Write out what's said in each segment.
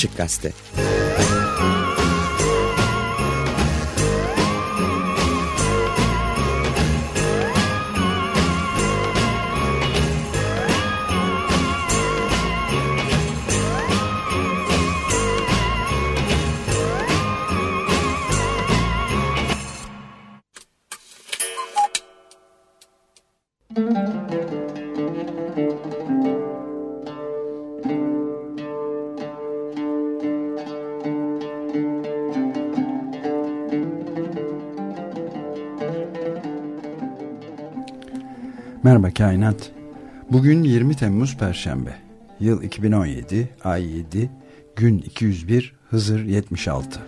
Açık Gazete. Merhaba Kainat. Bugün 20 Temmuz Perşembe. Yıl 2017, ay 7, gün 201, Hızır 76.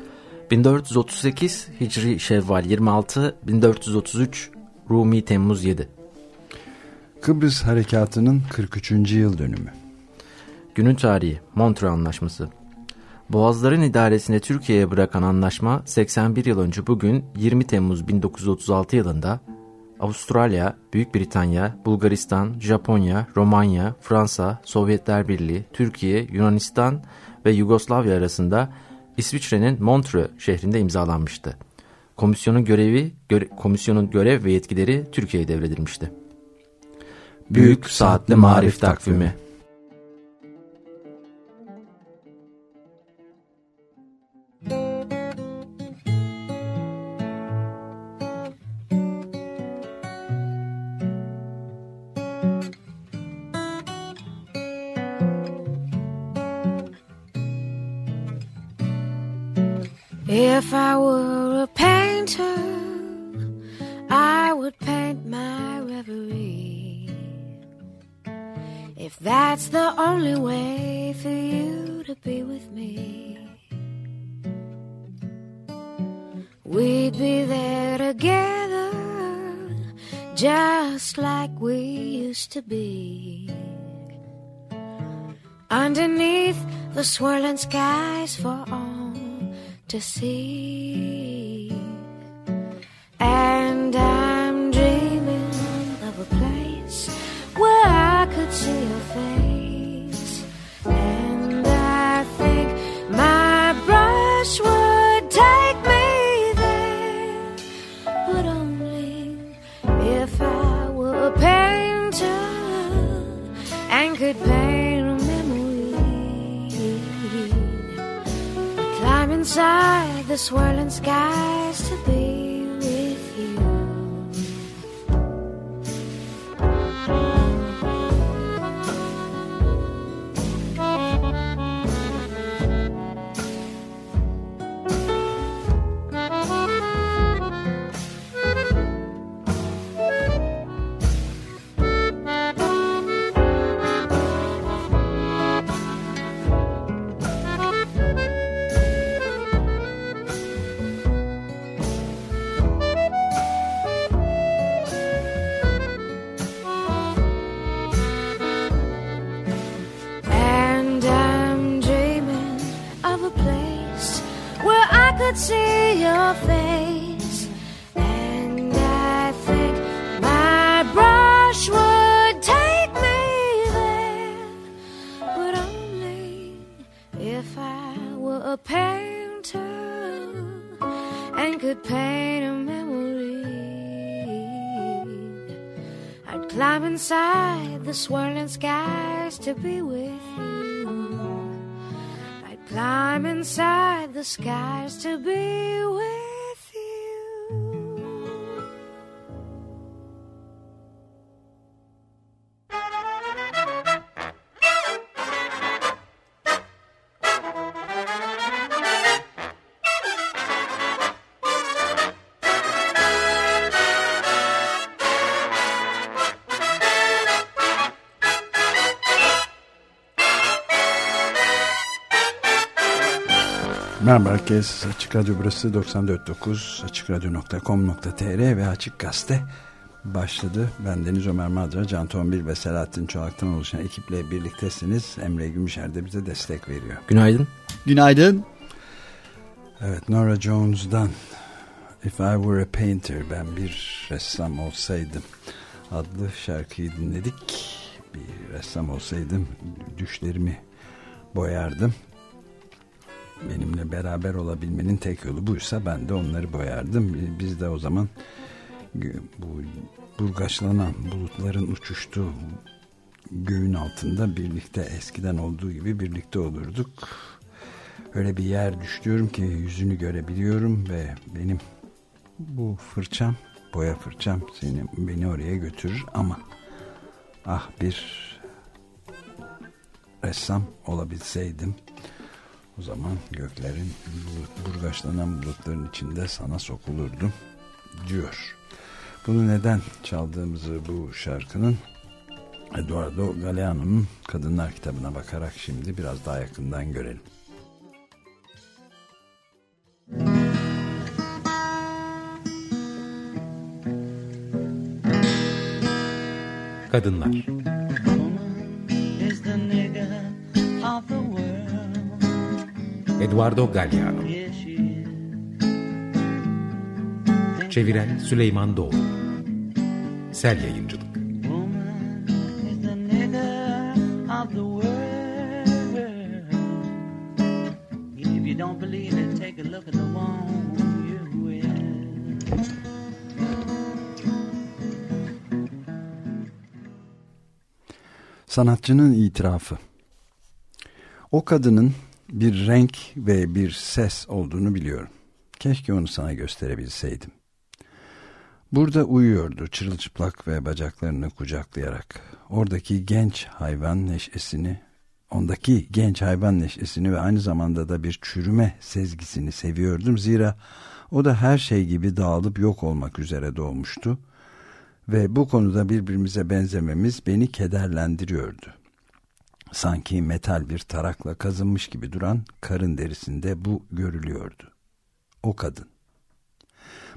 1438 Hicri Şevval 26, 1433 Rumi Temmuz 7. Kıbrıs Harekatı'nın 43. yıl dönümü. Günün tarihi Montreux Anlaşması. Boğazların idaresini Türkiye'ye bırakan anlaşma 81 yıl önce bugün 20 Temmuz 1936 yılında Avustralya, Büyük Britanya, Bulgaristan, Japonya, Romanya, Fransa, Sovyetler Birliği, Türkiye, Yunanistan ve Yugoslavya arasında İsviçre'nin Montreux şehrinde imzalanmıştı. Komisyonun görevi, göre, komisyonun görev ve yetkileri Türkiye'ye devredilmişti. Büyük Saatli Marif Takvimi to be. Underneath the swirling skies for all to see. And I'm sweet pain of memory. I climb inside the swirling skies to be. The swirling skies to be with you. I'd climb inside the skies to be with you. Merhaba herkes. Açık Radyo burası 94.9 AçıkRadyo.com.tr ve Açık Gazete başladı. Ben Deniz Ömer Madra, Can Tombil ve Selahattin Çolak'tan oluşan ekiple birliktesiniz. Emre Gümüşer de bize destek veriyor. Günaydın. Günaydın. Evet Nora Jones'dan If I Were a Painter ben bir ressam olsaydım adlı şarkıyı dinledik. Bir ressam olsaydım düşlerimi boyardım. Benimle beraber olabilmenin tek yolu buysa ben de onları boyardım. Biz de o zaman bu burgaçlanan bulutların uçuştuğu göğün altında birlikte eskiden olduğu gibi birlikte olurduk. Öyle bir yer düşüyorum ki yüzünü görebiliyorum ve benim bu fırçam, boya fırçam seni, beni oraya götürür ama ah bir ressam olabilseydim o zaman göklerin burgaçlanan bulutların içinde sana sokulurdum diyor. Bunu neden çaldığımızı bu şarkının Eduardo Galeano'nun Kadınlar kitabına bakarak şimdi biraz daha yakından görelim. Kadınlar Eduardo Galeano. Çeviren Süleyman Doğru Sel Yayıncılık. Sanatçının itirafı. O kadının bir renk ve bir ses olduğunu biliyorum. Keşke onu sana gösterebilseydim. Burada uyuyordu çırılçıplak ve bacaklarını kucaklayarak. Oradaki genç hayvan neşesini, ondaki genç hayvan neşesini ve aynı zamanda da bir çürüme sezgisini seviyordum. Zira o da her şey gibi dağılıp yok olmak üzere doğmuştu. Ve bu konuda birbirimize benzememiz beni kederlendiriyordu. Sanki metal bir tarakla kazınmış gibi duran karın derisinde bu görülüyordu. O kadın.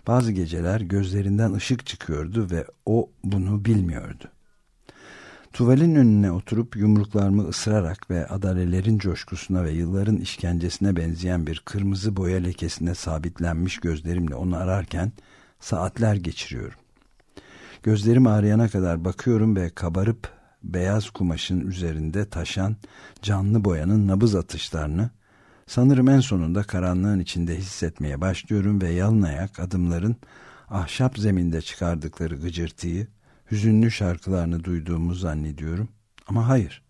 Bazı geceler gözlerinden ışık çıkıyordu ve o bunu bilmiyordu. Tuvalin önüne oturup yumruklarımı ısırarak ve adalelerin coşkusuna ve yılların işkencesine benzeyen bir kırmızı boya lekesine sabitlenmiş gözlerimle onu ararken saatler geçiriyorum. Gözlerim ağrıyana kadar bakıyorum ve kabarıp beyaz kumaşın üzerinde taşan canlı boyanın nabız atışlarını sanırım en sonunda karanlığın içinde hissetmeye başlıyorum ve yalın ayak adımların ahşap zeminde çıkardıkları gıcırtıyı, hüzünlü şarkılarını duyduğumu zannediyorum. Ama hayır,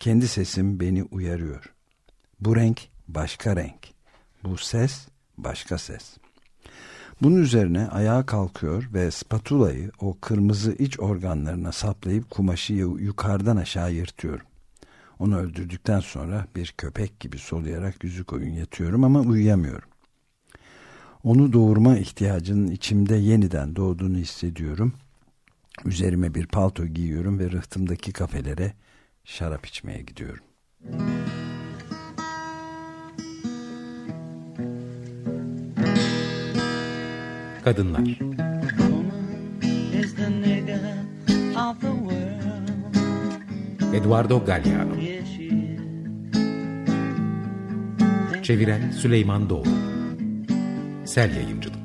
kendi sesim beni uyarıyor. Bu renk başka renk, bu ses başka ses. Bunun üzerine ayağa kalkıyor ve spatulayı o kırmızı iç organlarına saplayıp kumaşı yukarıdan aşağı yırtıyorum. Onu öldürdükten sonra bir köpek gibi soluyarak yüzü koyun yatıyorum ama uyuyamıyorum. Onu doğurma ihtiyacının içimde yeniden doğduğunu hissediyorum. Üzerime bir palto giyiyorum ve rıhtımdaki kafelere şarap içmeye gidiyorum. Kadınlar. Eduardo Galliano Çeviren Süleyman Doğru Sel Yayıncılık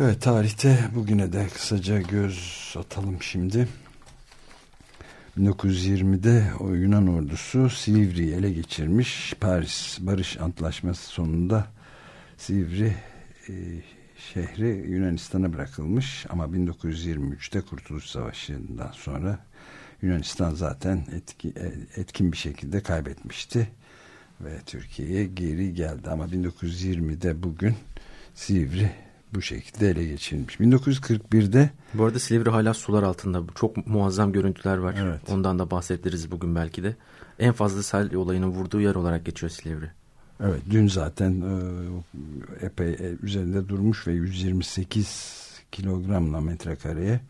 Evet tarihte bugüne de kısaca göz atalım şimdi. 1920'de o Yunan ordusu Silivri'yi ele geçirmiş. Paris Barış Antlaşması sonunda Silivri e, şehri Yunanistan'a bırakılmış ama 1923'te Kurtuluş Savaşı'ndan sonra Yunanistan zaten etki, e, etkin bir şekilde kaybetmişti ve Türkiye'ye geri geldi ama 1920'de bugün Silivri bu şekilde ele geçirilmiş. 1941'de Bu arada Silivri hala sular altında. Çok muazzam görüntüler var. Evet. Ondan da bahsederiz bugün belki de. En fazla sel olayının vurduğu yer olarak geçiyor Silivri. Evet dün zaten e, epey e, üzerinde durmuş ve 128 kilogramla metrekareye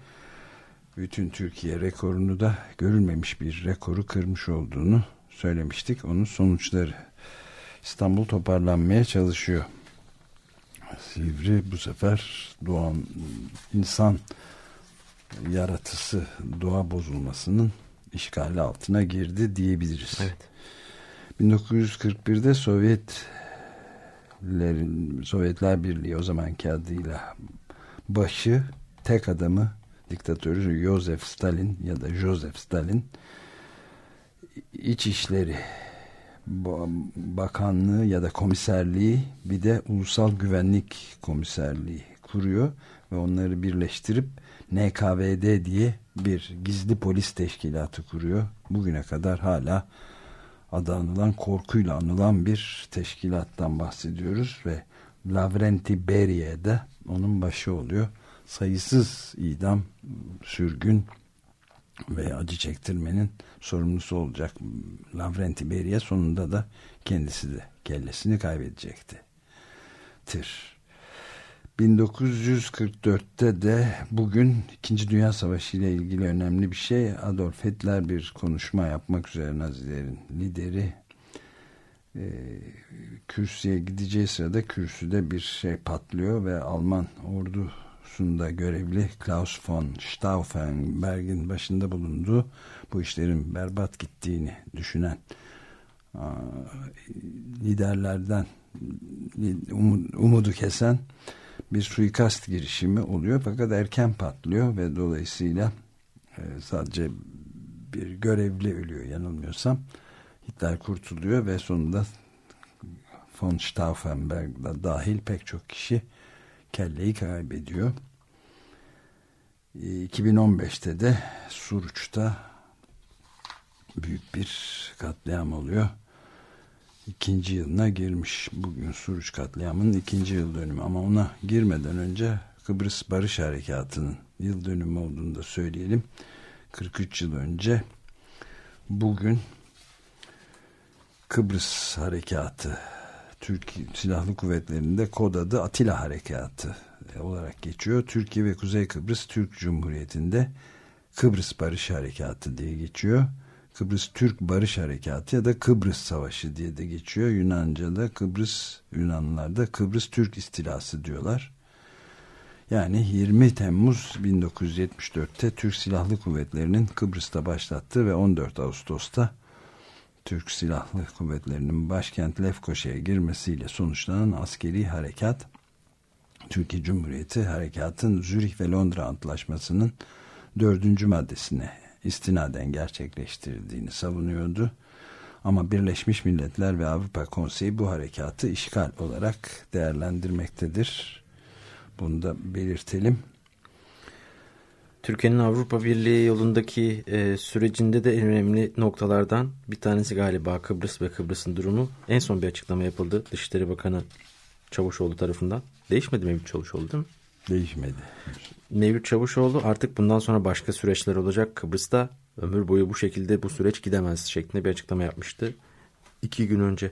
bütün Türkiye rekorunu da görülmemiş bir rekoru kırmış olduğunu söylemiştik. Onun sonuçları İstanbul toparlanmaya çalışıyor. Sivri bu sefer doğan insan yaratısı doğa bozulmasının işgali altına girdi diyebiliriz. Evet. 1941'de Sovyetlerin Sovyetler Birliği o zamanki adıyla başı tek adamı diktatörü Joseph Stalin ya da Joseph Stalin iç işleri bakanlığı ya da komiserliği bir de ulusal güvenlik komiserliği kuruyor ve onları birleştirip NKVD diye bir gizli polis teşkilatı kuruyor. Bugüne kadar hala adı anılan korkuyla anılan bir teşkilattan bahsediyoruz ve Lavrenti Beria da onun başı oluyor. Sayısız idam, sürgün ve acı çektirmenin sorumlusu olacak Lavrenti Beria sonunda da kendisi de kellesini kaybedecekti. Tir. 1944'te de bugün 2. Dünya Savaşı ile ilgili önemli bir şey Adolf Hitler bir konuşma yapmak üzere Nazilerin lideri e, kürsüye gideceği sırada kürsüde bir şey patlıyor ve Alman ordusunda görevli Klaus von Stauffenberg'in başında bulunduğu bu işlerin berbat gittiğini düşünen liderlerden umudu kesen bir suikast girişimi oluyor. Fakat erken patlıyor ve dolayısıyla e, sadece bir görevli ölüyor yanılmıyorsam. Hitler kurtuluyor ve sonunda von Stauffenberg da dahil pek çok kişi kelleyi kaybediyor. 2015'te e, de Suruç'ta büyük bir katliam oluyor ikinci yılına girmiş. Bugün Suruç katliamının ikinci yıl dönümü ama ona girmeden önce Kıbrıs Barış Harekatı'nın yıl dönümü olduğunu da söyleyelim. 43 yıl önce bugün Kıbrıs Harekatı Türk Silahlı Kuvvetleri'nde kod adı Atilla Harekatı olarak geçiyor. Türkiye ve Kuzey Kıbrıs Türk Cumhuriyeti'nde Kıbrıs Barış Harekatı diye geçiyor. Kıbrıs Türk Barış Harekatı ya da Kıbrıs Savaşı diye de geçiyor. Yunanca'da Kıbrıs Yunanlılar Kıbrıs Türk istilası diyorlar. Yani 20 Temmuz 1974'te Türk Silahlı Kuvvetleri'nin Kıbrıs'ta başlattığı ve 14 Ağustos'ta Türk Silahlı Kuvvetleri'nin başkent Lefkoşa'ya girmesiyle sonuçlanan askeri harekat Türkiye Cumhuriyeti harekatın Zürih ve Londra Antlaşması'nın dördüncü maddesine istinaden gerçekleştirildiğini savunuyordu. Ama Birleşmiş Milletler ve Avrupa Konseyi bu harekatı işgal olarak değerlendirmektedir. Bunu da belirtelim. Türkiye'nin Avrupa Birliği yolundaki e, sürecinde de en önemli noktalardan bir tanesi galiba Kıbrıs ve Kıbrıs'ın durumu. En son bir açıklama yapıldı Dışişleri Bakanı Çavuşoğlu tarafından. Değişmedi Mevlüt Çavuşoğlu değil mi? Değişmedi. Mevlüt Çavuşoğlu artık bundan sonra başka süreçler olacak. Kıbrıs'ta ömür boyu bu şekilde bu süreç gidemez şeklinde bir açıklama yapmıştı. İki gün önce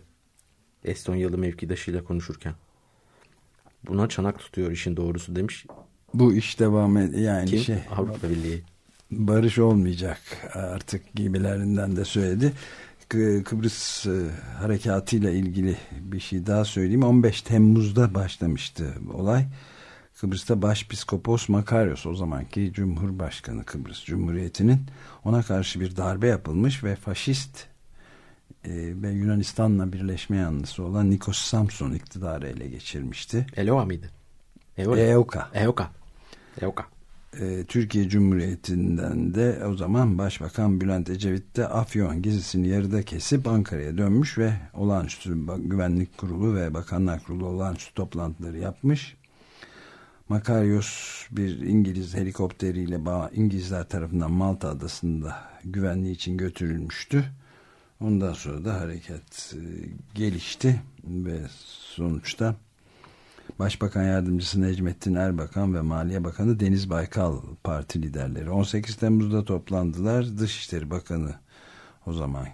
Estonyalı mevkidaşıyla konuşurken. Buna çanak tutuyor işin doğrusu demiş. Bu iş devam ed yani Kim? şey Avrupa Birliği. Barış olmayacak artık gibilerinden de söyledi. Kıbrıs e, harekatıyla ilgili bir şey daha söyleyeyim. 15 Temmuz'da başlamıştı olay. Kıbrıs'ta Başpiskopos Makarios o zamanki Cumhurbaşkanı Kıbrıs Cumhuriyeti'nin ona karşı bir darbe yapılmış ve faşist e, ve Yunanistan'la birleşme yanlısı olan Nikos Samson iktidarı ele geçirmişti. Eloa mıydı? Eoka. Eoka. Eoka. E, Türkiye Cumhuriyeti'nden de o zaman Başbakan Bülent Ecevit de Afyon gezisini yarıda kesip Ankara'ya dönmüş ve olağanüstü güvenlik kurulu ve bakanlar kurulu olağanüstü toplantıları yapmış Makarios bir İngiliz helikopteriyle İngilizler tarafından Malta adasında güvenliği için götürülmüştü. Ondan sonra da hareket e, gelişti ve sonuçta Başbakan Yardımcısı Necmettin Erbakan ve Maliye Bakanı Deniz Baykal parti liderleri 18 Temmuz'da toplandılar. Dışişleri Bakanı o zaman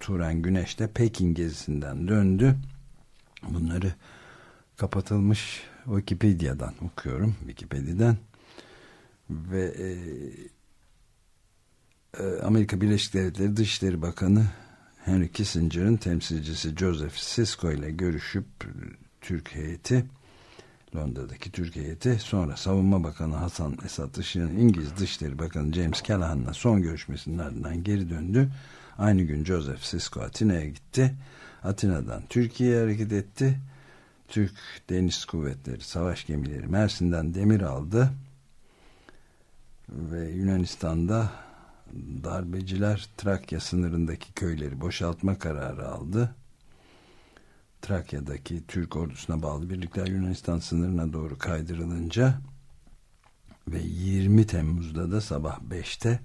Turan Güneş de Pekin gezisinden döndü. Bunları kapatılmış Wikipedia'dan okuyorum. Wikipedia'dan ve e, e, Amerika Birleşik Devletleri Dışişleri Bakanı Henry Kissinger'ın temsilcisi Joseph Sisko ile görüşüp Türk heyeti Londra'daki Türk heyeti sonra Savunma Bakanı Hasan Esat Işık'ın İngiliz Dışişleri Bakanı James Callahan'la son görüşmesinin ardından geri döndü. Aynı gün Joseph Sisko Atina'ya gitti. Atina'dan Türkiye'ye hareket etti. Türk Deniz Kuvvetleri savaş gemileri Mersin'den demir aldı. Ve Yunanistan'da darbeciler Trakya sınırındaki köyleri boşaltma kararı aldı. Trakya'daki Türk ordusuna bağlı birlikler Yunanistan sınırına doğru kaydırılınca ve 20 Temmuz'da da sabah 5'te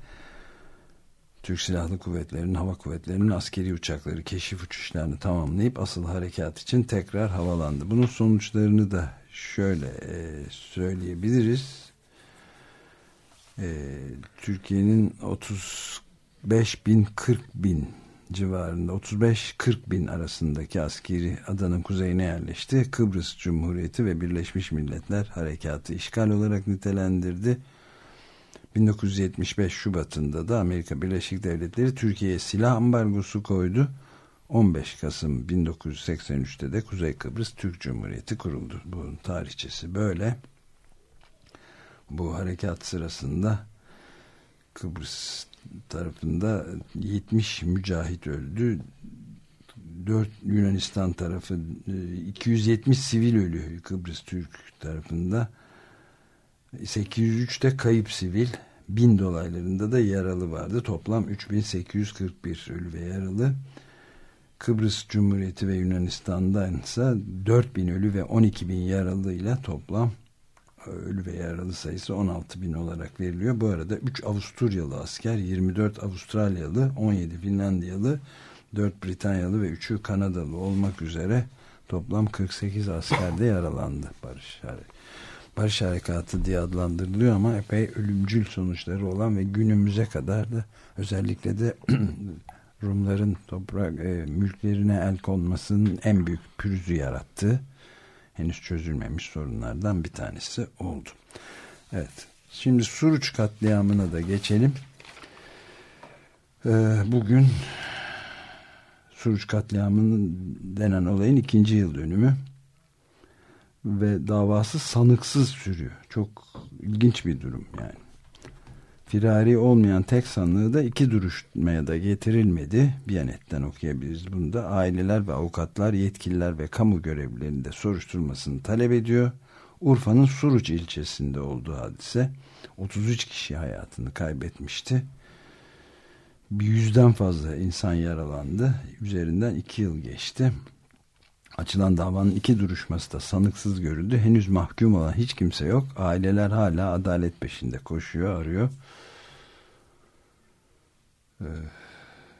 Türk Silahlı Kuvvetleri'nin hava kuvvetlerinin askeri uçakları keşif uçuşlarını tamamlayıp asıl harekat için tekrar havalandı. Bunun sonuçlarını da şöyle e, söyleyebiliriz. E, Türkiye'nin 35 bin 40 bin civarında 35-40 bin arasındaki askeri adanın kuzeyine yerleşti. Kıbrıs Cumhuriyeti ve Birleşmiş Milletler harekatı işgal olarak nitelendirdi. 1975 Şubat'ında da Amerika Birleşik Devletleri Türkiye'ye silah ambargosu koydu. 15 Kasım 1983'te de Kuzey Kıbrıs Türk Cumhuriyeti kuruldu. Bu tarihçesi böyle. Bu harekat sırasında Kıbrıs tarafında 70 mücahit öldü. 4 Yunanistan tarafı 270 sivil ölü Kıbrıs Türk tarafında 803'te kayıp sivil 1000 dolaylarında da yaralı vardı. Toplam 3841 ölü ve yaralı. Kıbrıs Cumhuriyeti ve Yunanistan'dan ise 4000 ölü ve 12 bin yaralı ile toplam ölü ve yaralı sayısı 16 bin olarak veriliyor. Bu arada 3 Avusturyalı asker, 24 Avustralyalı, 17 Finlandiyalı, 4 Britanyalı ve 3'ü Kanadalı olmak üzere toplam 48 asker de yaralandı Barış Harekatı. Barış Harekatı diye adlandırılıyor ama epey ölümcül sonuçları olan ve günümüze kadar da özellikle de Rumların toprak e, mülklerine el konmasının en büyük pürüzü yarattığı henüz çözülmemiş sorunlardan bir tanesi oldu. Evet. Şimdi Suruç katliamına da geçelim. Ee, bugün Suruç katliamının denen olayın ikinci yıl dönümü ve davası sanıksız sürüyor. Çok ilginç bir durum yani firari olmayan tek sanığı da iki duruşmaya da getirilmedi. Biyanet'ten okuyabiliriz bunu da. Aileler ve avukatlar, yetkililer ve kamu görevlilerinde soruşturmasını talep ediyor. Urfa'nın Suruç ilçesinde olduğu hadise 33 kişi hayatını kaybetmişti. Bir yüzden fazla insan yaralandı. Üzerinden iki yıl geçti. Açılan davanın iki duruşması da sanıksız görüldü. Henüz mahkum olan hiç kimse yok. Aileler hala adalet peşinde koşuyor, arıyor. Ee,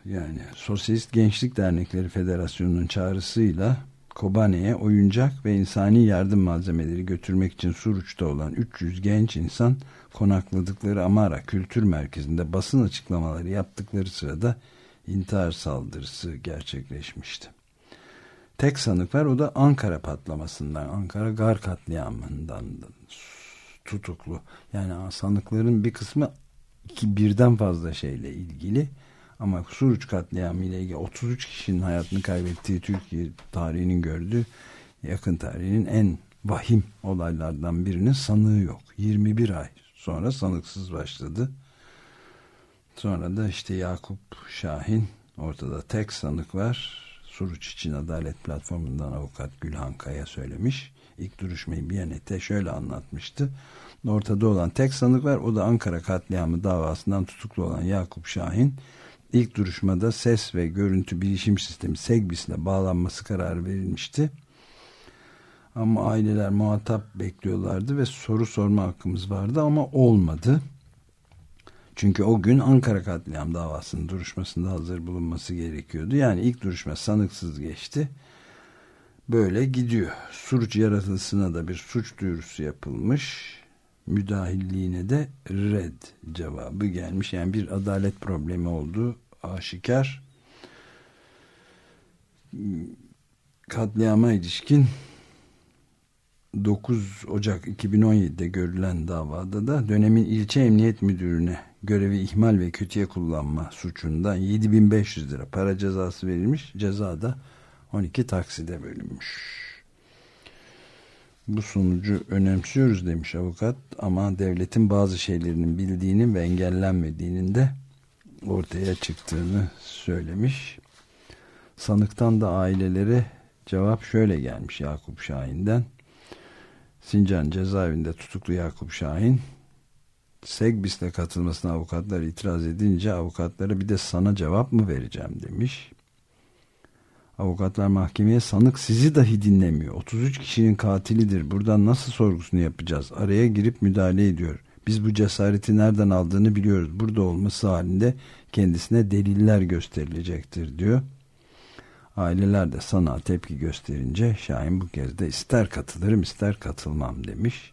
yani Sosyalist Gençlik Dernekleri Federasyonu'nun çağrısıyla Kobane'ye oyuncak ve insani yardım malzemeleri götürmek için Suruç'ta olan 300 genç insan konakladıkları Amara Kültür Merkezi'nde basın açıklamaları yaptıkları sırada intihar saldırısı gerçekleşmişti. Tek sanık var o da Ankara patlamasından, Ankara gar katliamından tutuklu. Yani sanıkların bir kısmı iki, birden fazla şeyle ilgili ama Suruç katliamı ile ilgili 33 kişinin hayatını kaybettiği Türkiye tarihinin gördüğü yakın tarihinin en vahim olaylardan birinin sanığı yok. 21 ay sonra sanıksız başladı. Sonra da işte Yakup Şahin ortada tek sanık var. Suruç için Adalet Platformu'ndan avukat Gülhan Kaya söylemiş. İlk duruşmayı Biyanet'te şöyle anlatmıştı. Ortada olan tek sanık var. O da Ankara katliamı davasından tutuklu olan Yakup Şahin. İlk duruşmada ses ve görüntü bilişim sistemi SEGBİS'le bağlanması kararı verilmişti. Ama aileler muhatap bekliyorlardı ve soru sorma hakkımız vardı ama olmadı. Çünkü o gün Ankara katliam davasının duruşmasında hazır bulunması gerekiyordu. Yani ilk duruşma sanıksız geçti. Böyle gidiyor. Suç yaratılısına da bir suç duyurusu yapılmış müdahilliğine de red cevabı gelmiş. Yani bir adalet problemi olduğu aşikar. Katliama ilişkin 9 Ocak 2017'de görülen davada da dönemin ilçe emniyet müdürüne görevi ihmal ve kötüye kullanma suçundan 7500 lira para cezası verilmiş. Ceza da 12 takside bölünmüş. Bu sonucu önemsiyoruz demiş avukat ama devletin bazı şeylerinin bildiğini ve engellenmediğinin de ortaya çıktığını söylemiş. Sanıktan da ailelere cevap şöyle gelmiş Yakup Şahin'den. Sincan cezaevinde tutuklu Yakup Şahin Segbis'le katılmasına avukatlar itiraz edince avukatlara bir de sana cevap mı vereceğim demiş. Avukatlar mahkemeye sanık sizi dahi dinlemiyor. 33 kişinin katilidir. Buradan nasıl sorgusunu yapacağız? Araya girip müdahale ediyor. Biz bu cesareti nereden aldığını biliyoruz. Burada olması halinde kendisine deliller gösterilecektir diyor. Aileler de sana tepki gösterince Şahin bu kez de ister katılırım ister katılmam demiş.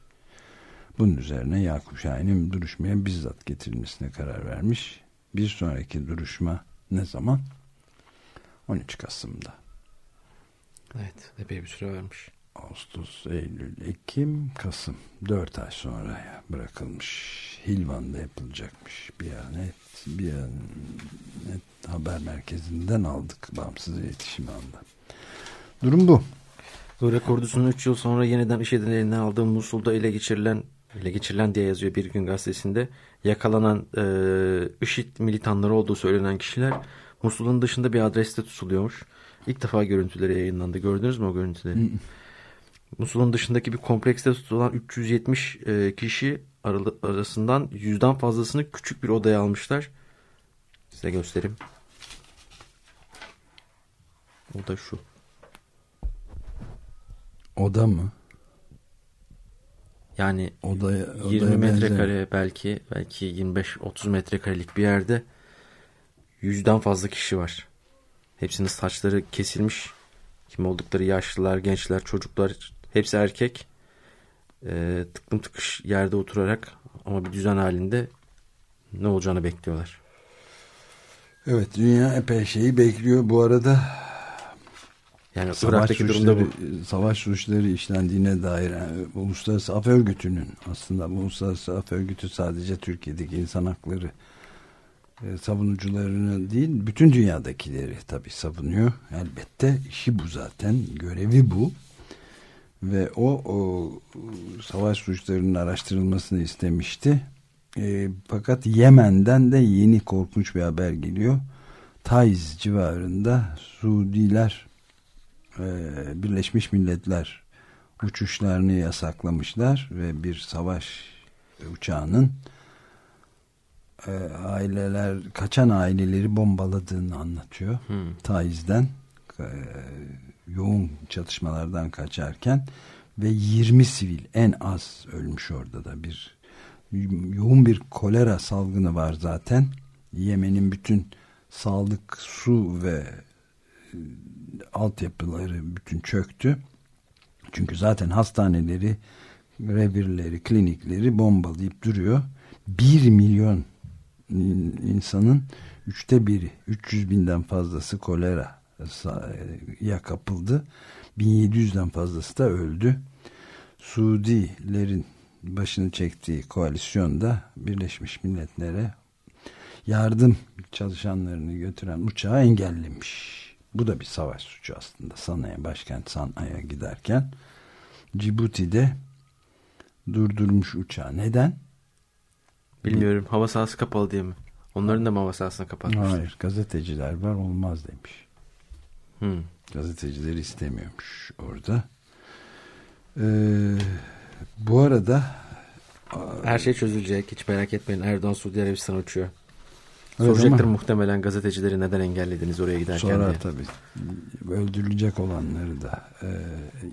Bunun üzerine Yakup Şahin'in duruşmaya bizzat getirilmesine karar vermiş. Bir sonraki duruşma ne zaman? 13 Kasım'da. Evet epey bir süre vermiş. Ağustos, Eylül, Ekim, Kasım. 4 ay sonra bırakılmış. Hilvan'da yapılacakmış. Bir an net, bir an net haber merkezinden aldık. Bağımsız iletişim anda. Durum bu. Irak ordusunun 3 yıl sonra yeniden IŞİD'in elinden aldığı Musul'da ele geçirilen ele geçirilen diye yazıyor bir gün gazetesinde yakalanan e, IŞİD militanları olduğu söylenen kişiler Musul'un dışında bir adreste tutuluyormuş. İlk defa görüntüleri yayınlandı. Gördünüz mü o görüntüleri? Musul'un dışındaki bir komplekste tutulan 370 e, kişi arasından yüzden fazlasını küçük bir odaya almışlar. Size göstereyim. O da şu. Oda mı? Yani odaya, odaya 20 metrekare belki belki 25-30 metrekarelik bir yerde yüzden fazla kişi var. Hepsinin saçları kesilmiş. Kim oldukları yaşlılar, gençler, çocuklar hepsi erkek. E, tıklım tıkış yerde oturarak ama bir düzen halinde ne olacağını bekliyorlar. Evet dünya epey şeyi bekliyor. Bu arada yani savaş suçları, bu. savaş suçları işlendiğine dair yani, Uluslararası Af Örgütü'nün aslında bu Uluslararası Af Örgütü sadece Türkiye'deki insan hakları e, savunucularını değil bütün dünyadakileri tabi savunuyor. Elbette işi bu zaten görevi bu ve o, o savaş suçlarının araştırılmasını istemişti. E, fakat Yemen'den de yeni korkunç bir haber geliyor. Taiz civarında Suudiler e, Birleşmiş Milletler uçuşlarını yasaklamışlar ve bir savaş uçağının e, aileler kaçan aileleri bombaladığını anlatıyor. Hmm. Taiz'den e, yoğun çatışmalardan kaçarken ve 20 sivil en az ölmüş orada da bir yoğun bir kolera salgını var zaten. Yemen'in bütün sağlık, su ve e, altyapıları bütün çöktü. Çünkü zaten hastaneleri, revirleri, klinikleri bombalayıp duruyor. 1 milyon insanın üçte biri 300 binden fazlası kolera ya kapıldı. 1700'den fazlası da öldü. Suudilerin başını çektiği koalisyonda Birleşmiş Milletler'e yardım çalışanlarını götüren uçağı engellemiş. Bu da bir savaş suçu aslında. Sana'ya başkent Sana'ya giderken Cibuti'de durdurmuş uçağı. Neden Bilmiyorum. Hava sahası kapalı diye mi? Onların da mı hava sahasını kapatmışlar? Hayır. Gazeteciler var olmaz demiş. Hmm. Gazetecileri istemiyormuş orada. Ee, bu arada her şey çözülecek. Hiç merak etmeyin. Erdoğan Suudi Arabistan'a uçuyor. Evet, Soracaktır ama, muhtemelen gazetecileri neden engellediniz oraya giderken Sorar diye. tabii. Öldürülecek olanları da e,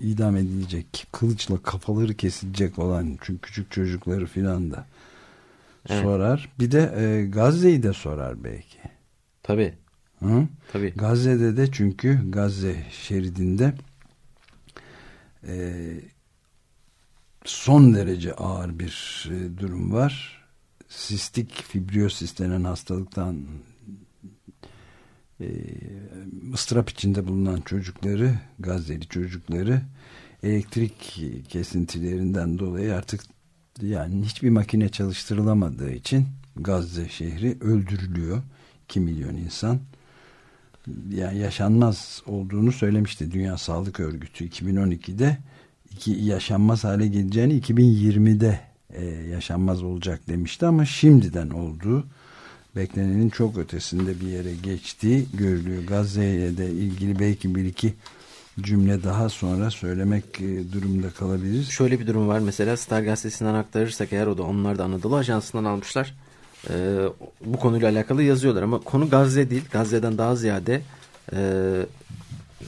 idam edilecek, kılıçla kafaları kesilecek olan çünkü küçük çocukları filan da evet. sorar. Bir de e, Gazze'yi de sorar belki. Tabii. Hı? Tabii. Gazze'de de çünkü Gazze şeridinde e, son derece ağır bir e, durum var. Sistik fibrosis denen hastalıktan e, ıstırap içinde bulunan çocukları, Gazze'li çocukları elektrik kesintilerinden dolayı artık yani hiçbir makine çalıştırılamadığı için Gazze şehri öldürülüyor. 2 milyon insan yani yaşanmaz olduğunu söylemişti Dünya Sağlık Örgütü 2012'de iki, yaşanmaz hale geleceğini 2020'de e, yaşanmaz olacak demişti ama şimdiden olduğu beklenenin çok ötesinde bir yere geçtiği görülüyor. Gazze'ye de ilgili belki bir iki cümle daha sonra söylemek e, durumda kalabiliriz. Şöyle bir durum var mesela Star Gazetesi'nden aktarırsak eğer o da onlar da Anadolu Ajansı'ndan almışlar. Ee, bu konuyla alakalı yazıyorlar ama konu Gazze değil. Gazze'den daha ziyade e,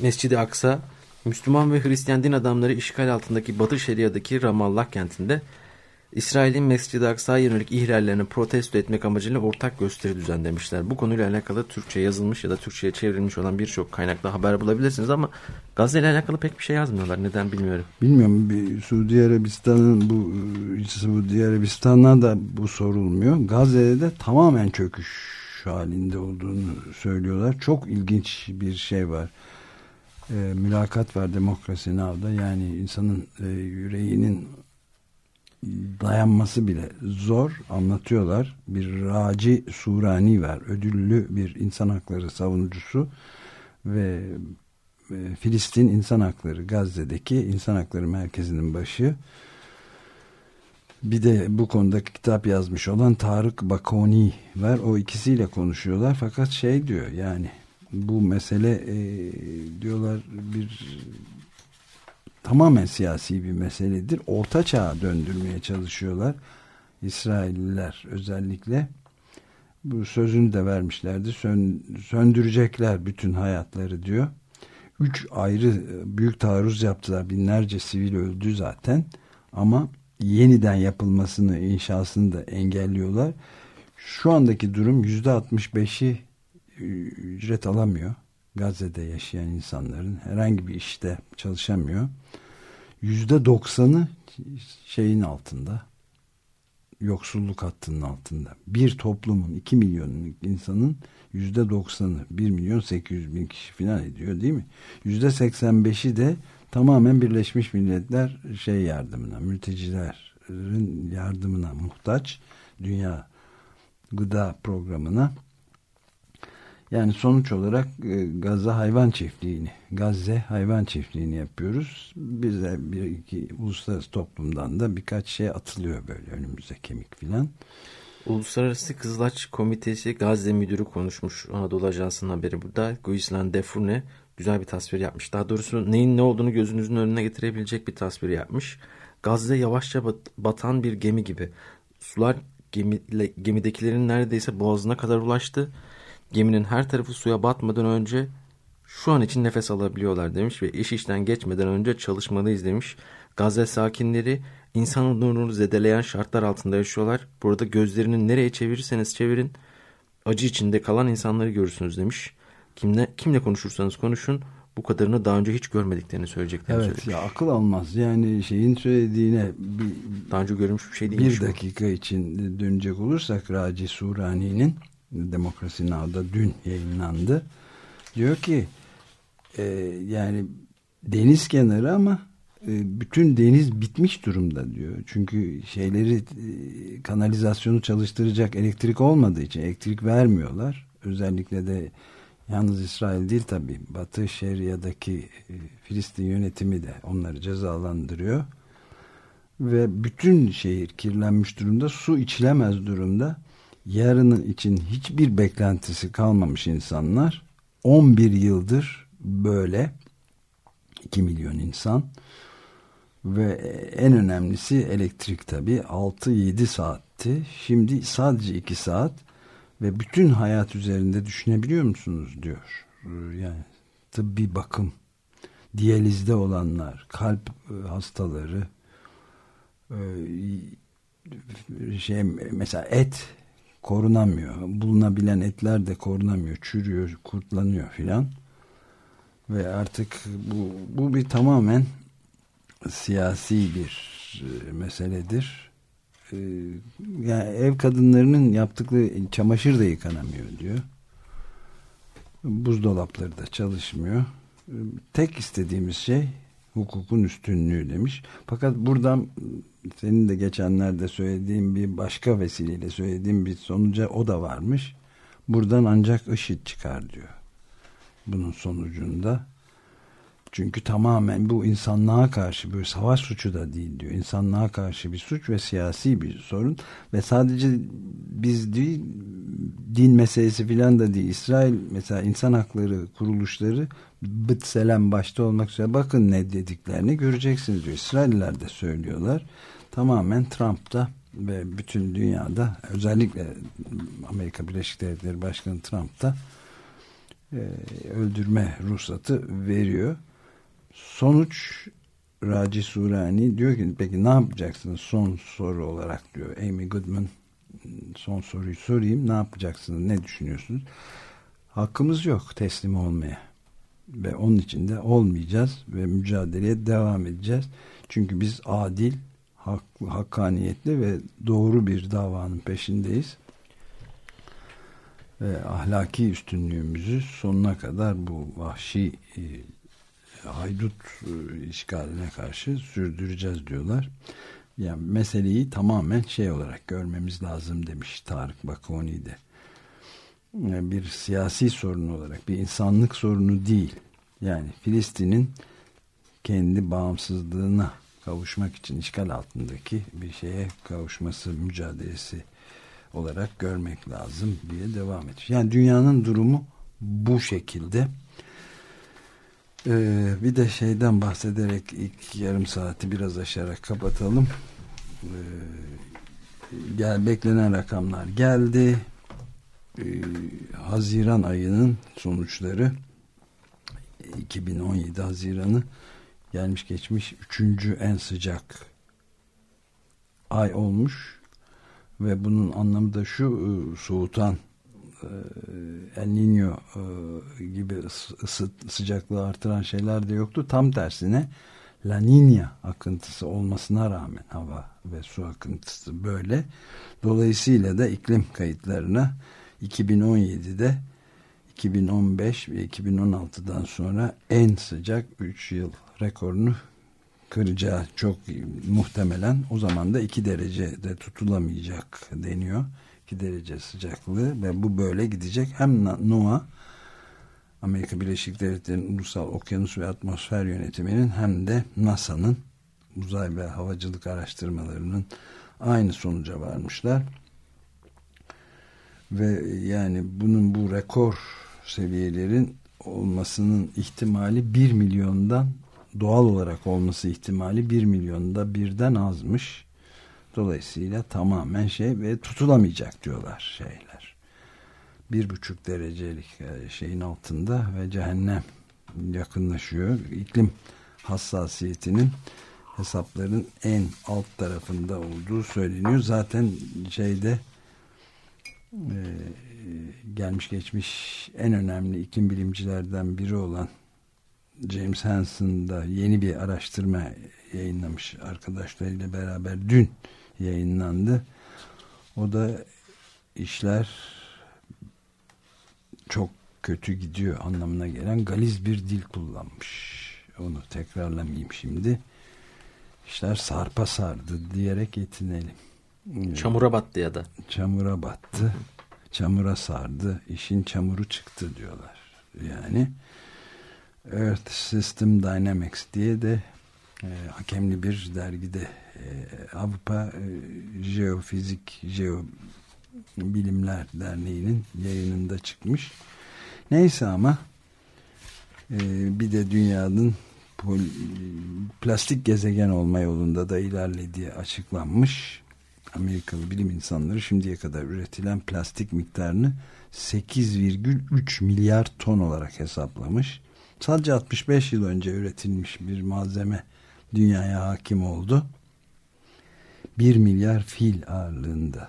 Mescid-i Aksa Müslüman ve Hristiyan din adamları işgal altındaki Batı Şeria'daki Ramallah kentinde İsrail'in Mescid-i Aksa'ya yönelik ihlallerini protesto etmek amacıyla ortak gösteri düzenlemişler. Bu konuyla alakalı Türkçe yazılmış ya da Türkçe'ye çevrilmiş olan birçok kaynakta haber bulabilirsiniz ama Gazze ile alakalı pek bir şey yazmıyorlar. Neden bilmiyorum. Bilmiyorum. Bir Suudi Arabistan'ın bu Suudi Arabistan'a da bu sorulmuyor. Gazze'de de tamamen çöküş halinde olduğunu söylüyorlar. Çok ilginç bir şey var. E, mülakat var Demokrasi Now'da. Yani insanın e, yüreğinin dayanması bile zor anlatıyorlar. Bir Raci Surani var. Ödüllü bir insan hakları savunucusu ve e, Filistin İnsan Hakları Gazze'deki İnsan Hakları Merkezi'nin başı. Bir de bu konuda kitap yazmış olan Tarık Bakoni var. O ikisiyle konuşuyorlar. Fakat şey diyor yani bu mesele e, diyorlar bir tamamen siyasi bir meseledir. Orta çağa döndürmeye çalışıyorlar. İsrailliler özellikle bu sözünü de vermişlerdi. Sön, söndürecekler bütün hayatları diyor. Üç ayrı büyük taarruz yaptılar. Binlerce sivil öldü zaten. Ama yeniden yapılmasını, inşasını da engelliyorlar. Şu andaki durum yüzde altmış beşi ücret alamıyor. Gazze'de yaşayan insanların herhangi bir işte çalışamıyor. Yüzde doksanı şeyin altında yoksulluk hattının altında. Bir toplumun iki milyonluk insanın yüzde doksanı bir milyon sekiz yüz bin kişi falan ediyor değil mi? Yüzde seksen beşi de tamamen Birleşmiş Milletler şey yardımına mültecilerin yardımına muhtaç dünya gıda programına yani sonuç olarak e, Gazze hayvan çiftliğini, Gazze hayvan çiftliğini yapıyoruz. Bize bir iki uluslararası toplumdan da birkaç şey atılıyor böyle önümüze kemik filan. Uluslararası Kızılaç Komitesi Gazze Müdürü konuşmuş Anadolu Ajansı'nın haberi burada. Guislan Defurne güzel bir tasvir yapmış. Daha doğrusu neyin ne olduğunu gözünüzün önüne getirebilecek bir tasvir yapmış. Gazze yavaşça batan bir gemi gibi. Sular gemi, gemidekilerin neredeyse boğazına kadar ulaştı Geminin her tarafı suya batmadan önce şu an için nefes alabiliyorlar demiş ve iş işten geçmeden önce çalışmalıyız demiş. Gazze sakinleri insan onurunu zedeleyen şartlar altında yaşıyorlar. Burada gözlerini nereye çevirirseniz çevirin acı içinde kalan insanları görürsünüz demiş. Kimle, kimle konuşursanız konuşun bu kadarını daha önce hiç görmediklerini söyleyeceklerini evet, söylemiş. ya akıl almaz. Yani şeyin söylediğine bir, daha önce görülmüş bir şey değil. Bir dakika bu. için dönecek olursak Raci Surani'nin Demokrasi Now'da dün yayınlandı. Diyor ki e, yani deniz kenarı ama e, bütün deniz bitmiş durumda diyor. Çünkü şeyleri e, kanalizasyonu çalıştıracak elektrik olmadığı için elektrik vermiyorlar. Özellikle de yalnız İsrail değil tabi Batı Şeria'daki e, Filistin yönetimi de onları cezalandırıyor. Ve bütün şehir kirlenmiş durumda. Su içilemez durumda yarının için hiçbir beklentisi kalmamış insanlar 11 yıldır böyle 2 milyon insan ve en önemlisi elektrik tabi 6-7 saatti. Şimdi sadece 2 saat ve bütün hayat üzerinde düşünebiliyor musunuz diyor. Yani tıbbi bakım diyalizde olanlar kalp e, hastaları e, şey mesela et korunamıyor. Bulunabilen etler de korunamıyor. Çürüyor, kurtlanıyor filan. Ve artık bu, bu bir tamamen siyasi bir e, meseledir. E, yani ev kadınlarının yaptıkları çamaşır da yıkanamıyor diyor. Buzdolapları da çalışmıyor. E, tek istediğimiz şey hukukun üstünlüğü demiş. Fakat buradan senin de geçenlerde söylediğim bir başka vesileyle söylediğim bir sonuca o da varmış. Buradan ancak IŞİD çıkar diyor. Bunun sonucunda. Çünkü tamamen bu insanlığa karşı bir savaş suçu da değil diyor. İnsanlığa karşı bir suç ve siyasi bir sorun. Ve sadece biz değil din meselesi filan da değil. İsrail mesela insan hakları kuruluşları Bıtselem başta olmak üzere bakın ne dediklerini göreceksiniz diyor. İsrailler de söylüyorlar. Tamamen Trump'ta ve bütün dünyada özellikle Amerika Birleşik Devletleri Başkanı Trump'ta e, öldürme ruhsatı veriyor. Sonuç Raci Surani diyor ki peki ne yapacaksınız? Son soru olarak diyor. Amy Goodman son soruyu sorayım. Ne yapacaksınız? Ne düşünüyorsunuz? Hakkımız yok teslim olmaya. Ve onun için de olmayacağız ve mücadeleye devam edeceğiz. Çünkü biz adil hak, hakkaniyetli ve doğru bir davanın peşindeyiz ve ahlaki üstünlüğümüzü sonuna kadar bu vahşi e, haydut e, işgaline karşı sürdüreceğiz diyorlar. Yani meseleyi tamamen şey olarak görmemiz lazım demiş Tarık Bakoni de. Yani bir siyasi sorun olarak bir insanlık sorunu değil. Yani Filistin'in kendi bağımsızlığına kavuşmak için işgal altındaki bir şeye kavuşması mücadelesi olarak görmek lazım diye devam ediyor. Yani dünyanın durumu bu şekilde. Ee, bir de şeyden bahsederek ilk yarım saati biraz aşarak kapatalım. Ee, gel beklenen rakamlar geldi. Ee, Haziran ayının sonuçları 2017 Haziran'ı gelmiş geçmiş üçüncü en sıcak ay olmuş ve bunun anlamı da şu e, soğutan e, El Niño e, gibi ısıt, sıcaklığı artıran şeyler de yoktu. Tam tersine La Niña akıntısı olmasına rağmen hava ve su akıntısı böyle. Dolayısıyla da iklim kayıtlarına 2017'de 2015 ve 2016'dan sonra en sıcak 3 yıl rekorunu kıracağı çok muhtemelen o zaman da 2 derecede tutulamayacak deniyor. 2 derece sıcaklığı ve bu böyle gidecek. Hem NOAA Amerika Birleşik Devletleri'nin Ulusal Okyanus ve Atmosfer Yönetimi'nin hem de NASA'nın uzay ve havacılık araştırmalarının aynı sonuca varmışlar. Ve yani bunun bu rekor seviyelerin olmasının ihtimali 1 milyondan doğal olarak olması ihtimali 1 milyonda birden azmış. Dolayısıyla tamamen şey ve tutulamayacak diyorlar şeyler. Bir buçuk derecelik e, şeyin altında ve cehennem yakınlaşıyor. İklim hassasiyetinin hesapların en alt tarafında olduğu söyleniyor. Zaten şeyde e, gelmiş geçmiş en önemli iklim bilimcilerden biri olan James Hansen da yeni bir araştırma yayınlamış arkadaşlarıyla beraber dün yayınlandı. O da işler çok kötü gidiyor anlamına gelen galiz bir dil kullanmış. Onu tekrarlamayayım şimdi. İşler sarpa sardı diyerek yetinelim. Çamura battı ya da. Çamura battı. Çamura sardı. İşin çamuru çıktı diyorlar. Yani Earth System Dynamics diye de e, hakemli bir dergide e, Avrupa e, Jeofizik Jeobilimler Derneği'nin yayınında çıkmış. Neyse ama e, bir de dünyanın plastik gezegen olma yolunda da ilerlediği açıklanmış. Amerikalı bilim insanları şimdiye kadar üretilen plastik miktarını 8,3 milyar ton olarak hesaplamış. Sadece 65 yıl önce üretilmiş bir malzeme dünyaya hakim oldu. 1 milyar fil ağırlığında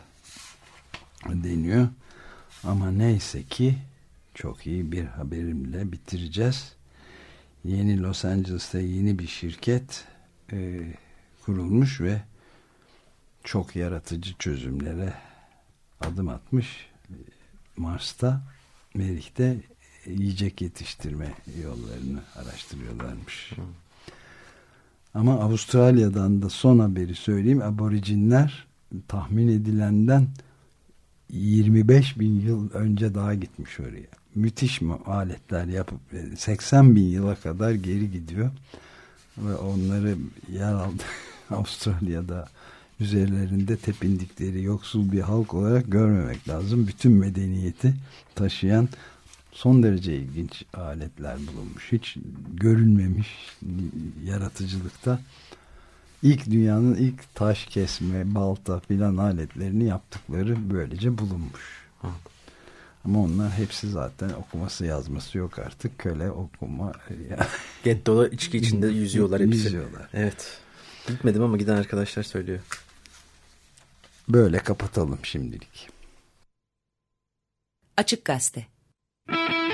deniyor. Ama neyse ki çok iyi bir haberimle bitireceğiz. Yeni Los Angeles'ta yeni bir şirket e, kurulmuş ve çok yaratıcı çözümlere adım atmış. Mars'ta, Merih'te yiyecek yetiştirme yollarını araştırıyorlarmış. Ama Avustralya'dan da son haberi söyleyeyim. Aborijinler tahmin edilenden 25 bin yıl önce daha gitmiş oraya. müthiş aletler yapıp 80 bin yıla kadar geri gidiyor ve onları yer aldı Avustralya'da üzerlerinde tepindikleri yoksul bir halk olarak görmemek lazım. Bütün medeniyeti taşıyan son derece ilginç aletler bulunmuş. Hiç görülmemiş yaratıcılıkta ilk dünyanın ilk taş kesme, balta filan aletlerini yaptıkları böylece bulunmuş. Ama onlar hepsi zaten okuması yazması yok artık. Köle okuma. Getto'da içki içinde yüzüyorlar hepsi. Yüzüyorlar. Evet. Gitmedim ama giden arkadaşlar söylüyor. Böyle kapatalım şimdilik. Açık Gazete Thank you.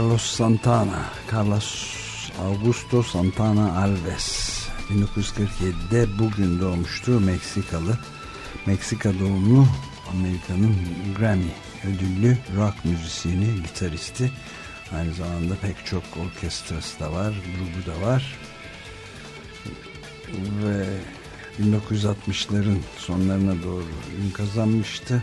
Carlos Santana, Carlos Augusto Santana Alves 1947'de bugün doğmuştu Meksikalı. Meksika doğumlu Amerika'nın Grammy ödüllü rock müzisyeni, gitaristi. Aynı zamanda pek çok orkestrası da var, grubu da var. Ve 1960'ların sonlarına doğru ün kazanmıştı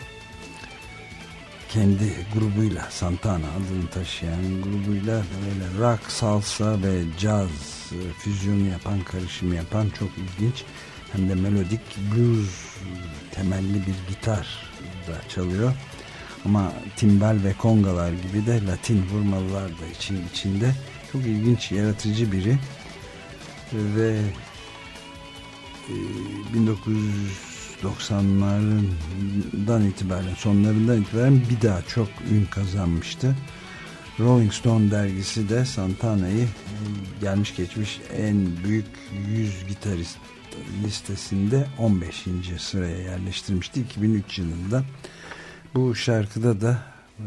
kendi grubuyla Santana adını taşıyan grubuyla böyle rock, salsa ve caz e, füzyonu yapan, karışımı yapan çok ilginç hem de melodik blues temelli bir gitar da çalıyor. Ama timbal ve kongalar gibi de Latin vurmalılar da için içinde çok ilginç, yaratıcı biri ve 1900 90'lardan itibaren sonlarından itibaren bir daha çok ün kazanmıştı. Rolling Stone dergisi de Santana'yı gelmiş geçmiş en büyük 100 gitarist listesinde 15. sıraya yerleştirmişti 2003 yılında. Bu şarkıda da e,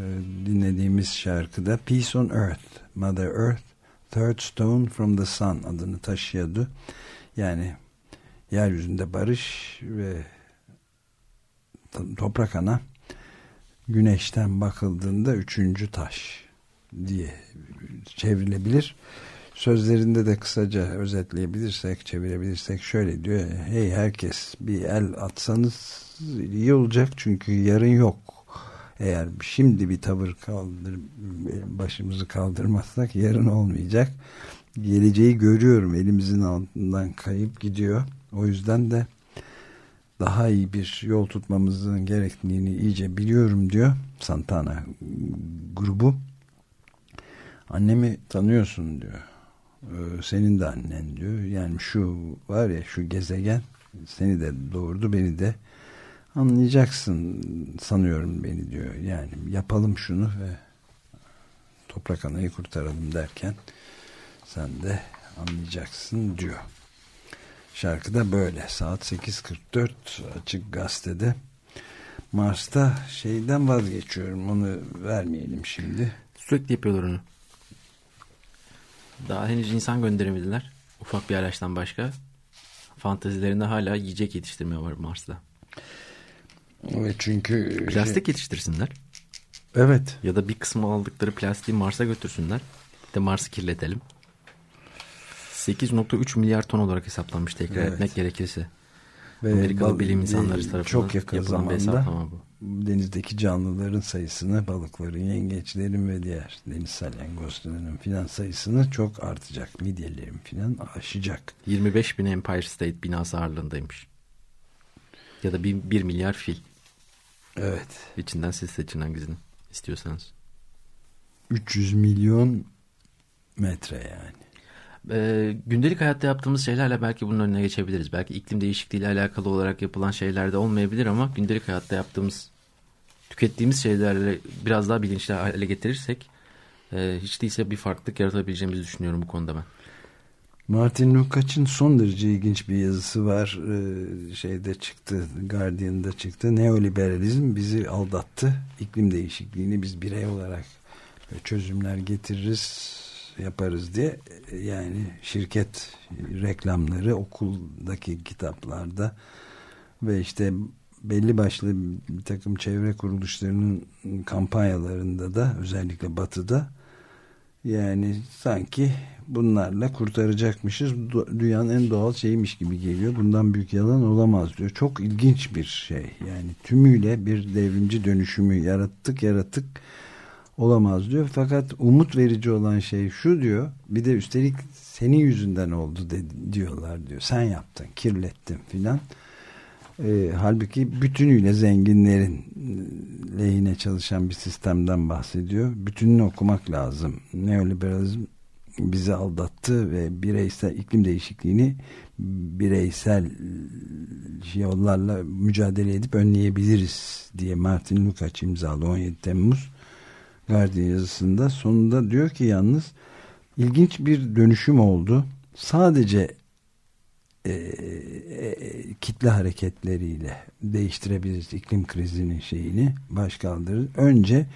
dinlediğimiz şarkıda Peace on Earth, Mother Earth, Third Stone from the Sun adını taşıyordu. Yani yeryüzünde barış ve toprak ana güneşten bakıldığında üçüncü taş diye çevrilebilir. Sözlerinde de kısaca özetleyebilirsek, çevirebilirsek şöyle diyor. Hey herkes bir el atsanız iyi olacak çünkü yarın yok. Eğer şimdi bir tavır kaldır, başımızı kaldırmazsak yarın olmayacak. Geleceği görüyorum elimizin altından kayıp gidiyor. O yüzden de daha iyi bir yol tutmamızın gerektiğini iyice biliyorum diyor Santana grubu. Annemi tanıyorsun diyor. Ee, senin de annen diyor. Yani şu var ya şu gezegen seni de doğurdu beni de anlayacaksın sanıyorum beni diyor. Yani yapalım şunu ve toprak anayı kurtaralım derken sen de anlayacaksın diyor. Şarkı da böyle. Saat 8.44 açık gazetede. Mars'ta şeyden vazgeçiyorum. Onu vermeyelim şimdi. Sürekli yapıyorlar onu. Daha henüz insan gönderemediler. Ufak bir araçtan başka. Fantezilerinde hala yiyecek yetiştirme var Mars'ta. Evet çünkü... Plastik şey... yetiştirsinler. Evet. Ya da bir kısmı aldıkları plastiği Mars'a götürsünler. de Mars'ı kirletelim. 8.3 milyar ton olarak hesaplanmış tekrar evet. etmek gerekirse. Ve Amerikalı bilim insanları tarafından çok yakın zamanda bu. denizdeki canlıların sayısını, balıkların, yengeçlerin ve diğer deniz salyangozlarının filan sayısını çok artacak. Midyelerin filan aşacak. 25 bin Empire State binası ağırlığındaymış. Ya da 1, 1 milyar fil. Evet. İçinden siz seçin hangisini istiyorsanız. 300 milyon metre yani e, gündelik hayatta yaptığımız şeylerle belki bunun önüne geçebiliriz. Belki iklim değişikliğiyle alakalı olarak yapılan şeyler de olmayabilir ama gündelik hayatta yaptığımız, tükettiğimiz şeylerle biraz daha bilinçli hale getirirsek e, hiç değilse bir farklılık yaratabileceğimizi düşünüyorum bu konuda ben. Martin Lukács'ın son derece ilginç bir yazısı var. Ee, şeyde çıktı, Guardian'da çıktı. Neoliberalizm bizi aldattı. İklim değişikliğini biz birey olarak çözümler getiririz yaparız diye yani şirket reklamları okuldaki kitaplarda ve işte belli başlı bir takım çevre kuruluşlarının kampanyalarında da özellikle batıda yani sanki bunlarla kurtaracakmışız. Dünyanın en doğal şeymiş gibi geliyor. Bundan büyük yalan olamaz diyor. Çok ilginç bir şey. Yani tümüyle bir devrimci dönüşümü yarattık yarattık olamaz diyor. Fakat umut verici olan şey şu diyor. Bir de üstelik senin yüzünden oldu de, diyorlar diyor. Sen yaptın, kirlettin filan. E, halbuki bütünüyle zenginlerin lehine çalışan bir sistemden bahsediyor. Bütününü okumak lazım. Neoliberalizm bizi aldattı ve bireysel iklim değişikliğini bireysel yollarla mücadele edip önleyebiliriz diye Martin Lukács imzalı 17 Temmuz Guardian yazısında sonunda diyor ki yalnız ilginç bir dönüşüm oldu. Sadece e, e, kitle hareketleriyle değiştirebiliriz iklim krizinin şeyini baş kaldırır. Önce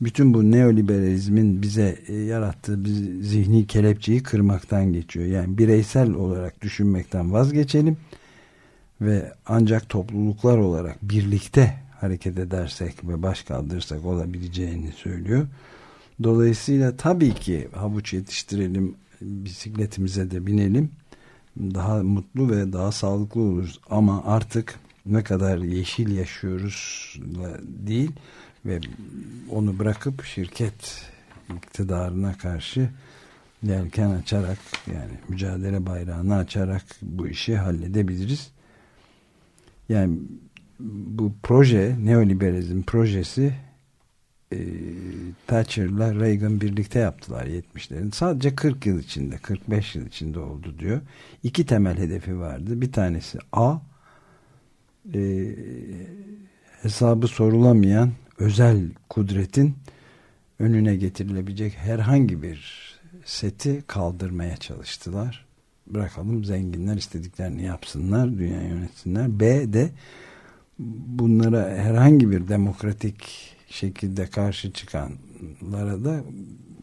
bütün bu neoliberalizmin bize e, yarattığı bir zihni kelepçeyi kırmaktan geçiyor. Yani bireysel olarak düşünmekten vazgeçelim ve ancak topluluklar olarak birlikte hareket edersek ve baş kaldırırsak olabileceğini söylüyor. Dolayısıyla tabii ki havuç yetiştirelim, bisikletimize de binelim. Daha mutlu ve daha sağlıklı oluruz. Ama artık ne kadar yeşil yaşıyoruz değil ve onu bırakıp şirket iktidarına karşı yelken açarak yani mücadele bayrağını açarak bu işi halledebiliriz. Yani bu proje neoliberalizm projesi e, Thatcher'la Reagan birlikte yaptılar 70'lerin. Sadece 40 yıl içinde 45 yıl içinde oldu diyor. İki temel hedefi vardı. Bir tanesi A e, hesabı sorulamayan özel kudretin önüne getirilebilecek herhangi bir seti kaldırmaya çalıştılar. Bırakalım zenginler istediklerini yapsınlar, dünya yönetsinler. B de bunlara herhangi bir demokratik şekilde karşı çıkanlara da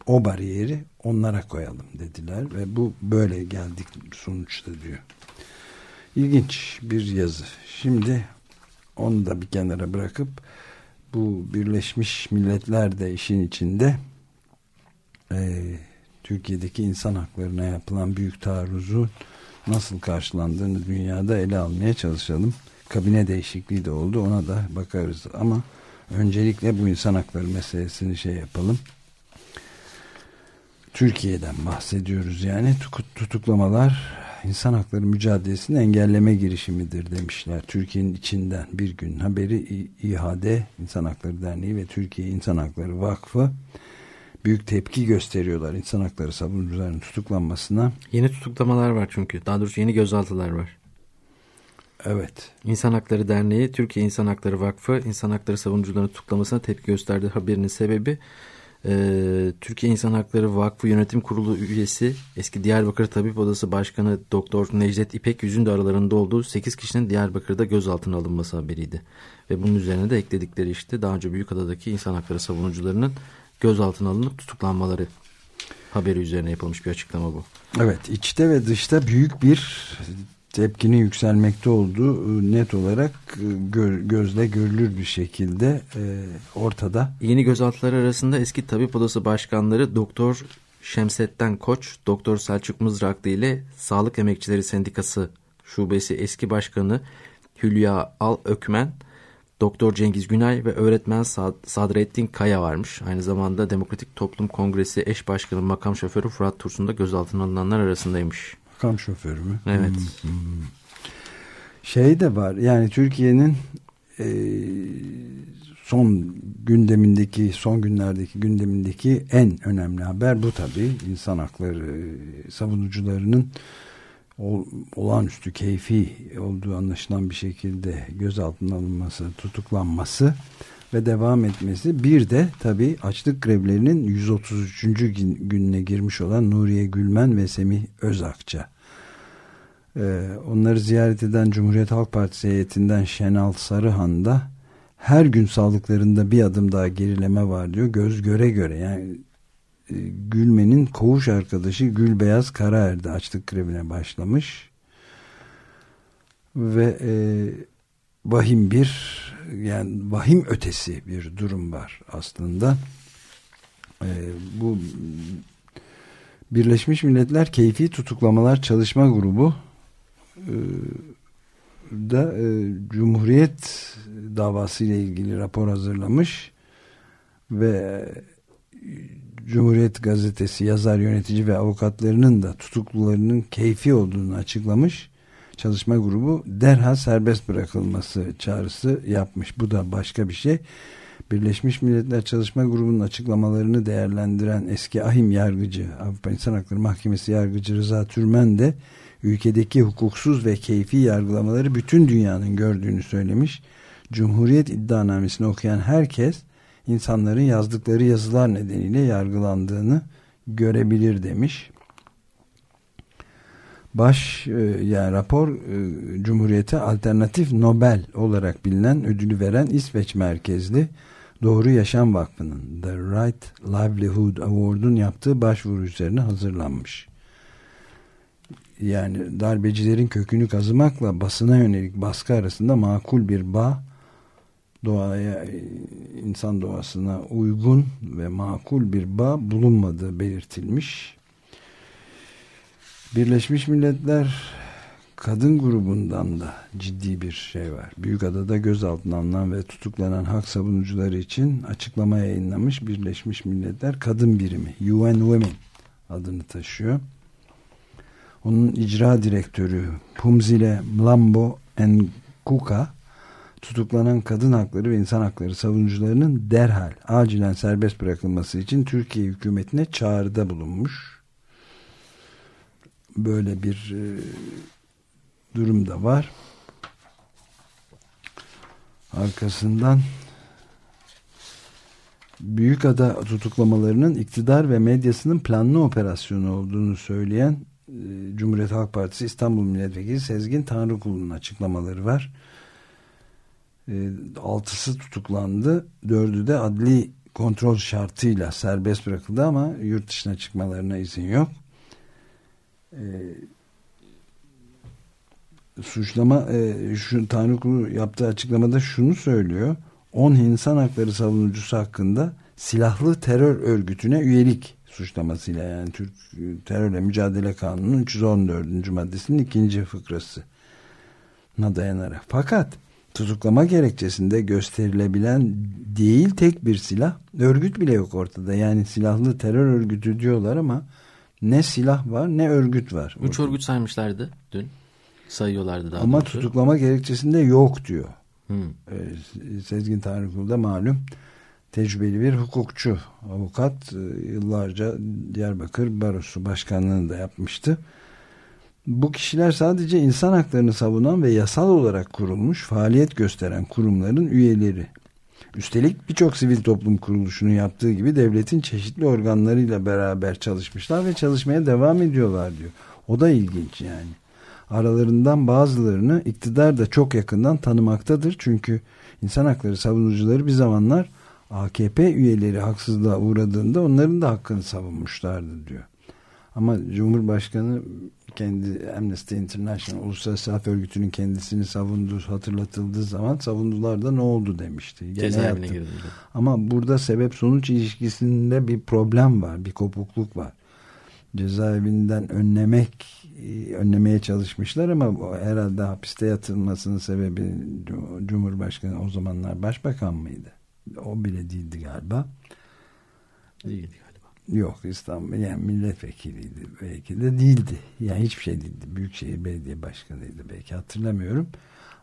o bariyeri onlara koyalım dediler ve bu böyle geldik sonuçta diyor. İlginç bir yazı. Şimdi onu da bir kenara bırakıp bu Birleşmiş Milletler de işin içinde e, Türkiye'deki insan haklarına yapılan büyük taarruzu nasıl karşılandığını dünyada ele almaya çalışalım. Kabine değişikliği de oldu ona da bakarız ama öncelikle bu insan hakları meselesini şey yapalım. Türkiye'den bahsediyoruz yani tutuklamalar insan hakları mücadelesini engelleme girişimidir demişler. Türkiye'nin içinden bir gün haberi İHAD İnsan Hakları Derneği ve Türkiye İnsan Hakları Vakfı büyük tepki gösteriyorlar insan hakları savunucularının tutuklanmasına. Yeni tutuklamalar var çünkü. Daha doğrusu yeni gözaltılar var. Evet. İnsan Hakları Derneği, Türkiye İnsan Hakları Vakfı, insan hakları savunucularının tutuklamasına tepki gösterdi. Haberinin sebebi e, Türkiye İnsan Hakları Vakfı Yönetim Kurulu üyesi, eski Diyarbakır Tabip Odası Başkanı Doktor Necdet İpek yüzün de aralarında olduğu 8 kişinin Diyarbakır'da gözaltına alınması haberiydi. Ve bunun üzerine de ekledikleri işte daha önce Büyükada'daki insan hakları savunucularının gözaltına alınıp tutuklanmaları haberi üzerine yapılmış bir açıklama bu. Evet içte ve dışta büyük bir tepkinin yükselmekte olduğu e, net olarak e, gö gözle görülür bir şekilde e, ortada. Yeni gözaltılar arasında eski tabip odası başkanları Doktor Şemsettin Koç, Doktor Selçuk Mızraklı ile Sağlık Emekçileri Sendikası Şubesi eski başkanı Hülya Al Ökmen, Doktor Cengiz Günay ve öğretmen Sad Sadrettin Kaya varmış. Aynı zamanda Demokratik Toplum Kongresi eş başkanı makam şoförü Fırat Tursun da gözaltına alınanlar arasındaymış. Makam şoförü mü? Evet. Hmm, hmm. Şey de var yani Türkiye'nin e, son gündemindeki son günlerdeki gündemindeki en önemli haber bu tabii insan hakları savunucularının olağanüstü keyfi olduğu anlaşılan bir şekilde gözaltına alınması, tutuklanması ve devam etmesi. Bir de tabii açlık grevlerinin 133. gününe girmiş olan Nuriye Gülmen ve Semih Özakça. Ee, onları ziyaret eden Cumhuriyet Halk Partisi heyetinden Şenal Sarıhan da her gün sağlıklarında bir adım daha gerileme var diyor. Göz göre göre yani e, Gülmen'in koğuş arkadaşı Gülbeyaz Karaer'de açlık grevine başlamış. Ve e, vahim bir yani vahim ötesi bir durum var aslında. E, bu Birleşmiş Milletler Keyfi Tutuklamalar Çalışma Grubu e, da e, Cumhuriyet davası ile ilgili rapor hazırlamış ve Cumhuriyet Gazetesi yazar yönetici ve avukatlarının da tutuklularının keyfi olduğunu açıklamış. Çalışma grubu derhal serbest bırakılması çağrısı yapmış. Bu da başka bir şey. Birleşmiş Milletler Çalışma Grubu'nun açıklamalarını değerlendiren eski ahim yargıcı Avrupa İnsan Hakları Mahkemesi yargıcı Rıza Türmen de ülkedeki hukuksuz ve keyfi yargılamaları bütün dünyanın gördüğünü söylemiş. Cumhuriyet iddianamesini okuyan herkes insanların yazdıkları yazılar nedeniyle yargılandığını görebilir demiş. Baş e, yani rapor e, Cumhuriyete alternatif Nobel olarak bilinen ödülü veren İsveç merkezli Doğru Yaşam Vakfı'nın The Right Livelihood Award'un yaptığı başvuru üzerine hazırlanmış. Yani darbecilerin kökünü kazımakla basına yönelik baskı arasında makul bir bağ doğaya, insan doğasına uygun ve makul bir bağ bulunmadığı belirtilmiş. Birleşmiş Milletler kadın grubundan da ciddi bir şey var. Büyükada'da gözaltına alınan ve tutuklanan hak savunucuları için açıklama yayınlamış Birleşmiş Milletler Kadın Birimi UN Women adını taşıyor. Onun icra direktörü Pumzile Mlambo Nkuka tutuklanan kadın hakları ve insan hakları savunucularının derhal acilen serbest bırakılması için Türkiye hükümetine çağrıda bulunmuş. Böyle bir e, durum da var. Arkasından Büyükada tutuklamalarının iktidar ve medyasının planlı operasyonu olduğunu söyleyen e, Cumhuriyet Halk Partisi İstanbul Milletvekili Sezgin Tanrıkulu'nun açıklamaları var E, altısı tutuklandı. Dördü de adli kontrol şartıyla serbest bırakıldı ama yurt dışına çıkmalarına izin yok. E, suçlama e, şu Tanrı yaptığı açıklamada şunu söylüyor. 10 insan hakları savunucusu hakkında silahlı terör örgütüne üyelik suçlamasıyla yani Türk Terörle Mücadele Kanunu'nun 314. maddesinin ikinci fıkrası dayanarak. Fakat tutuklama gerekçesinde gösterilebilen değil tek bir silah örgüt bile yok ortada. Yani silahlı terör örgütü diyorlar ama ne silah var ne örgüt var. Üç örgüt saymışlardı dün. Sayıyorlardı daha Ama doğrusu. tutuklama gerekçesinde yok diyor. Hmm. Ee, Sezgin Tanrıkul da malum tecrübeli bir hukukçu, avukat. Ee, Yıllarca Diyarbakır Barosu Başkanlığını da yapmıştı. Bu kişiler sadece insan haklarını savunan ve yasal olarak kurulmuş faaliyet gösteren kurumların üyeleri. Üstelik birçok sivil toplum kuruluşunun yaptığı gibi devletin çeşitli organlarıyla beraber çalışmışlar ve çalışmaya devam ediyorlar diyor. O da ilginç yani. Aralarından bazılarını iktidar da çok yakından tanımaktadır. Çünkü insan hakları savunucuları bir zamanlar AKP üyeleri haksızlığa uğradığında onların da hakkını savunmuşlardı diyor. Ama Cumhurbaşkanı kendi Amnesty International Uluslararası Af Örgütü'nün kendisini savunduğu hatırlatıldığı zaman savundular da ne oldu demişti. Cezaevine girdim. Ama burada sebep sonuç ilişkisinde bir problem var, bir kopukluk var. Cezaevinden önlemek, önlemeye çalışmışlar ama herhalde hapiste yatılmasının sebebi Cumhurbaşkanı o zamanlar başbakan mıydı? O bile değildi galiba. Galiba. Yok İstanbul yani milletvekiliydi belki de değildi. Yani hiçbir şey değildi. Büyükşehir Belediye Başkanıydı belki hatırlamıyorum.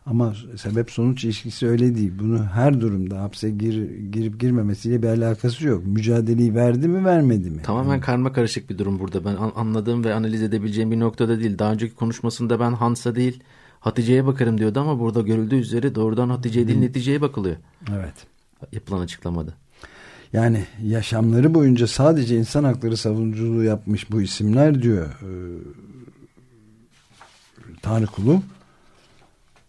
Ama sebep sonuç ilişkisi öyle değil. Bunu her durumda hapse gir, girip girmemesiyle bir alakası yok. Mücadeleyi verdi mi vermedi mi? Tamamen karma karışık bir durum burada. Ben an- anladığım ve analiz edebileceğim bir noktada değil. Daha önceki konuşmasında ben Hans'a değil Hatice'ye bakarım diyordu ama burada görüldüğü üzere doğrudan Hatice'ye değil neticeye bakılıyor. Evet. Yapılan açıklamada. Yani yaşamları boyunca sadece insan hakları savunuculuğu yapmış bu isimler diyor e, Tanrı Kulu.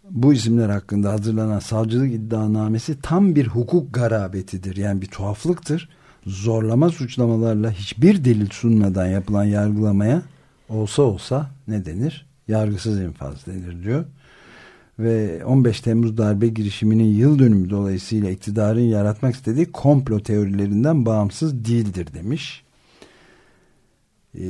Bu isimler hakkında hazırlanan savcılık iddianamesi tam bir hukuk garabetidir. Yani bir tuhaflıktır. Zorlama suçlamalarla hiçbir delil sunmadan yapılan yargılamaya olsa olsa ne denir? Yargısız infaz denir diyor ve 15 Temmuz darbe girişiminin yıl dönümü dolayısıyla iktidarın yaratmak istediği komplo teorilerinden bağımsız değildir demiş. Ee,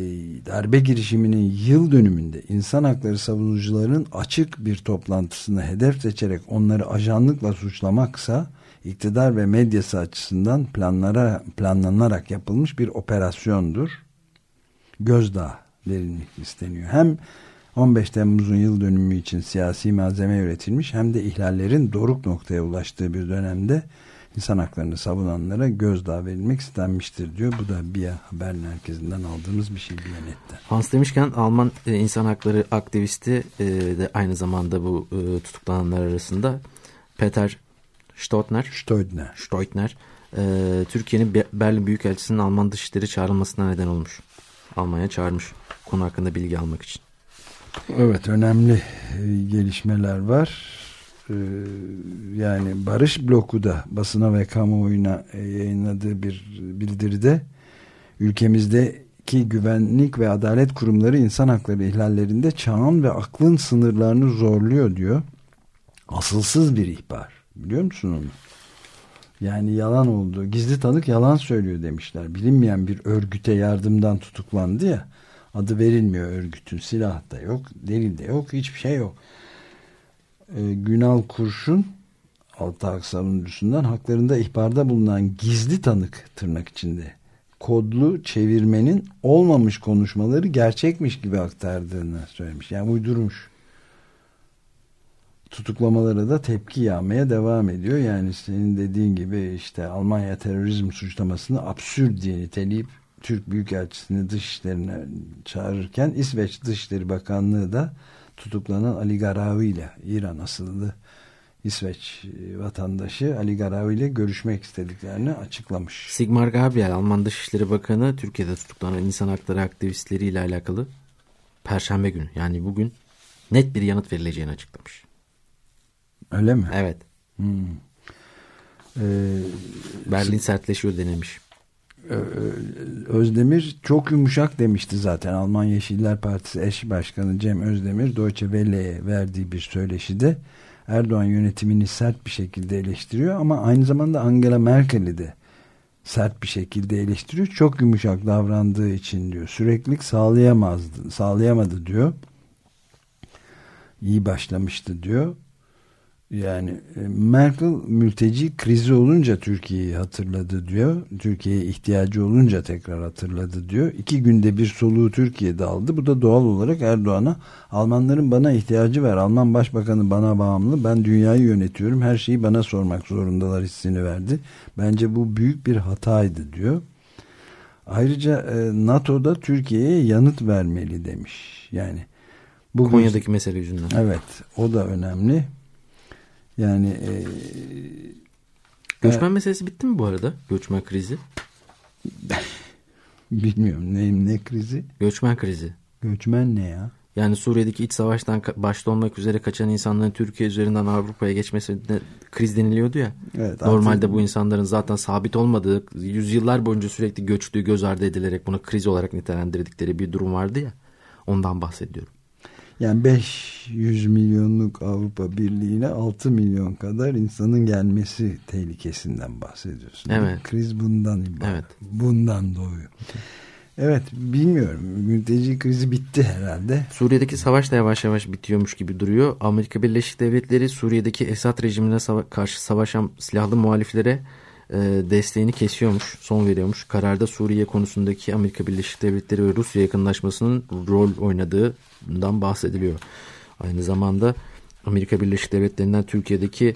darbe girişiminin yıl dönümünde insan hakları savunucularının açık bir toplantısını hedef seçerek onları ajanlıkla suçlamaksa iktidar ve medyası açısından planlara planlanarak yapılmış bir operasyondur. Gözdağı verilmek isteniyor. Hem 15 Temmuz'un yıl dönümü için siyasi malzeme üretilmiş hem de ihlallerin doruk noktaya ulaştığı bir dönemde insan haklarını savunanlara gözdağı verilmek istenmiştir diyor. Bu da bir haber merkezinden aldığımız bir şey Biyanet'ten. Hans demişken Alman e, insan hakları aktivisti e, de aynı zamanda bu e, tutuklananlar arasında Peter Stottner, Stoidner. Stoitner e, Türkiye'nin Be- Berlin Büyükelçisi'nin Alman dışişleri çağrılmasına neden olmuş. Almanya çağırmış konu hakkında bilgi almak için. Evet önemli e, gelişmeler var. E, yani Barış Bloku da basına ve kamuoyuna e, yayınladığı bir bildiride ülkemizdeki güvenlik ve adalet kurumları insan hakları ihlallerinde çağın ve aklın sınırlarını zorluyor diyor. Asılsız bir ihbar. Biliyor musun onu? Yani yalan oldu. Gizli tanık yalan söylüyor demişler. Bilinmeyen bir örgüte yardımdan tutuklandı ya. Adı verilmiyor örgütün. Silah da yok. Delil de yok. Hiçbir şey yok. Ee, Günal Kurşun Altı savunucusundan haklarında ihbarda bulunan gizli tanık tırnak içinde kodlu çevirmenin olmamış konuşmaları gerçekmiş gibi aktardığını söylemiş. Yani uydurmuş. Tutuklamalara da tepki yağmaya devam ediyor. Yani senin dediğin gibi işte Almanya terörizm suçlamasını absürt diye niteleyip Türk Büyükelçisini dışişlerine çağırırken İsveç Dışişleri Bakanlığı da tutuklanan Ali Garavi ile İran asıllı İsveç vatandaşı Ali Garavi ile görüşmek istediklerini açıklamış. Sigmar Gabriel Alman Dışişleri Bakanı Türkiye'de tutuklanan insan hakları aktivistleriyle alakalı Perşembe günü yani bugün net bir yanıt verileceğini açıklamış. Öyle mi? Evet. Ee, Berlin sertleşiyor denilmiş. Özdemir çok yumuşak demişti zaten Alman Yeşiller Partisi eş başkanı Cem Özdemir Deutsche Welle'ye verdiği bir söyleşide Erdoğan yönetimini sert bir şekilde eleştiriyor ama aynı zamanda Angela Merkel'i de sert bir şekilde eleştiriyor. Çok yumuşak davrandığı için diyor. Süreklilik sağlayamazdı, sağlayamadı diyor. İyi başlamıştı diyor. Yani e, Merkel mülteci krizi olunca Türkiye'yi hatırladı diyor. Türkiye'ye ihtiyacı olunca tekrar hatırladı diyor. İki günde bir soluğu Türkiye'de aldı. Bu da doğal olarak Erdoğan'a Almanların bana ihtiyacı var. Alman başbakanı bana bağımlı. Ben dünyayı yönetiyorum. Her şeyi bana sormak zorundalar hissini verdi. Bence bu büyük bir hataydı diyor. Ayrıca e, NATO'da Türkiye'ye yanıt vermeli demiş. Yani bugün, Konya'daki mesele yüzünden. Evet o da önemli. Yani e, göçmen e, meselesi bitti mi bu arada? Göçmen krizi. Bilmiyorum ne, ne krizi? Göçmen krizi. Göçmen ne ya? Yani Suriye'deki iç savaştan başta olmak üzere kaçan insanların Türkiye üzerinden Avrupa'ya geçmesi de kriz deniliyordu ya. Evet, Normalde artık... bu insanların zaten sabit olmadığı, yüzyıllar boyunca sürekli göçtüğü göz ardı edilerek buna kriz olarak nitelendirdikleri bir durum vardı ya. Ondan bahsediyorum. Yani 500 milyonluk Avrupa Birliği'ne 6 milyon kadar insanın gelmesi tehlikesinden bahsediyorsun. Evet. Kriz bundan ibaret. Evet. Bundan doğuyor. Evet bilmiyorum. Mülteci krizi bitti herhalde. Suriye'deki savaş da yavaş yavaş bitiyormuş gibi duruyor. Amerika Birleşik Devletleri Suriye'deki Esad rejimine sava karşı savaşan silahlı muhaliflere e, desteğini kesiyormuş, son veriyormuş. Kararda Suriye konusundaki Amerika Birleşik Devletleri ve Rusya yakınlaşmasının rol oynadığından bahsediliyor. Aynı zamanda Amerika Birleşik Devletleri'nden Türkiye'deki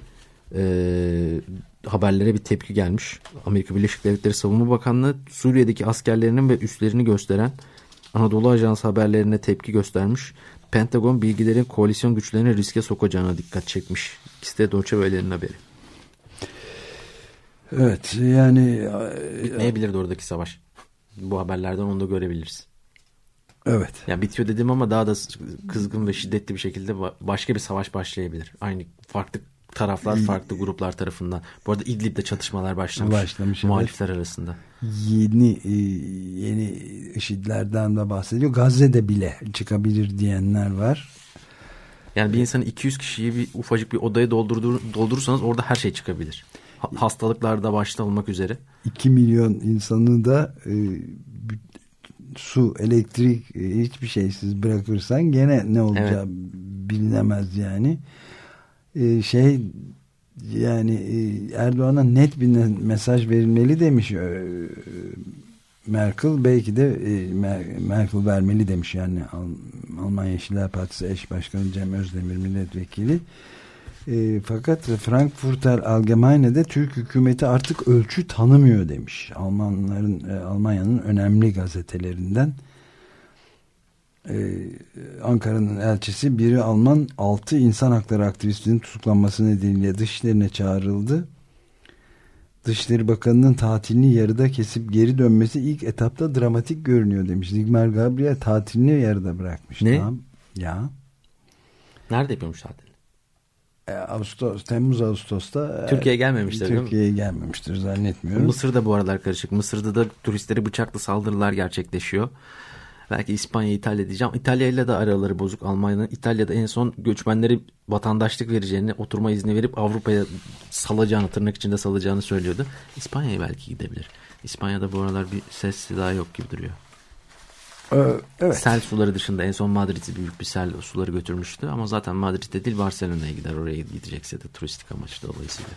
e, haberlere bir tepki gelmiş. Amerika Birleşik Devletleri Savunma Bakanlığı Suriye'deki askerlerinin ve üslerini gösteren Anadolu Ajans haberlerine tepki göstermiş. Pentagon bilgilerin koalisyon güçlerini riske sokacağına dikkat çekmiş. İkisi de Deutsche haberi. Evet yani bitmeyebilirdi oradaki savaş. Bu haberlerden onu da görebiliriz. Evet. Ya bitiyor dedim ama daha da kızgın ve şiddetli bir şekilde başka bir savaş başlayabilir. Aynı farklı taraflar farklı gruplar tarafından. Bu arada İdlib'de çatışmalar başlamış. Başlamış. Muhalifler evet. arasında. Yeni e, yeni IŞİD'lerden de bahsediyor. Gazze'de bile çıkabilir diyenler var. Yani bir insanın 200 kişiyi bir ufacık bir odaya doldur, doldurursanız orada her şey çıkabilir hastalıklarda başta olmak üzere. 2 milyon insanı da e, su, elektrik e, hiçbir şeysiz bırakırsan gene ne olacağı evet. bilinemez yani. E, şey yani e, Erdoğan'a net bir mesaj verilmeli demiş e, Merkel belki de e, Merkel vermeli demiş yani Almanya Yeşiller Partisi eş başkanı Cem Özdemir milletvekili e, fakat Frankfurter Allgemeine'de Türk hükümeti artık ölçü tanımıyor demiş. Almanların e, Almanya'nın önemli gazetelerinden. Ee, Ankara'nın elçisi biri Alman altı insan hakları aktivistinin tutuklanması nedeniyle dışlarına çağrıldı. Dışişleri Bakanı'nın tatilini yarıda kesip geri dönmesi ilk etapta dramatik görünüyor demiş. Zigmar Gabriel tatilini yarıda bırakmış. Ne? Tamam. Ya. Nerede yapıyormuş tatil? E, Ağustos, Temmuz Ağustos'ta e, Türkiye'ye gelmemiştir Türkiye'ye gelmemiştir zannetmiyorum. Mısır'da bu aralar karışık. Mısır'da da turistlere bıçaklı saldırılar gerçekleşiyor. Belki İspanya, İtalya diyeceğim. İtalya ile de araları bozuk Almanya'nın. İtalya'da en son göçmenleri vatandaşlık vereceğini, oturma izni verip Avrupa'ya salacağını, tırnak içinde salacağını söylüyordu. İspanya'ya belki gidebilir. İspanya'da bu aralar bir ses daha yok gibi duruyor. Ee, evet. Sel suları dışında en son Madrid'i büyük bir sel suları götürmüştü. Ama zaten Madrid'de değil Barcelona'ya gider. Oraya gidecekse de turistik amaçlı dolayısıyla.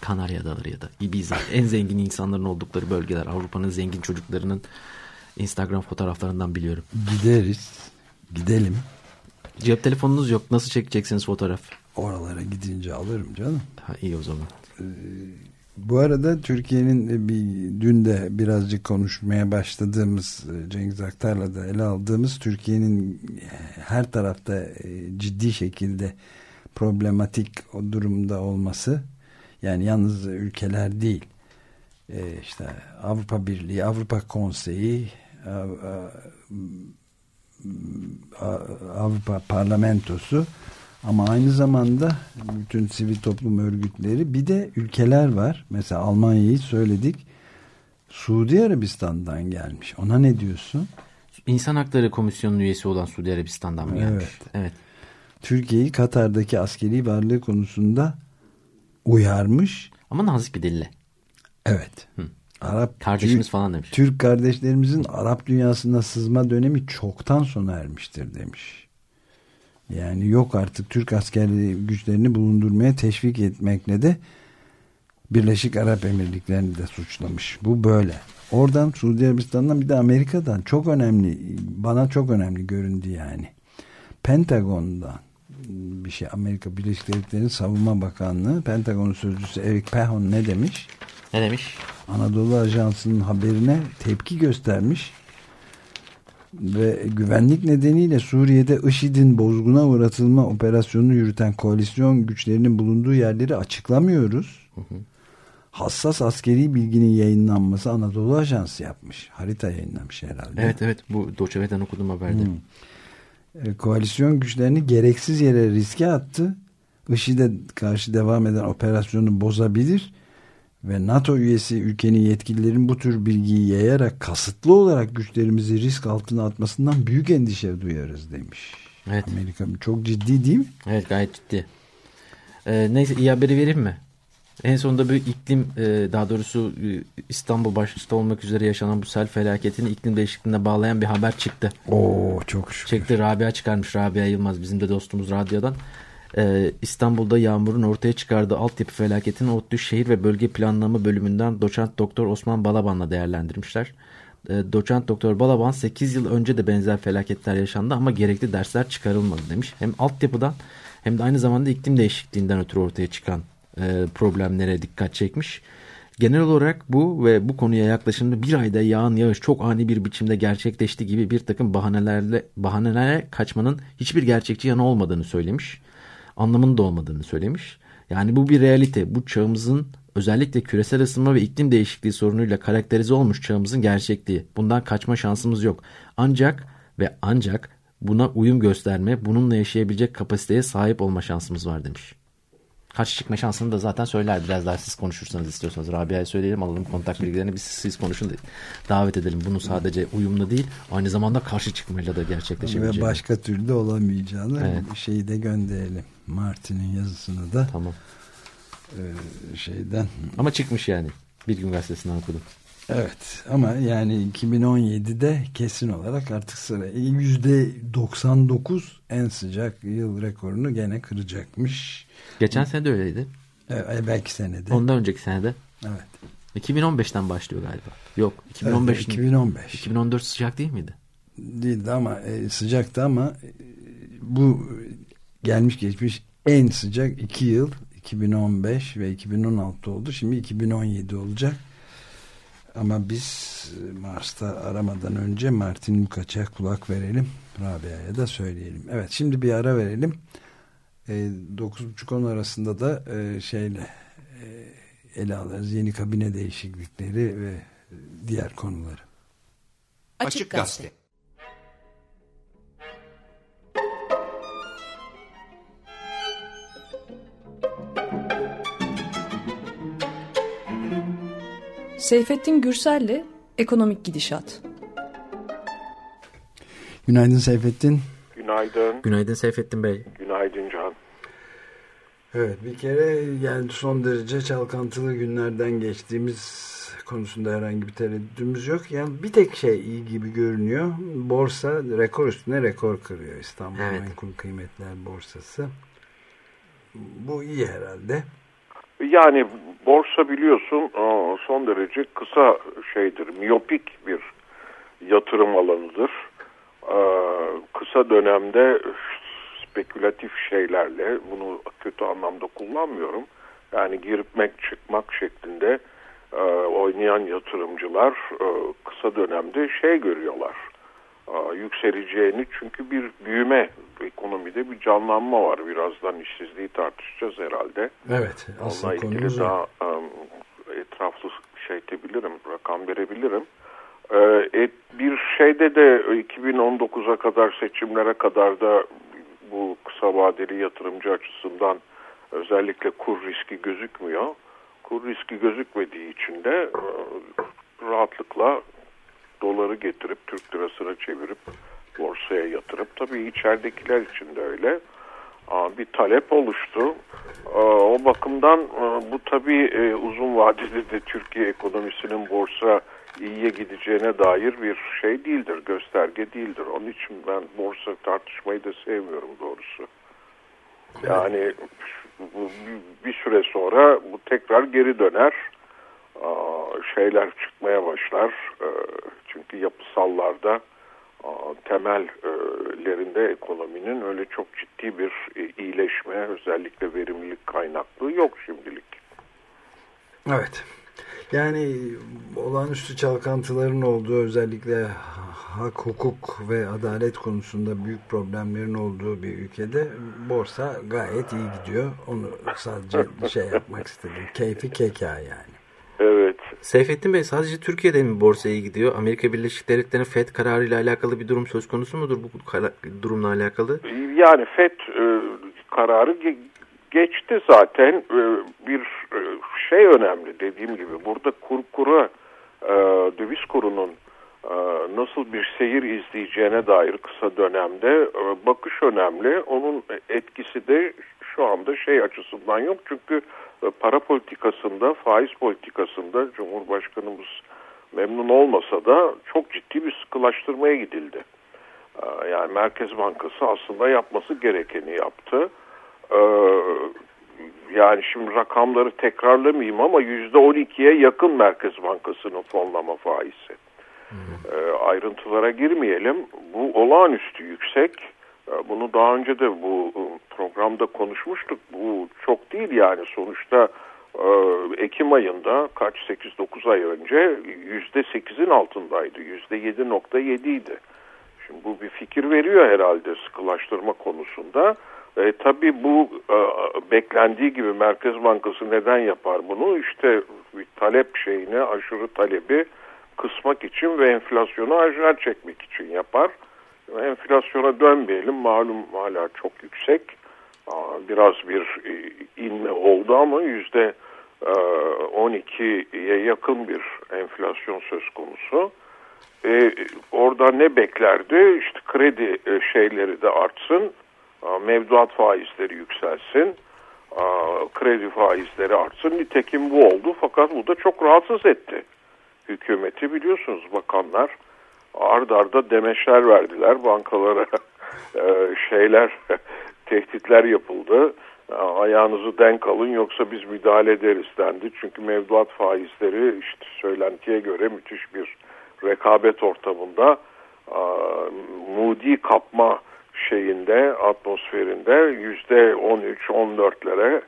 Kanarya Adaları ya da Ibiza. en zengin insanların oldukları bölgeler. Avrupa'nın zengin çocuklarının Instagram fotoğraflarından biliyorum. Gideriz. Gidelim. Cep telefonunuz yok. Nasıl çekeceksiniz fotoğraf? Oralara gidince alırım canım. Ha, iyi o zaman. Ee, bu arada Türkiye'nin bir dün de birazcık konuşmaya başladığımız e, Cengiz Aktar'la da ele aldığımız Türkiye'nin her tarafta e, ciddi şekilde problematik o durumda olması yani yalnız ülkeler değil e, işte Avrupa Birliği, Avrupa Konseyi Avrupa Parlamentosu Ama aynı zamanda bütün sivil toplum örgütleri bir de ülkeler var. Mesela Almanya'yı söyledik. Suudi Arabistan'dan gelmiş. Ona ne diyorsun? İnsan Hakları Komisyonu'nun üyesi olan Suudi Arabistan'dan mı gelmiş? Evet. evet. Türkiye'yi Katar'daki askeri varlığı konusunda uyarmış. Ama nazik bir dille. Evet. Hı. Arap Kardeşimiz Türk, falan demiş. Türk kardeşlerimizin Arap dünyasına sızma dönemi çoktan sona ermiştir demiş. Yani yok artık Türk askeri güçlerini bulundurmaya teşvik etmekle de Birleşik Arap Emirlikleri'ni de suçlamış. Bu böyle. Oradan Suudi Arabistan'dan bir de Amerika'dan çok önemli bana çok önemli göründü yani. Pentagon'dan bir şey Amerika Birleşik Devletleri'nin Savunma Bakanlığı Pentagon sözcüsü Eric Pahon ne demiş? Ne demiş? Anadolu Ajansı'nın haberine tepki göstermiş ve güvenlik nedeniyle Suriye'de IŞİD'in bozguna uğratılma operasyonunu yürüten koalisyon güçlerinin bulunduğu yerleri açıklamıyoruz. Hı hı. Hassas askeri bilginin yayınlanması Anadolu Ajansı yapmış. Harita yayınlamış herhalde. Evet evet bu Doçeve'den okudum haberde. Hmm. Koalisyon güçlerini gereksiz yere riske attı. IŞİD'e karşı devam eden operasyonu bozabilir ve NATO üyesi ülkenin yetkililerin bu tür bilgiyi yayarak kasıtlı olarak güçlerimizi risk altına atmasından büyük endişe duyarız demiş. Evet. Amerika çok ciddi değil mi? Evet gayet ciddi. Ee, neyse iyi haberi vereyim mi? En sonunda bir iklim e, daha doğrusu e, İstanbul başta olmak üzere yaşanan bu sel felaketini iklim değişikliğine bağlayan bir haber çıktı. Oo çok şükür. Çekti Rabia çıkarmış Rabia Yılmaz bizim de dostumuz radyodan. Ee, İstanbul'da yağmurun ortaya çıkardığı altyapı felaketini ODTÜ Şehir ve Bölge Planlama bölümünden doçent doktor Osman Balaban'la değerlendirmişler. Ee, doçent doktor Balaban 8 yıl önce de benzer felaketler yaşandı ama gerekli dersler çıkarılmadı demiş. Hem altyapıdan hem de aynı zamanda iklim değişikliğinden ötürü ortaya çıkan e, problemlere dikkat çekmiş. Genel olarak bu ve bu konuya yaklaşımda bir ayda yağan yağış çok ani bir biçimde gerçekleşti gibi bir takım bahanelerle bahanelere kaçmanın hiçbir gerçekçi yanı olmadığını söylemiş. Anlamının da olmadığını söylemiş. Yani bu bir realite. Bu çağımızın özellikle küresel ısınma ve iklim değişikliği sorunuyla karakterize olmuş çağımızın gerçekliği. Bundan kaçma şansımız yok. Ancak ve ancak buna uyum gösterme, bununla yaşayabilecek kapasiteye sahip olma şansımız var demiş. Karşı çıkma şansını da zaten söyler. Biraz daha siz konuşursanız istiyorsanız. Rabia'ya söyleyelim alalım kontak bilgilerini biz siz konuşun davet edelim. Bunu sadece uyumlu değil aynı zamanda karşı çıkmayla da gerçekleşebilecek. Ve başka türlü olamayacağını Evet. şeyi de gönderelim. Martin'in yazısını da Tamam. e, şeyden. Ama çıkmış yani. Bir gün gazetesinden okudum. Evet ama yani 2017'de kesin olarak artık sıra yüzde 99 en sıcak yıl rekorunu gene kıracakmış. Geçen sene de öyleydi. Evet, belki senede. Ondan önceki senede. Evet. 2015'ten başlıyor galiba. Yok 2015. Evet, 2015. 2014 sıcak değil miydi? Değildi ama e, sıcaktı ama e, bu gelmiş geçmiş en sıcak iki yıl 2015 ve 2016 oldu. Şimdi 2017 olacak. Ama biz e, Mars'ta aramadan önce Martin Lukaç'a kulak verelim. Rabia'ya da söyleyelim. Evet şimdi bir ara verelim. E, 9.30-10 arasında da e, şeyle e, ele alırız. Yeni kabine değişiklikleri ve e, diğer konuları. Açık Gazete. Seyfettin Gürsel'le Ekonomik Gidişat. Günaydın Seyfettin. Günaydın. Günaydın Seyfettin Bey. Günaydın Can. Evet bir kere yani son derece çalkantılı günlerden geçtiğimiz konusunda herhangi bir tereddütümüz yok. Yani bir tek şey iyi gibi görünüyor. Borsa rekor üstüne rekor kırıyor İstanbul Evet. Menkul Kıymetler Borsası. Bu iyi herhalde. Yani borsa biliyorsun son derece kısa şeydir, miyopik bir yatırım alanıdır. Aa, Kısa dönemde spekülatif şeylerle, bunu kötü anlamda kullanmıyorum. Yani girmek çıkmak şeklinde e, oynayan yatırımcılar e, kısa dönemde şey görüyorlar. e, yükseleceğini çünkü bir büyüme ekonomide bir canlanma var. Birazdan işsizliği tartışacağız herhalde. Evet Onunla ilgili daha um, etraflı şey edebilirim, rakam verebilirim. Ee, et, bir şeyde de 2019'a kadar seçimlere kadar da bu kısa vadeli yatırımcı açısından özellikle kur riski gözükmüyor. Kur riski gözükmediği için de e, rahatlıkla doları getirip Türk lirasına çevirip borsaya yatırıp tabii içeridekiler için de öyle bir talep oluştu. O bakımdan e, bu tabii e, uzun vadede de Türkiye ekonomisinin borsa iyiye gideceğine dair bir şey değildir, gösterge değildir. Onun için ben borsa tartışmayı da sevmiyorum doğrusu. Yani bir süre sonra bu tekrar geri döner. Şeyler çıkmaya başlar. E, çünkü yapısallarda temellerinde ekonominin öyle çok ciddi bir e, iyileşme özellikle verimlilik kaynaklı yok şimdilik. Evet. Yani olağanüstü çalkantıların olduğu özellikle hak, hukuk ve adalet konusunda büyük problemlerin olduğu bir ülkede borsa gayet iyi gidiyor. Onu sadece şey yapmak istedim. Keyfi keka yani. Evet. Seyfettin Bey sadece Türkiye'de mi borsaya gidiyor? Amerika Birleşik Devletleri'nin FED kararıyla alakalı bir durum söz konusu mudur bu durumla alakalı? Yani FED e, kararı geçti zaten. E, bir e, şey önemli dediğim gibi burada kur kura e, döviz kurunun nasıl bir seyir izleyeceğine dair kısa dönemde bakış önemli. Onun etkisi de şu anda şey açısından yok çünkü para politikasında, faiz politikasında Cumhurbaşkanımız memnun olmasa da çok ciddi bir sıkılaştırmaya gidildi. Yani Merkez Bankası aslında yapması gerekeni yaptı. Ee, yani şimdi rakamları tekrarlamayayım ama yüzde 12'ye yakın Merkez Bankası'nın fonlama faizi. Ee, ayrıntılara girmeyelim. Bu olağanüstü yüksek. Bunu daha önce de bu programda konuşmuştuk. Bu çok değil yani sonuçta e, Ekim ayında kaç 8-9 ay önce %8'in altındaydı. %7.7 idi. Şimdi bu bir fikir veriyor herhalde sıkılaştırma konusunda. E, tabii bu e, beklendiği gibi Merkez Bankası neden yapar bunu? İşte talep şeyine aşırı talebi kısmak için ve enflasyonu aşağı çekmek için yapar. Enflasyona dönmeyelim malum hala çok yüksek biraz bir e, inme oldu ama yüzde 12'ye e, yakın bir enflasyon söz konusu. E, orada ne beklerdi? İşte kredi şeyleri de artsın, mevduat faizleri yükselsin, kredi faizleri artsın. Nitekim bu oldu fakat bu da çok rahatsız etti. Hükümeti biliyorsunuz bakanlar ard arda demeçler verdiler bankalara şeyler tehditler yapıldı. Ayağınızı denk alın yoksa biz müdahale ederiz dendi. Çünkü mevduat faizleri işte söylentiye göre müthiş bir rekabet ortamında mudi kapma şeyinde atmosferinde yüzde 13-14'lere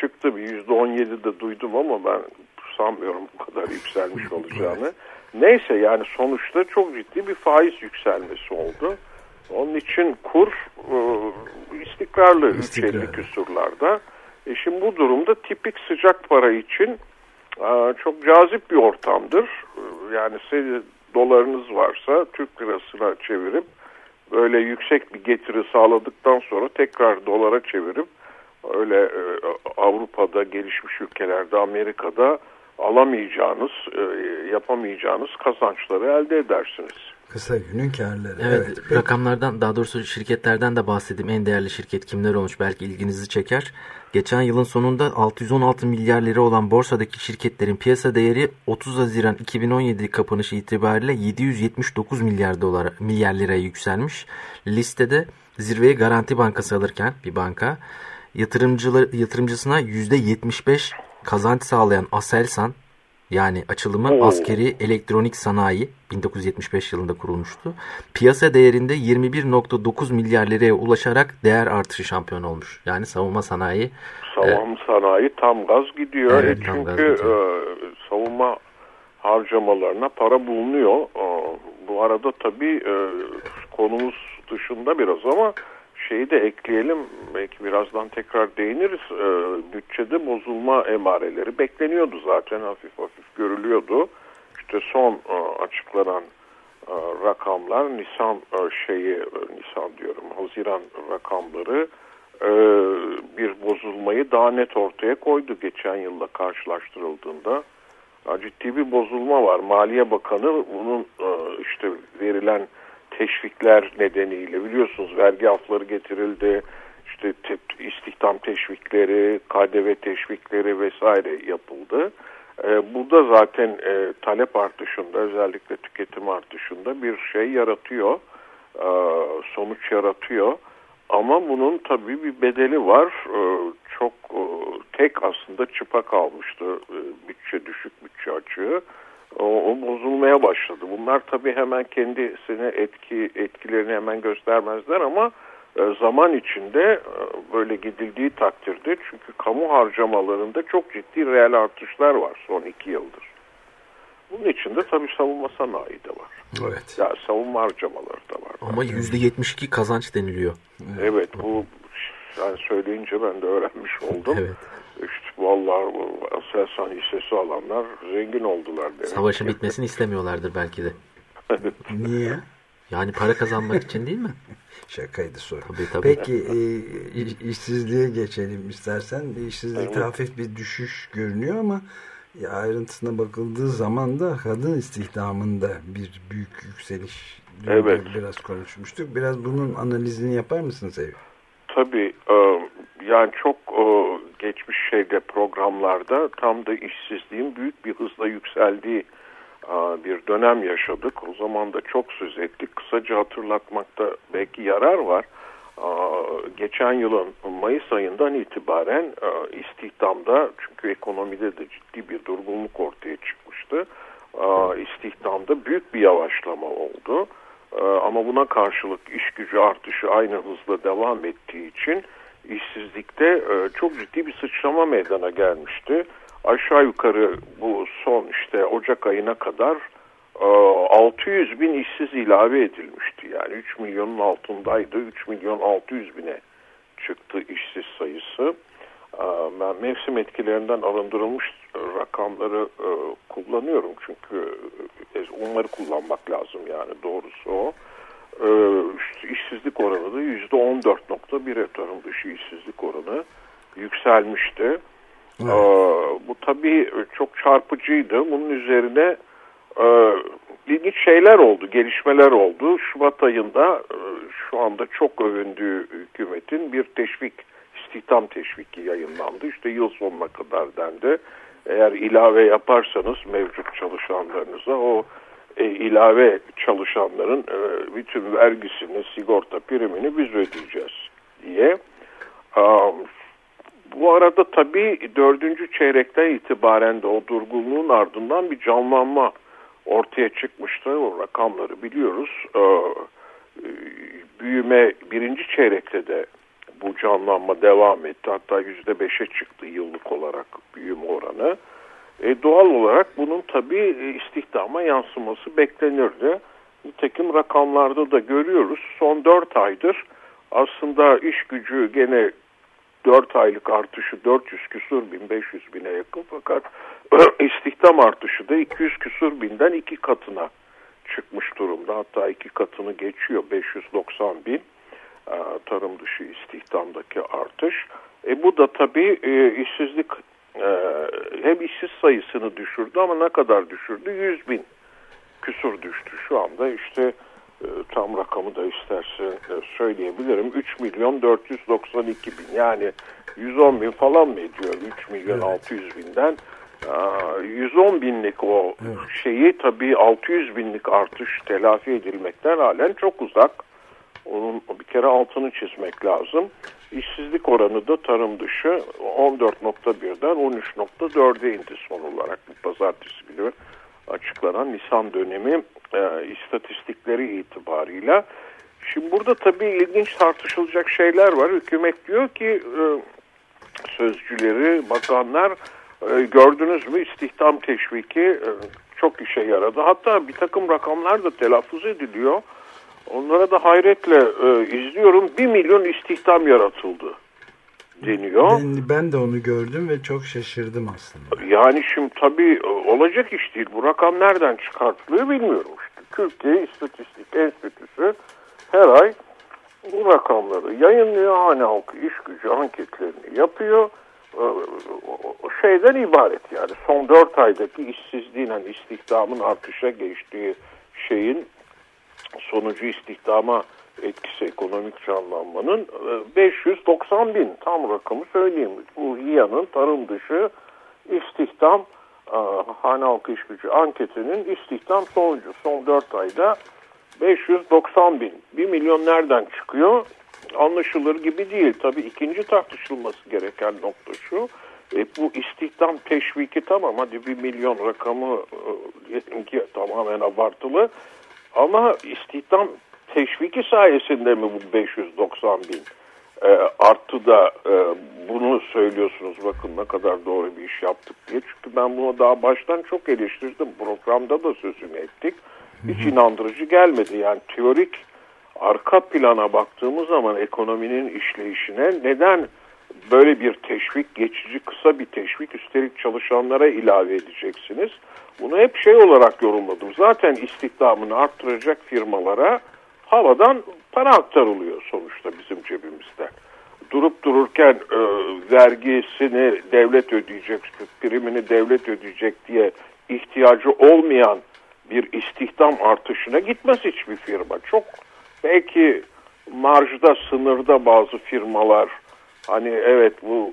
çıktı. Yüzde 17 de duydum ama ben sanmıyorum bu kadar yükselmiş olacağını. Neyse yani sonuçta çok ciddi bir faiz yükselmesi oldu. Onun için kur e, istikrarlı. 350 küsurlarda. E şimdi bu durumda tipik sıcak para için e, çok cazip bir ortamdır. E, yani siz dolarınız varsa Türk lirasına çevirip böyle yüksek bir getiri sağladıktan sonra tekrar dolara çevirip öyle e, Avrupa'da, gelişmiş ülkelerde, Amerika'da alamayacağınız, e, yapamayacağınız kazançları elde edersiniz. Kısa günün karları. Evet, evet rakamlardan daha doğrusu şirketlerden de bahsedeyim. En değerli şirket kimler olmuş belki ilginizi çeker. Geçen yılın sonunda 616 milyar lira olan borsadaki şirketlerin piyasa değeri 30 Haziran 2017 kapanışı itibariyle 779 milyar dolar milyar liraya yükselmiş. Listede zirveye Garanti Bankası alırken bir banka yatırımcılar yatırımcısına %75 kazanç sağlayan Aselsan yani açılımı Oo. askeri elektronik sanayi 1975 yılında kurulmuştu. Piyasa değerinde 21.9 milyar liraya ulaşarak değer artışı şampiyon olmuş. Yani savunma sanayi. Savunma e, sanayi tam gaz gidiyor. Evet, e, çünkü gaz gidiyor. E, savunma harcamalarına para bulunuyor. E, bu arada tabii e, konumuz dışında biraz ama şeyi de ekleyelim. Belki birazdan tekrar değiniriz. E, bütçede bozulma emareleri bekleniyordu zaten hafif hafif görülüyordu. İşte son e, açıklanan e, rakamlar Nisan e, şeyi e, Nisan diyorum Haziran rakamları e, bir bozulmayı daha net ortaya koydu geçen yılla karşılaştırıldığında. Ciddi bir bozulma var. Maliye Bakanı bunun işte verilen teşvikler nedeniyle biliyorsunuz vergi afları getirildi. işte te istihdam teşvikleri, KDV teşvikleri vesaire yapıldı. Burada zaten talep artışında özellikle tüketim artışında bir şey yaratıyor. Sonuç yaratıyor. Ama bunun tabii bir bedeli var. Ee, çok e, tek aslında çıpa kalmıştı e, bütçe düşük bütçe açığı. O, o bozulmaya başladı. Bunlar tabii hemen kendisine etki etkilerini hemen göstermezler ama e, zaman içinde böyle gidildiği takdirde çünkü kamu harcamalarında çok ciddi reel artışlar var son iki yıldır. Bunun içinde tabii savunma sanayi de var. Evet. Ya savunma harcamaları da var. Ama yüzde 72 kazanç deniliyor. Evet bu yani söyleyince ben de öğrenmiş oldum. Evet. İşte vallahi Aselsan hissesi alanlar zengin oldular. Demek Savaşın bitmesini istemiyorlardır belki de. Niye? Yani para kazanmak için değil mi? Şakaydı soru. Tabii, tabii. Peki e, işsizliğe geçelim istersen. İşsizlikte evet. hafif bir düşüş görünüyor ama ayrıntısına bakıldığı zaman da kadın istihdamında bir büyük yükseliş evet. biraz konuşmuştuk. Biraz bunun analizini yapar mısınız Evi? Tabii. E, yani çok e, geçmiş şeyde programlarda tam da işsizliğin büyük bir hızla yükseldiği bir dönem yaşadık. O zaman da çok söz ettik. Kısaca hatırlatmakta belki yarar var geçen yılın Mayıs ayından itibaren istihdamda çünkü ekonomide de ciddi bir durgunluk ortaya çıkmıştı. İstihdamda büyük bir yavaşlama oldu. Ama buna karşılık iş gücü artışı aynı hızla devam ettiği için işsizlikte e, çok ciddi bir sıçrama meydana gelmişti. Aşağı yukarı bu son işte Ocak ayına kadar 600 ee, bin işsiz ilave edilmişti. Yani 3 milyonun altındaydı. 3 milyon 600 bine çıktı işsiz sayısı. Ee, ben mevsim etkilerinden arındırılmış rakamları e, kullanıyorum. Çünkü e, onları kullanmak lazım yani doğrusu o. Ee, işsizlik oranı da %14.1'e tarım dışı işsizlik oranı yükselmişti. Evet. Bu tabii çok çarpıcıydı. Bunun üzerine e, ilginç şeyler oldu, gelişmeler oldu. Şubat ayında e, şu anda çok övündüğü hükümetin bir teşvik, istihdam teşviki yayınlandı. İşte yıl sonuna kadar dendi. Eğer ilave yaparsanız mevcut çalışanlarınıza o e, ilave çalışanların e, bütün vergisini, sigorta primini biz ödeyeceğiz diye. Um, bu arada tabii dördüncü çeyrekten itibaren de o durgunluğun ardından bir canlanma ortaya çıkmıştı. O rakamları biliyoruz. Ee, büyüme birinci çeyrekte de bu canlanma devam etti. Hatta yüzde beşe çıktı yıllık olarak büyüme oranı. E, doğal olarak bunun tabii istihdama yansıması beklenirdi. Nitekim rakamlarda da görüyoruz. Son dört aydır aslında iş gücü gene 4 aylık artışı 400 küsur bin 500 bine yakın fakat istihdam artışı da 200 küsur binden iki katına çıkmış durumda. Hatta iki katını geçiyor 590 bin e, tarım dışı istihdamdaki artış. E bu da tabii e, işsizlik e, hem işsiz sayısını düşürdü ama ne kadar düşürdü? 100 bin küsur düştü. Şu anda işte e, tam rakamı da isterse e, söyleyebilirim. 3 milyon 492 bin yani 110 bin falan mı ediyor 3 milyon evet. 600 binden 110 binlik o evet. şeyi tabii 600 binlik artış telafi edilmekten halen çok uzak. Onun bir kere altını çizmek lazım. İşsizlik oranı da tarım dışı 14.1'den 13.4'e indi son olarak pazartesi günü açıklanan Nisan dönemi e, istatistikleri itibarıyla. Şimdi burada tabii ilginç tartışılacak şeyler var. Hükümet diyor ki e, sözcüleri, bakanlar e, gördünüz mü istihdam teşviki e, çok işe yaradı. Hatta bir takım rakamlar da telaffuz ediliyor. Onlara da hayretle e, izliyorum. Bir milyon istihdam yaratıldı deniyor. Ben, ben de onu gördüm ve çok şaşırdım aslında. Yani şimdi tabii e, olacak iş değil. Bu rakam nereden çıkartılıyor bilmiyorum işte. Türkiye İstatistik Enstitüsü her ay bu rakamları yayınlıyor. Hane halkı iş gücü anketlerini yapıyor. Ee, şeyden ibaret yani son 4 aydaki işsizliğin hani istihdamın artışa geçtiği şeyin sonucu istihdama etkisi ekonomik canlanmanın 590 e, bin tam rakamı söyleyeyim. Bu İYA'nın tarım dışı istihdam e, hane halkı iş gücü anketinin istihdam sonucu son 4 ayda 590 bin. 1 milyon nereden çıkıyor? Anlaşılır gibi değil. Tabii ikinci tartışılması gereken nokta şu. E, bu istihdam teşviki tamam hadi 1 milyon rakamı e, ki tamamen abartılı. Ama istihdam teşviki sayesinde mi bu 590 bin e, arttı da e, bunu söylüyorsunuz bakın ne kadar doğru bir iş yaptık diye. Çünkü ben bunu daha baştan çok eleştirdim. Programda da sözünü ettik. Hiç inandırıcı gelmedi. Yani teorik arka plana baktığımız zaman ekonominin işleyişine neden böyle bir teşvik geçici kısa bir teşvik üstelik çalışanlara ilave edeceksiniz. Bunu hep şey olarak yorumladım. Zaten istihdamını arttıracak firmalara havadan para aktarılıyor sonuçta bizim cebimizden. Durup dururken e, vergisini devlet ödeyecek, primini devlet ödeyecek diye ihtiyacı olmayan bir istihdam artışına gitmez hiçbir firma. Çok belki marjda, sınırda bazı firmalar hani evet bu,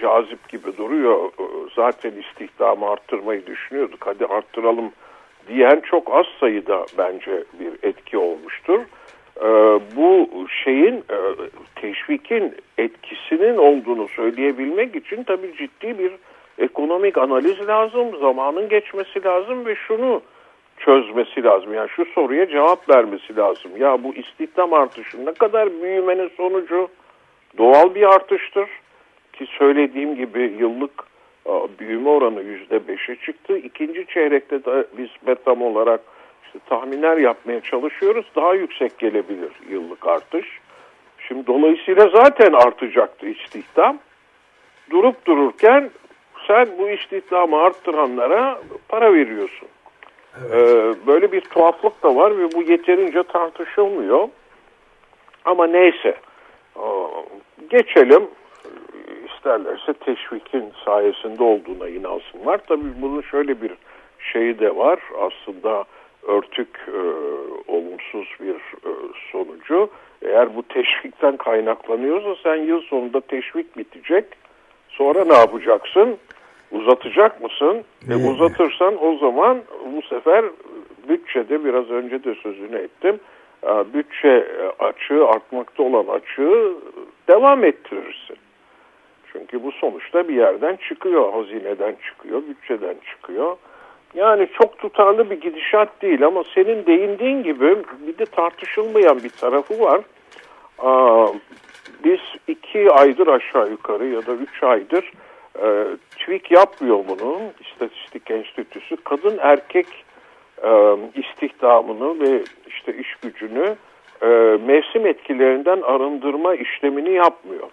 cazip gibi duruyor. Zaten istihdamı arttırmayı düşünüyorduk. Hadi arttıralım diyen çok az sayıda bence bir etki olmuştur. Ee, bu şeyin e, teşvikin etkisinin olduğunu söyleyebilmek için tabii ciddi bir ekonomik analiz lazım, zamanın geçmesi lazım ve şunu çözmesi lazım. Yani şu soruya cevap vermesi lazım. Ya bu istihdam artışı ne kadar büyümenin sonucu doğal bir artıştır ki söylediğim gibi yıllık büyüme oranı yüzde beşe çıktı. İkinci çeyrekte de biz metam olarak işte tahminler yapmaya çalışıyoruz. Daha yüksek gelebilir yıllık artış. Şimdi dolayısıyla zaten artacaktı istihdam. Durup dururken sen bu istihdamı arttıranlara para veriyorsun. Evet. Ee, böyle bir tuhaflık da var ve bu yeterince tartışılmıyor. Ama neyse geçelim isterlerse teşvikin sayesinde olduğuna inansınlar. Tabii bunun şöyle bir şeyi de var aslında örtük e, olumsuz bir e, sonucu. Eğer bu teşvikten kaynaklanıyorsa sen yıl sonunda teşvik bitecek. Sonra ne yapacaksın? Uzatacak mısın? E, uzatırsan o zaman bu sefer bütçede biraz önce de sözünü ettim. E, bütçe açığı artmakta olan açığı devam ettirirsin. Çünkü bu sonuçta bir yerden çıkıyor, hazineden çıkıyor, bütçeden çıkıyor. Yani çok tutarlı bir gidişat değil ama senin değindiğin gibi bir de tartışılmayan bir tarafı var. Biz iki aydır aşağı yukarı ya da üç aydır e, TÜİK yapmıyor bunu. İstatistik Enstitüsü kadın erkek e, istihdamını ve işte iş gücünü e, mevsim etkilerinden arındırma işlemini yapmıyor.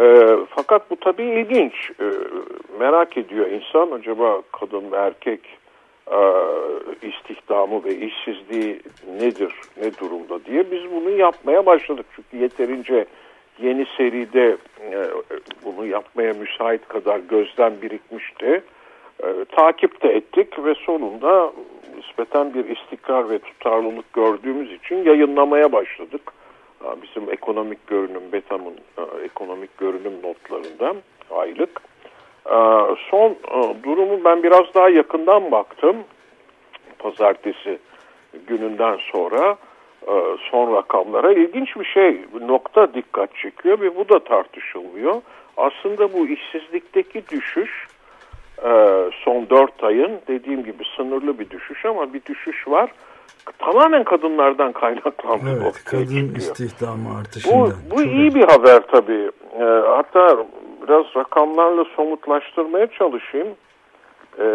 E, fakat bu tabii ilginç. Merak ediyor insan acaba kadın ve erkek istihdamı ve işsizliği nedir, ne durumda diye biz bunu yapmaya başladık. Çünkü yeterince yeni seride bunu yapmaya müsait kadar gözden birikmişti. E, takip de ettik ve sonunda nispeten bir istikrar ve tutarlılık gördüğümüz için yayınlamaya başladık bizim ekonomik görünüm Betam'ın ekonomik görünüm notlarında aylık. Son durumu ben biraz daha yakından baktım. Pazartesi gününden sonra son rakamlara ilginç bir şey nokta dikkat çekiyor ve bu da tartışılmıyor. Aslında bu işsizlikteki düşüş son dört ayın dediğim gibi sınırlı bir düşüş ama bir düşüş var tamamen kadınlardan kaynaklandı. Evet, kadın çıkıyor. istihdamı artışından. Bu, bu iyi bir haber tabii. E, hatta biraz rakamlarla somutlaştırmaya çalışayım. E,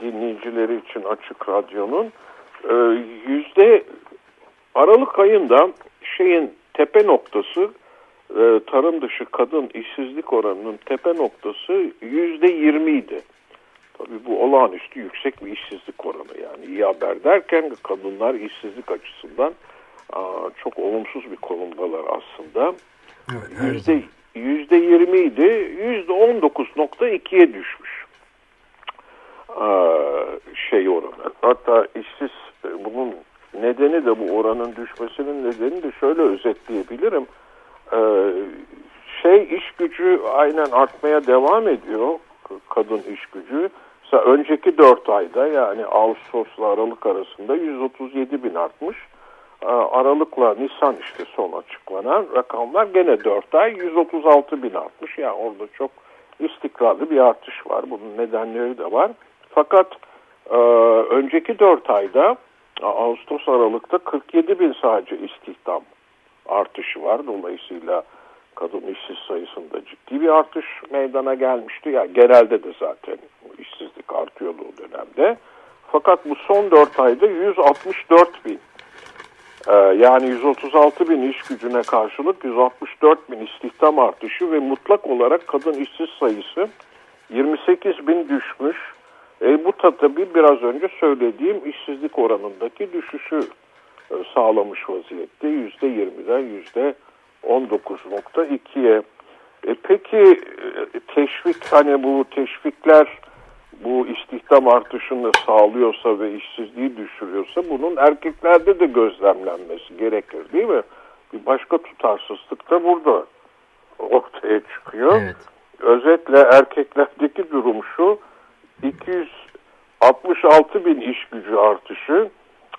dinleyicileri için Açık Radyo'nun. E, yüzde Aralık ayında şeyin tepe noktası e, tarım dışı kadın işsizlik oranının tepe noktası yüzde yirmiydi. Tabii bu olağanüstü yüksek bir işsizlik oranı yani iyi haber derken kadınlar işsizlik açısından çok olumsuz bir konumdalar aslında. Yüzde, yüzde yirmi idi, yüzde on dokuz nokta ikiye düşmüş şey oranı. Hatta işsiz bunun nedeni de bu oranın düşmesinin nedeni de şöyle özetleyebilirim. Ee, şey iş gücü aynen artmaya devam ediyor kadın iş gücü. Mesela önceki 4 ayda yani Ağustos'la Aralık arasında 137 bin artmış. Ee, Aralık'la Nisan işte son açıklanan rakamlar gene 4 ay 136 bin artmış. Yani orada çok istikrarlı bir artış var. Bunun nedenleri de var. Fakat e, önceki 4 ayda Ağustos Aralık'ta 47 bin sadece istihdam artışı var. Dolayısıyla kadın işsiz sayısında ciddi bir artış meydana gelmişti. Yani genelde de zaten işsizlik artıyordu o dönemde. Fakat bu son 4 ayda 164 bin ee, yani 136 bin iş gücüne karşılık 164 bin istihdam artışı ve mutlak olarak kadın işsiz sayısı 28 bin düşmüş. E, bu da tabii biraz önce söylediğim işsizlik oranındaki düşüşü e, sağlamış vaziyette. %20'den %19.2'ye. E, peki e, teşvik hani bu teşvikler bu istihdam artışını sağlıyorsa ve işsizliği düşürüyorsa bunun erkeklerde de gözlemlenmesi gerekir değil mi? Bir başka tutarsızlık da burada ortaya çıkıyor. Evet. Özetle erkeklerdeki durum şu 266 bin iş gücü artışı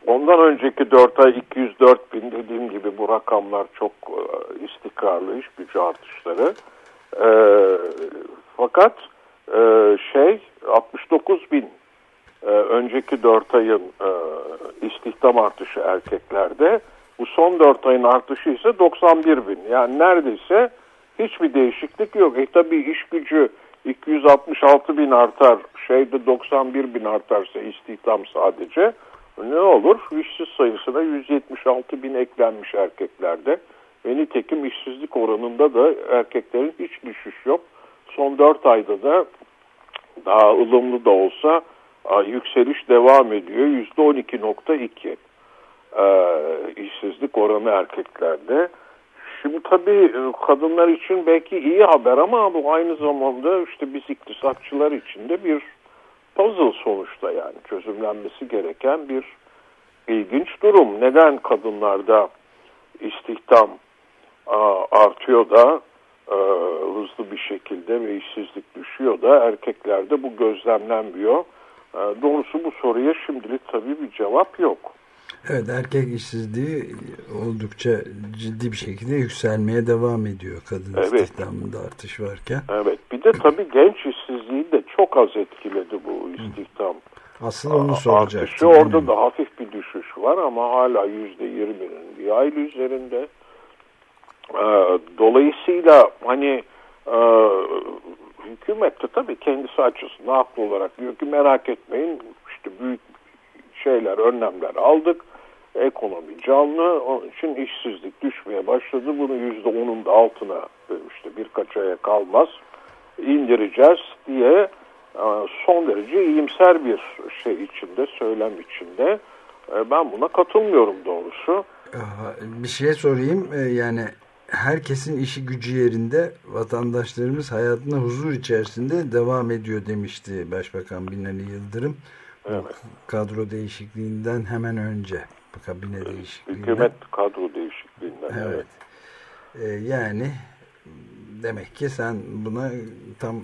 ondan önceki 4 ay 204 bin dediğim gibi bu rakamlar çok e, istikrarlı iş gücü artışları. E, fakat e, şey 69 bin e, önceki 4 ayın e, istihdam artışı erkeklerde bu son 4 ayın artışı ise 91 bin. Yani neredeyse hiçbir değişiklik yok. E tabi iş gücü 266 bin artar, şeyde 91 bin artarsa istihdam sadece ne olur? İşsiz sayısına 176 bin eklenmiş erkeklerde. Ve nitekim işsizlik oranında da erkeklerin hiç düşüş yok. Son 4 ayda da daha ılımlı da olsa yükseliş devam ediyor. %12.2 ee, işsizlik oranı erkeklerde. Şimdi tabii kadınlar için belki iyi haber ama bu aynı zamanda işte biz iktisatçılar için de bir puzzle sonuçta yani çözümlenmesi gereken bir ilginç durum. Neden kadınlarda istihdam artıyor da hızlı bir şekilde ve işsizlik düşüyor da erkeklerde bu gözlemlenmiyor. Doğrusu bu soruya şimdilik tabii bir cevap yok. Evet erkek işsizliği oldukça ciddi bir şekilde yükselmeye devam ediyor kadın evet. istihdamında artış varken. Evet bir de tabii genç işsizliği de çok az etkiledi bu istihdam. Aslında onu soracaktım. Artışı orada da hafif bir düşüş var ama hala yüzde yirminin bir aylı üzerinde. Dolayısıyla hani hükümet de tabii kendisi açısından haklı olarak diyor ki merak etmeyin işte büyük şeyler, önlemler aldık. Ekonomi canlı. Onun için işsizlik düşmeye başladı. Bunu yüzde onun da altına işte birkaç aya kalmaz indireceğiz diye son derece iyimser bir şey içinde, söylem içinde. Ben buna katılmıyorum doğrusu. Bir şey sorayım. Yani herkesin işi gücü yerinde vatandaşlarımız hayatına huzur içerisinde devam ediyor demişti Başbakan Binali Yıldırım. Evet. Kadro değişikliğinden hemen önce. Kabine değişikliğinden. Hükümet kadro değişikliğinden. Evet. evet. Ee, yani demek ki sen buna tam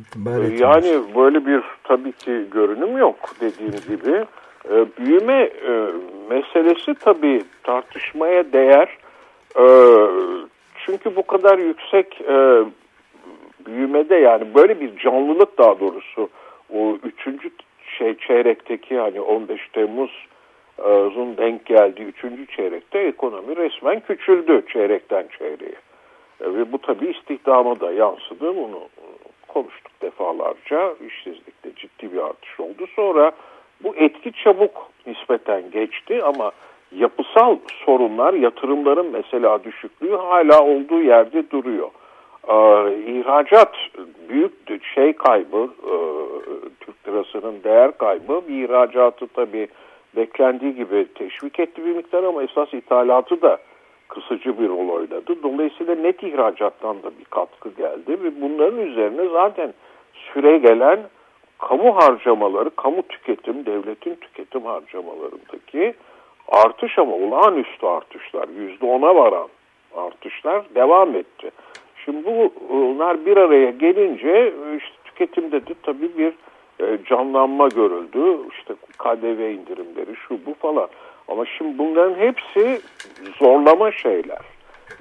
itibar etmiş. Yani böyle bir tabii ki görünüm yok dediğim gibi. Ee, büyüme e, meselesi tabii tartışmaya değer. E, çünkü bu kadar yüksek e, büyümede yani böyle bir canlılık daha doğrusu o üçüncü şey çeyrekteki hani 15 Temmuz'un denk geldiği üçüncü çeyrekte ekonomi resmen küçüldü çeyrekten çeyreğe. Ve bu tabii istihdama da yansıdı. Bunu konuştuk defalarca. İşsizlikte ciddi bir artış oldu. Sonra bu etki çabuk nispeten geçti ama yapısal sorunlar, yatırımların mesela düşüklüğü hala olduğu yerde duruyor. e, ihracat büyük şey kaybı, e, Türk lirasının değer kaybı bir ihracatı tabii beklendiği gibi teşvik etti bir miktar ama esas ithalatı da kısıcı bir rol oynadı. Dolayısıyla net ihracattan da bir katkı geldi ve bunların üzerine zaten süre gelen kamu harcamaları, kamu tüketim, devletin tüketim harcamalarındaki artış ama olağanüstü artışlar, yüzde ona varan artışlar devam etti. Şimdi bunlar bir araya gelince işte tüketimde de tabii bir e, canlanma görüldü. İşte KDV indirimleri şu bu falan. Ama şimdi bunların hepsi zorlama şeyler.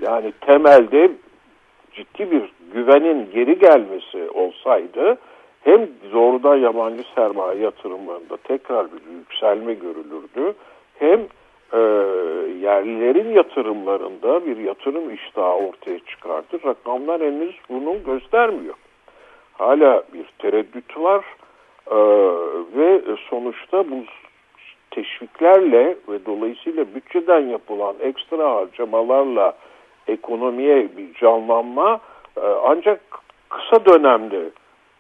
Yani temelde ciddi bir güvenin geri gelmesi olsaydı hem doğrudan yabancı sermaye yatırımlarında tekrar bir yükselme görülürdü. Hem e, yerlilerin yatırımlarında bir yatırım iştahı ortaya çıkardı. Rakamlar henüz bunu göstermiyor. Hala bir tereddüt var e, ve sonuçta bu teşviklerle ve dolayısıyla bütçeden yapılan ekstra harcamalarla ekonomiye bir canlanma e, ancak kısa dönemde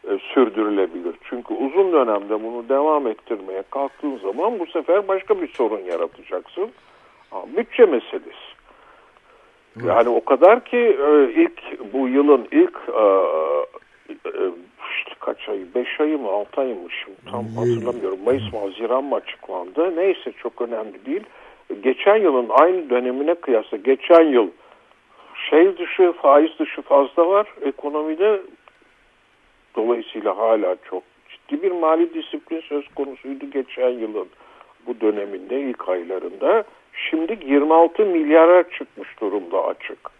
e, sürdürülebilir. Çünkü uzun dönemde bunu devam ettirmeye kalktığın zaman bu sefer başka bir sorun yaratacaksın. Bütçe meselesi. Yani o kadar ki e, ilk bu yılın ilk kaç ayı, beş ayı mı, altı ayı mı şimdi tam hatırlamıyorum. Mayıs mı, Haziran mı açıklandı. Neyse çok önemli değil. Geçen yılın aynı dönemine kıyasla geçen yıl şey dışı, faiz dışı fazla var ekonomide. Dolayısıyla hala çok ciddi bir mali disiplin söz konusuydu geçen yılın bu döneminde ilk aylarında. Şimdi 26 milyara çıkmış durumda açık.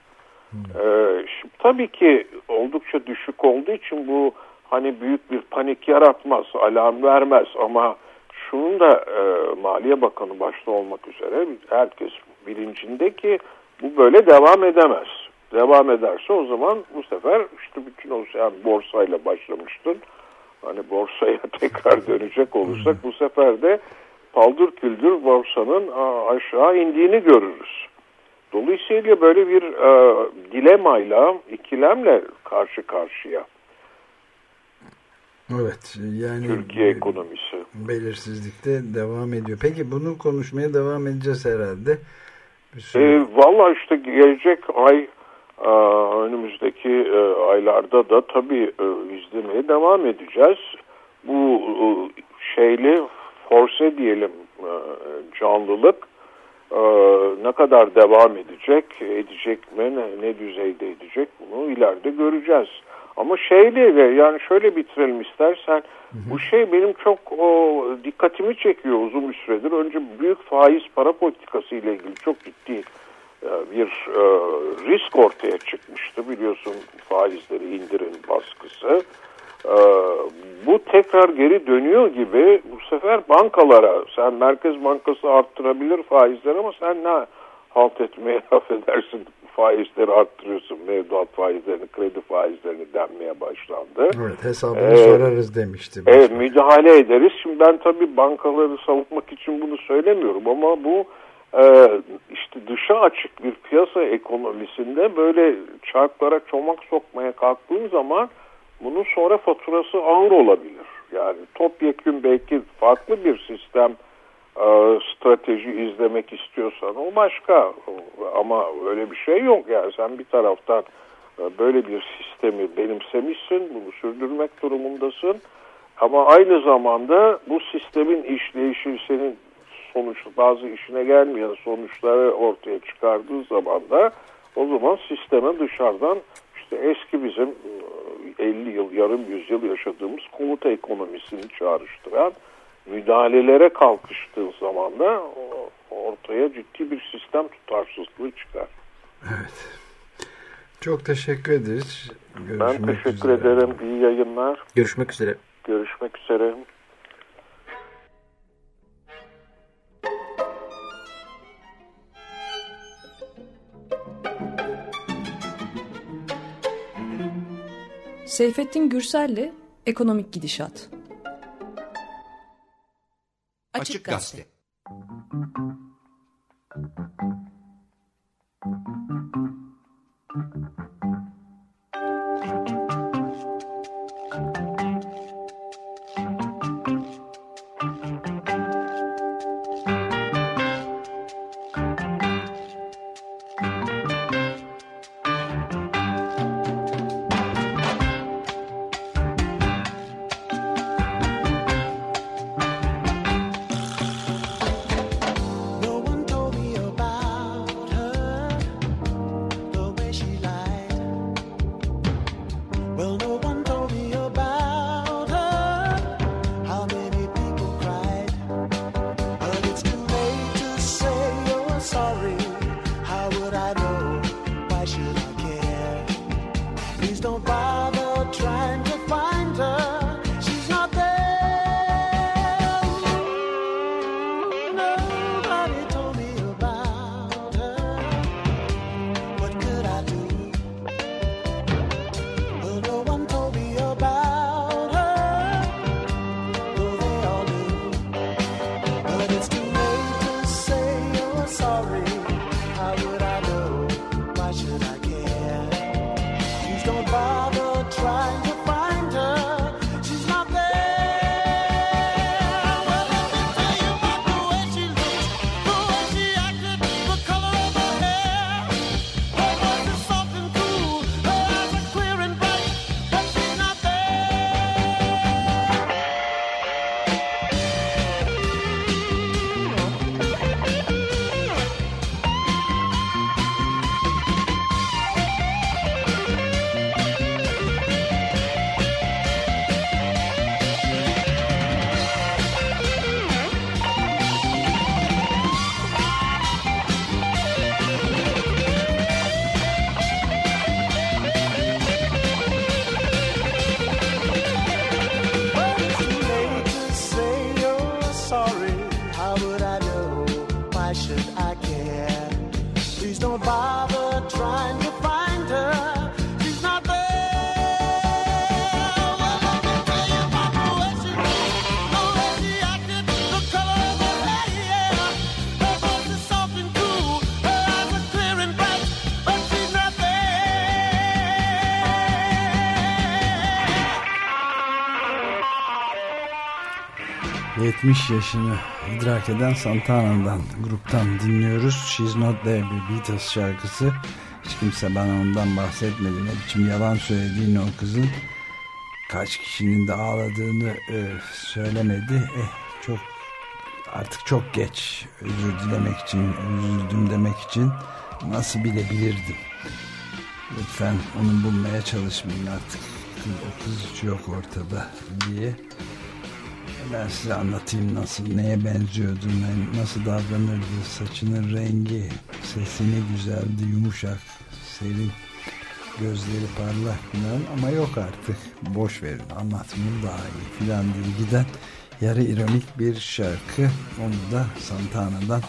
Ee, şimdi, tabii ki oldukça düşük olduğu için bu hani büyük bir panik yaratmaz, alarm vermez ama şunun da e, Maliye Bakanı başta olmak üzere herkes bilincinde ki bu böyle devam edemez. Devam ederse o zaman bu sefer işte bütün o yani borsayla başlamıştın. Hani borsaya tekrar dönecek olursak bu sefer de paldır küldür borsanın aşağı indiğini görürüz. Dolayısıyla böyle bir e, dilemayla, ikilemle karşı karşıya. Evet yani Türkiye ekonomisi belirsizlikte devam ediyor. Peki bunu konuşmaya devam edeceğiz herhalde. E, Valla işte gelecek ay e, önümüzdeki e, aylarda da tabii e, izlemeye devam edeceğiz. Bu e, şeyli force diyelim e, canlılık e, ne kadar devam edecek, edecek mi, ne, ne düzeyde edecek bunu ileride göreceğiz. Ama şeyle de yani şöyle bitirelim istersen. Hı hı. Bu şey benim çok o, dikkatimi çekiyor uzun bir süredir. Önce büyük faiz para politikası ile ilgili çok ciddi e, bir e, risk ortaya çıkmıştı. Biliyorsun faizleri indirin baskısı. E, bu tekrar geri dönüyor gibi bu sefer bankalara sen Merkez Bankası arttırabilir faizleri ama sen ne halt etmeye affedersin faizleri arttırıyorsun. Mevduat faizlerini, kredi faizlerini denmeye başlandı. Evet hesabını ee, sorarız demişti. Evet müdahale ederiz. Şimdi ben tabii bankaları savunmak için bunu söylemiyorum ama bu e, işte dışa açık bir piyasa ekonomisinde böyle çarklara çomak sokmaya kalktığın zaman bunun sonra faturası ağır olabilir. Yani topyekun belki farklı bir sistem strateji izlemek istiyorsan o başka. Ama öyle bir şey yok yani. Sen bir taraftan e, böyle bir sistemi benimsemişsin bunu sürdürmek durumundasın. Ama aynı zamanda bu sistemin işleyişi senin sonuç bazı işine gelmeyen sonuçları ortaya çıkardığı zaman da o zaman sisteme dışarıdan işte eski bizim 50 e, yıl yarım yüzyıl yaşadığımız komuta ekonomisini çağrıştıran müdahalelere kalkıştığı zaman da ortaya ciddi bir sistem tutarsızlığı çıkar. Evet. Çok teşekkür ederiz. Görüşmek ben teşekkür üzere. ederim. İyi yayınlar. Görüşmek üzere. Görüşmek üzere. Seyfettin Gürsel'le Ekonomik Gidişat. Açık Gazete. don't 70 yaşını idrak eden Santana'dan gruptan dinliyoruz. She's Not There bir Beatles şarkısı. Hiç kimse bana ondan bahsetmedi. Ne biçim yalan söylediğini o kızın kaç kişinin de ağladığını e, söylemedi. Eh, çok artık çok geç özür dilemek için üzüldüm demek için nasıl bilebilirdim. Lütfen onu bulmaya çalışmayın artık. O kız hiç yok ortada diye. Ben size anlatayım nasıl, neye benziyordu, nasıl davranırdı, saçının rengi, sesini güzeldi, yumuşak, serin, gözleri parlak falan ama yok artık. Boş verin, anlatmayayım daha iyi filan diye giden yarı ironik bir şarkı. Onu da Santana'dan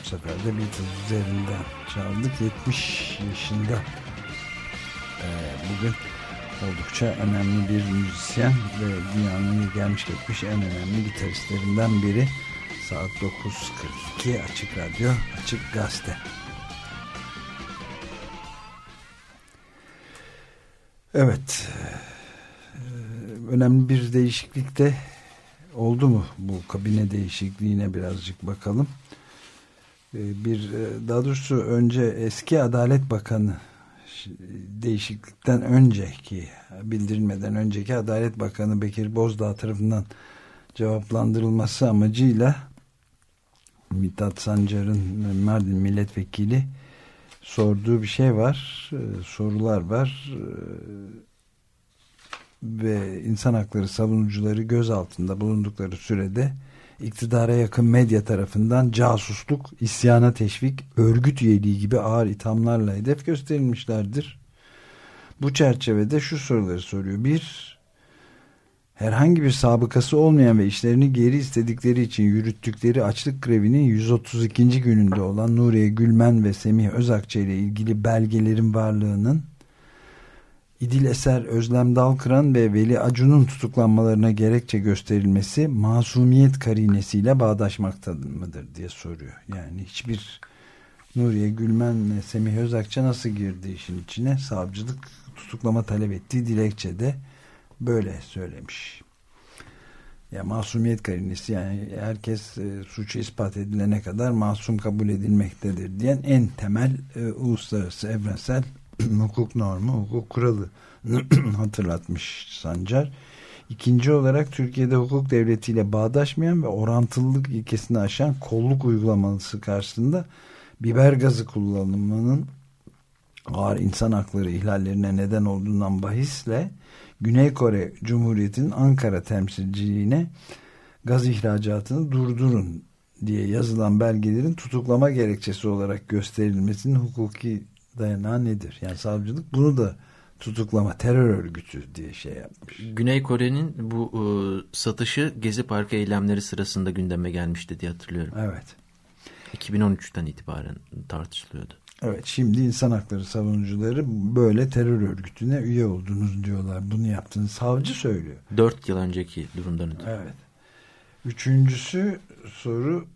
bu sefer de Beatles üzerinden çaldık. 70 yaşında ee, bugün oldukça önemli bir müzisyen ve dünyanın gelmiş geçmiş en önemli gitaristlerinden biri. Saat 9.42 Açık Radyo, Açık Gazete. Evet. Önemli bir değişiklik de oldu mu? Bu kabine değişikliğine birazcık bakalım. Ee, Bir e, daha doğrusu önce eski Adalet Bakanı değişiklikten önceki bildirilmeden önceki Adalet Bakanı Bekir Bozdağ tarafından cevaplandırılması amacıyla Mithat Sancar'ın Mardin milletvekili sorduğu bir şey var e, sorular var e, ve insan hakları savunucuları gözaltında bulundukları sürede iktidara yakın medya tarafından casusluk, isyana teşvik, örgüt üyeliği gibi ağır ithamlarla hedef gösterilmişlerdir. Bu çerçevede şu soruları soruyor. Bir, herhangi bir sabıkası olmayan ve işlerini geri istedikleri için yürüttükleri açlık grevinin 132. gününde olan Nuriye Gülmen ve Semih Özakçı ile ilgili belgelerin varlığının İdil Eser, Özlem Dalkıran ve Veli Acun'un tutuklanmalarına gerekçe gösterilmesi masumiyet karinesiyle bağdaşmakta mıdır diye soruyor. Yani hiçbir Nuriye Gülmen ve Semih Özakça nasıl girdi işin içine? Savcılık tutuklama talep ettiği dilekçede böyle söylemiş. Ya masumiyet karinesi yani herkes e, suçu ispat edilene kadar masum kabul edilmektedir diyen en temel e, uluslararası evrensel hukuk normu, hukuk kuralı hatırlatmış Sancar. İkinci olarak Türkiye'de hukuk devletiyle bağdaşmayan ve orantılılık ilkesini aşan kolluk uygulaması karşısında biber gazı kullanımının ağır insan hakları ihlallerine neden olduğundan bahisle Güney Kore Cumhuriyeti'nin Ankara temsilciliğine gaz ihracatını durdurun diye yazılan belgelerin tutuklama gerekçesi olarak gösterilmesinin hukuki dayanağı nedir? Yani savcılık bunu da tutuklama terör örgütü diye şey yapmış. Güney Kore'nin bu e, satışı Gezi Parkı eylemleri sırasında gündeme gelmişti diye hatırlıyorum. Evet. 2013'ten itibaren tartışılıyordu. Evet şimdi insan hakları savunucuları böyle terör örgütüne üye oldunuz diyorlar. Bunu yaptığını savcı söylüyor. 4 yıl önceki durumdan ötürü. Evet. Üçüncüsü soru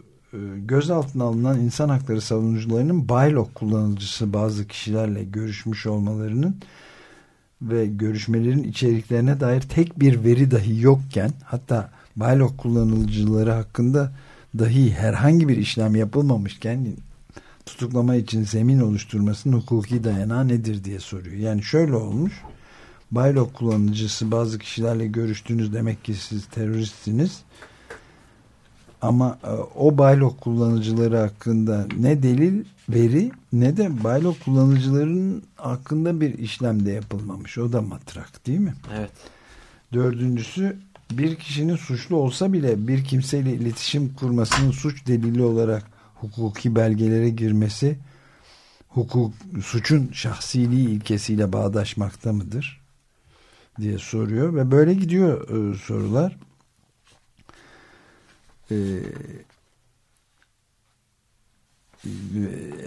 gözaltına alınan insan hakları savunucularının Baylok kullanıcısı bazı kişilerle görüşmüş olmalarının ve görüşmelerin içeriklerine dair tek bir veri dahi yokken hatta Baylok kullanıcıları hakkında dahi herhangi bir işlem yapılmamışken tutuklama için zemin oluşturmasının hukuki dayanağı nedir diye soruyor. Yani şöyle olmuş. Baylok kullanıcısı bazı kişilerle görüştüğünüz demek ki siz teröristsiniz. Ama e, o Baylok kullanıcıları hakkında ne delil veri ne de Baylok kullanıcılarının hakkında bir işlem de yapılmamış. O da matrak değil mi? Evet. Dördüncüsü bir kişinin suçlu olsa bile bir kimseyle iletişim kurmasının suç delili olarak hukuki belgelere girmesi hukuk suçun şahsiliği ilkesiyle bağdaşmakta mıdır diye soruyor ve böyle gidiyor e, sorular. E,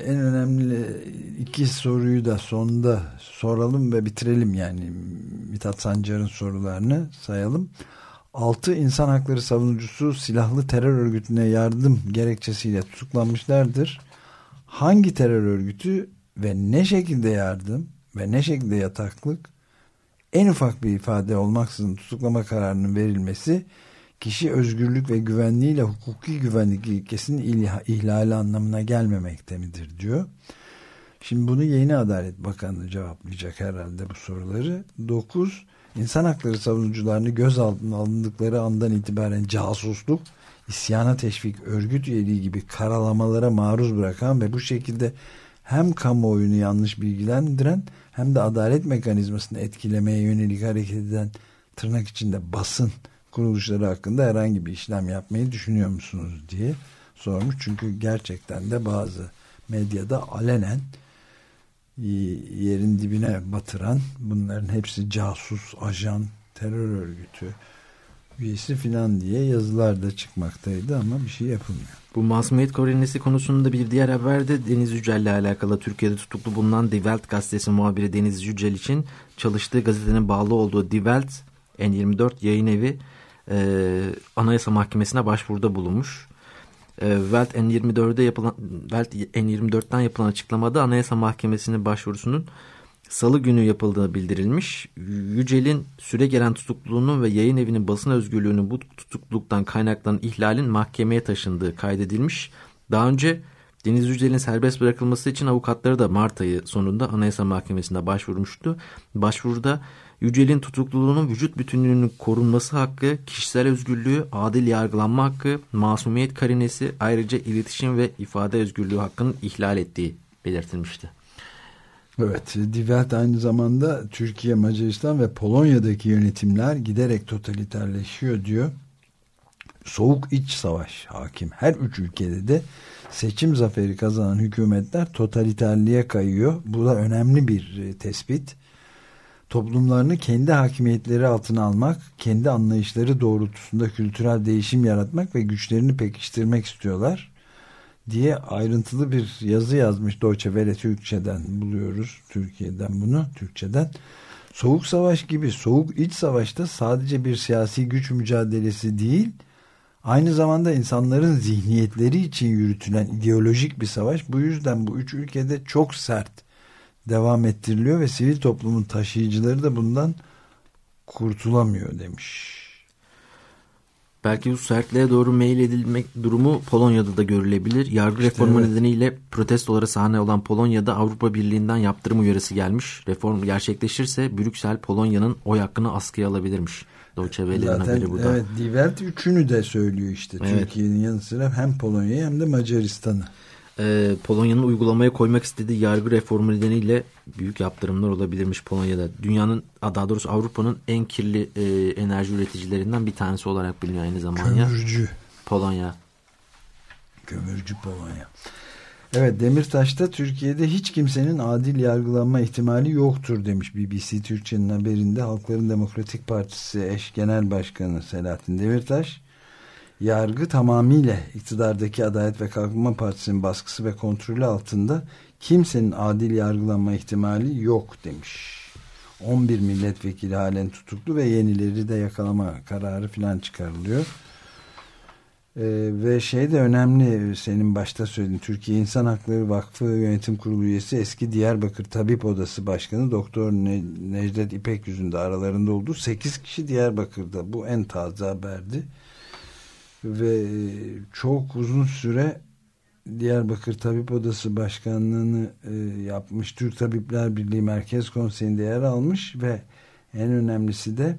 en önemli iki soruyu da sonda soralım ve bitirelim yani Mithat Sancar'ın sorularını sayalım. 6 insan hakları savunucusu silahlı terör örgütüne yardım gerekçesiyle tutuklanmışlardır. Hangi terör örgütü ve ne şekilde yardım ve ne şekilde yataklık en ufak bir ifade olmaksızın tutuklama kararının verilmesi kişi özgürlük ve güvenliğiyle hukuki güvenlik ilkesinin ihlali anlamına gelmemekte midir diyor. Şimdi bunu yeni Adalet Bakanlığı cevaplayacak herhalde bu soruları. 9 İnsan hakları savunucularını gözaltına alındıkları andan itibaren casusluk, isyana teşvik, örgüt üyeliği gibi karalamalara maruz bırakan ve bu şekilde hem kamuoyunu yanlış bilgilendiren hem de adalet mekanizmasını etkilemeye yönelik hareket eden tırnak içinde basın kuruluşları hakkında herhangi bir işlem yapmayı düşünüyor musunuz diye sormuş. Çünkü gerçekten de bazı medyada alenen yerin dibine batıran bunların hepsi casus, ajan, terör örgütü üyesi filan diye yazılar da çıkmaktaydı ama bir şey yapılmıyor. Bu masumiyet koordinesi konusunda bir diğer haber de Deniz Yücel ile alakalı Türkiye'de tutuklu bulunan Die Welt gazetesi muhabiri Deniz Yücel için çalıştığı gazetenin bağlı olduğu Die Welt N24 yayın evi e, Anayasa Mahkemesi'ne başvuruda bulunmuş. E, Welt N24'de yapılan Welt N24'ten yapılan açıklamada Anayasa Mahkemesi'nin başvurusunun Salı günü yapıldığı bildirilmiş. Yücel'in süre gelen tutukluluğunun ve yayın evinin basın özgürlüğünün bu tutukluluktan kaynaklanan ihlalin mahkemeye taşındığı kaydedilmiş. Daha önce Deniz Yücel'in serbest bırakılması için avukatları da Mart ayı sonunda Anayasa Mahkemesi'nde başvurmuştu. Başvuruda Yücel'in tutukluluğunun vücut bütünlüğünün korunması hakkı, kişisel özgürlüğü, adil yargılanma hakkı, masumiyet karinesi ayrıca iletişim ve ifade özgürlüğü hakkının ihlal ettiği belirtilmişti. Evet, Die Welt aynı zamanda Türkiye, Macaristan ve Polonya'daki yönetimler giderek totaliterleşiyor diyor. Soğuk iç savaş hakim. Her üç ülkede de seçim zaferi kazanan hükümetler totaliterliğe kayıyor. Bu da önemli bir e, tespit. Toplumlarını kendi hakimiyetleri altına almak, kendi anlayışları doğrultusunda kültürel değişim yaratmak ve güçlerini pekiştirmek istiyorlar diye ayrıntılı bir yazı yazmış Deutsche Welle Türkçe'den buluyoruz. Türkiye'den bunu Türkçe'den. Soğuk savaş gibi soğuk iç savaşta sadece bir siyasi güç mücadelesi değil aynı zamanda insanların zihniyetleri için yürütülen ideolojik bir savaş. Bu yüzden bu üç ülkede çok sert devam ettiriliyor ve sivil toplumun taşıyıcıları da bundan kurtulamıyor demiş. Belki bu sertliğe doğru meyil edilmek durumu Polonya'da da görülebilir. Yargı işte reformu evet. nedeniyle protestolara sahne olan Polonya'da Avrupa Birliği'nden yaptırım uyarısı gelmiş. Reform gerçekleşirse Brüksel Polonya'nın oy hakkını askıya alabilirmiş. Deutsche Welle'nin haberi bu da. Evet, Die Welt üçünü de söylüyor işte. Evet. Türkiye'nin yanı sıra hem Polonya'yı hem de Macaristan'ı e, Polonya'nın uygulamaya koymak istediği yargı reformu nedeniyle büyük yaptırımlar olabilirmiş Polonya'da. Dünyanın daha doğrusu Avrupa'nın en kirli e, enerji üreticilerinden bir tanesi olarak biliniyor aynı zamanda. Kömürcü. Polonya. Kömürcü Polonya. Evet Demirtaş'ta Türkiye'de hiç kimsenin adil yargılanma ihtimali yoktur demiş BBC Türkçe'nin haberinde. Halkların Demokratik Partisi eş genel başkanı Selahattin Demirtaş. Yargı tamamıyla iktidardaki Adalet ve Kalkınma Partisi'nin baskısı ve kontrolü altında kimsenin adil yargılanma ihtimali yok demiş. 11 milletvekili halen tutuklu ve yenileri de yakalama kararı filan çıkarılıyor. Ee, ve şey de önemli senin başta söylediğin Türkiye İnsan Hakları Vakfı Yönetim Kurulu üyesi eski Diyarbakır Tabip Odası Başkanı Doktor Ne- Necdet İpek yüzünde aralarında olduğu 8 kişi Diyarbakır'da bu en taze haberdi ve e, çok uzun süre Diyarbakır Tabip Odası Başkanlığını e, yapmış Türk Tabipler Birliği Merkez Konseyi'nde yer almış ve en önemlisi de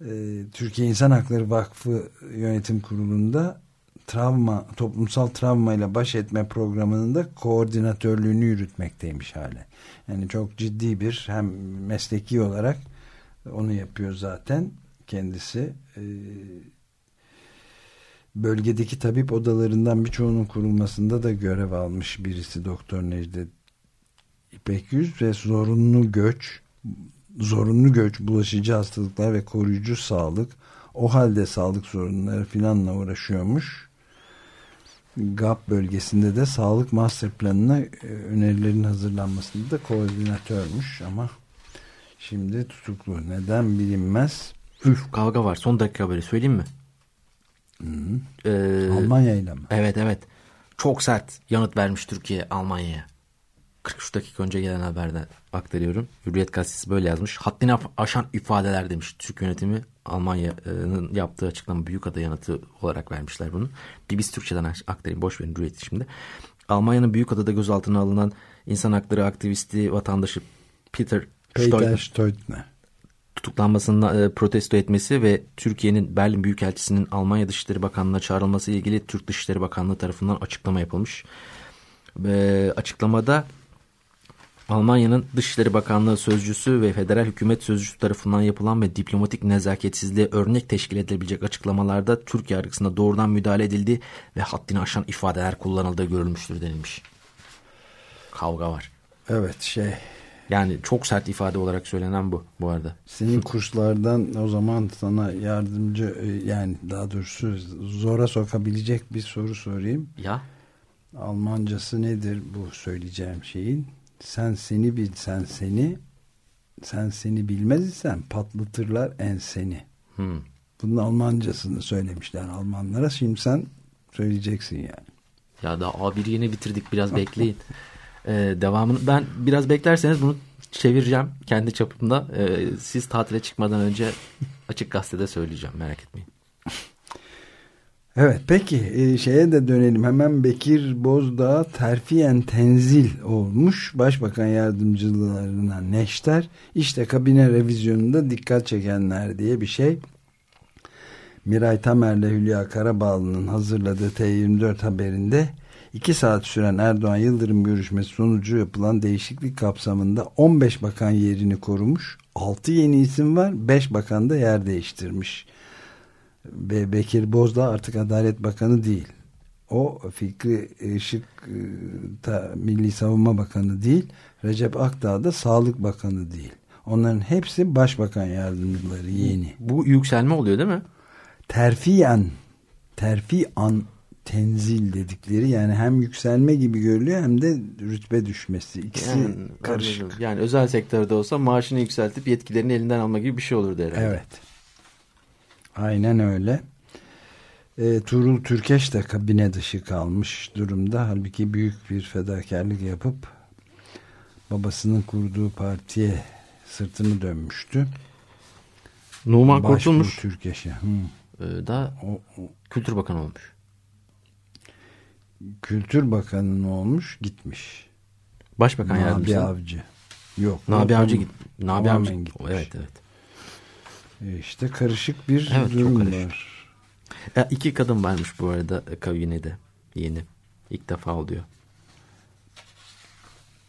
e, Türkiye İnsan Hakları Vakfı Yönetim Kurulu'nda travma, toplumsal travmayla baş etme programının da koordinatörlüğünü yürütmekteymiş hale. Yani çok ciddi bir hem mesleki olarak onu yapıyor zaten kendisi. E, bölgedeki tabip odalarından birçoğunun kurulmasında da görev almış birisi Doktor Necdet İpek Yüz ve zorunlu göç zorunlu göç, bulaşıcı hastalıklar ve koruyucu sağlık o halde sağlık sorunları filanla uğraşıyormuş. GAP bölgesinde de sağlık master planına e, önerilerin hazırlanmasında da koordinatörmüş ama şimdi tutuklu. Neden bilinmez. Üf kavga var. Son dakika haberi söyleyeyim mi? Ee, Almanya ile mi? Evet evet. Çok sert yanıt vermiş Türkiye Almanya'ya. 43 dakika önce gelen haberden aktarıyorum. Hürriyet gazetesi böyle yazmış. Haddini aşan ifadeler demiş. Türk yönetimi Almanya'nın yaptığı açıklama büyük ada yanıtı olarak vermişler bunu. BBC Türkçe'den aş- aktarayım. Boş verin Hürriyet'i şimdi. Almanya'nın Büyükada'da gözaltına alınan insan hakları aktivisti vatandaşı Peter Peter Stoiber Steutner. Tutuklanmasını e, protesto etmesi ve Türkiye'nin Berlin Büyükelçisi'nin Almanya Dışişleri Bakanlığı'na çağrılması ile ilgili Türk Dışişleri Bakanlığı tarafından açıklama yapılmış. Ve açıklamada Almanya'nın Dışişleri Bakanlığı Sözcüsü ve Federal Hükümet Sözcüsü tarafından yapılan ve diplomatik nezaketsizliğe örnek teşkil edilebilecek açıklamalarda Türk yargısına doğrudan müdahale edildi ve haddini aşan ifadeler kullanıldığı görülmüştür denilmiş. Kavga var. Evet şey Yani çok sert ifade olarak söylenen bu bu arada. senin kurslardan o zaman sana yardımcı e, yani daha doğrusu zora sokabilecek bir soru sorayım. Ya Almancası nedir bu söyleyeceğim şeyin? Sen seni bil sen seni sen seni bilmez isen patlatırlar enseni. Hmm. Bunun Almancasını söylemişler Almanlara. Şimdi sen söyleyeceksin yani. Ya da A1 yeni bitirdik biraz bekleyin. Ee, devamını ben biraz beklerseniz bunu çevireceğim kendi çapımda. Ee, siz tatile çıkmadan önce açık gazetede söyleyeceğim merak etmeyin. Evet peki e, şeye de dönelim hemen Bekir Bozdağ terfiyen tenzil olmuş başbakan yardımcılarına neşter işte kabine revizyonunda dikkat çekenler diye bir şey Miray Tamer'le Hülya Karabağlı'nın hazırladığı T24 haberinde 2 saat süren Erdoğan Yıldırım görüşmesi sonucu yapılan değişiklik kapsamında 15 bakan yerini korumuş 6 yeni isim var 5 bakan da yer değiştirmiş Be Bekir Bozdağ artık Adalet Bakanı değil. O Fikri Işık e, ta, Milli Savunma Bakanı değil. Recep Akdağ da Sağlık Bakanı değil. Onların hepsi Başbakan Yardımcıları yeni. Bu yükselme oluyor değil mi? Terfiyen terfian tenzil dedikleri yani hem yükselme gibi görülüyor hem de rütbe düşmesi. İkisi Yani, karışık. anladım. Yani özel sektörde olsa maaşını yükseltip yetkilerini elinden alma gibi bir şey olurdu herhalde. Evet. Aynen öyle. E, Tuğrul Türkeş de kabine dışı kalmış durumda. Halbuki büyük bir fedakarlık yapıp babasının kurduğu partiye sırtını dönmüştü. Numan Başbuğ Kurtulmuş Türkeş'e. Hı. e, da O, o Kültür Bakanı olmuş. Kültür Bakanı'nın olmuş gitmiş. Başbakan Nabi yardımcısı. Avcı. Yok. Nabi o- Avcı git. Nabi Avcı. gitmiş. Evet evet. E, İşte karışık bir Evet, durum karışık. var. Ya, iki kadın varmış bu arada e, kabinede yeni. İlk defa oluyor.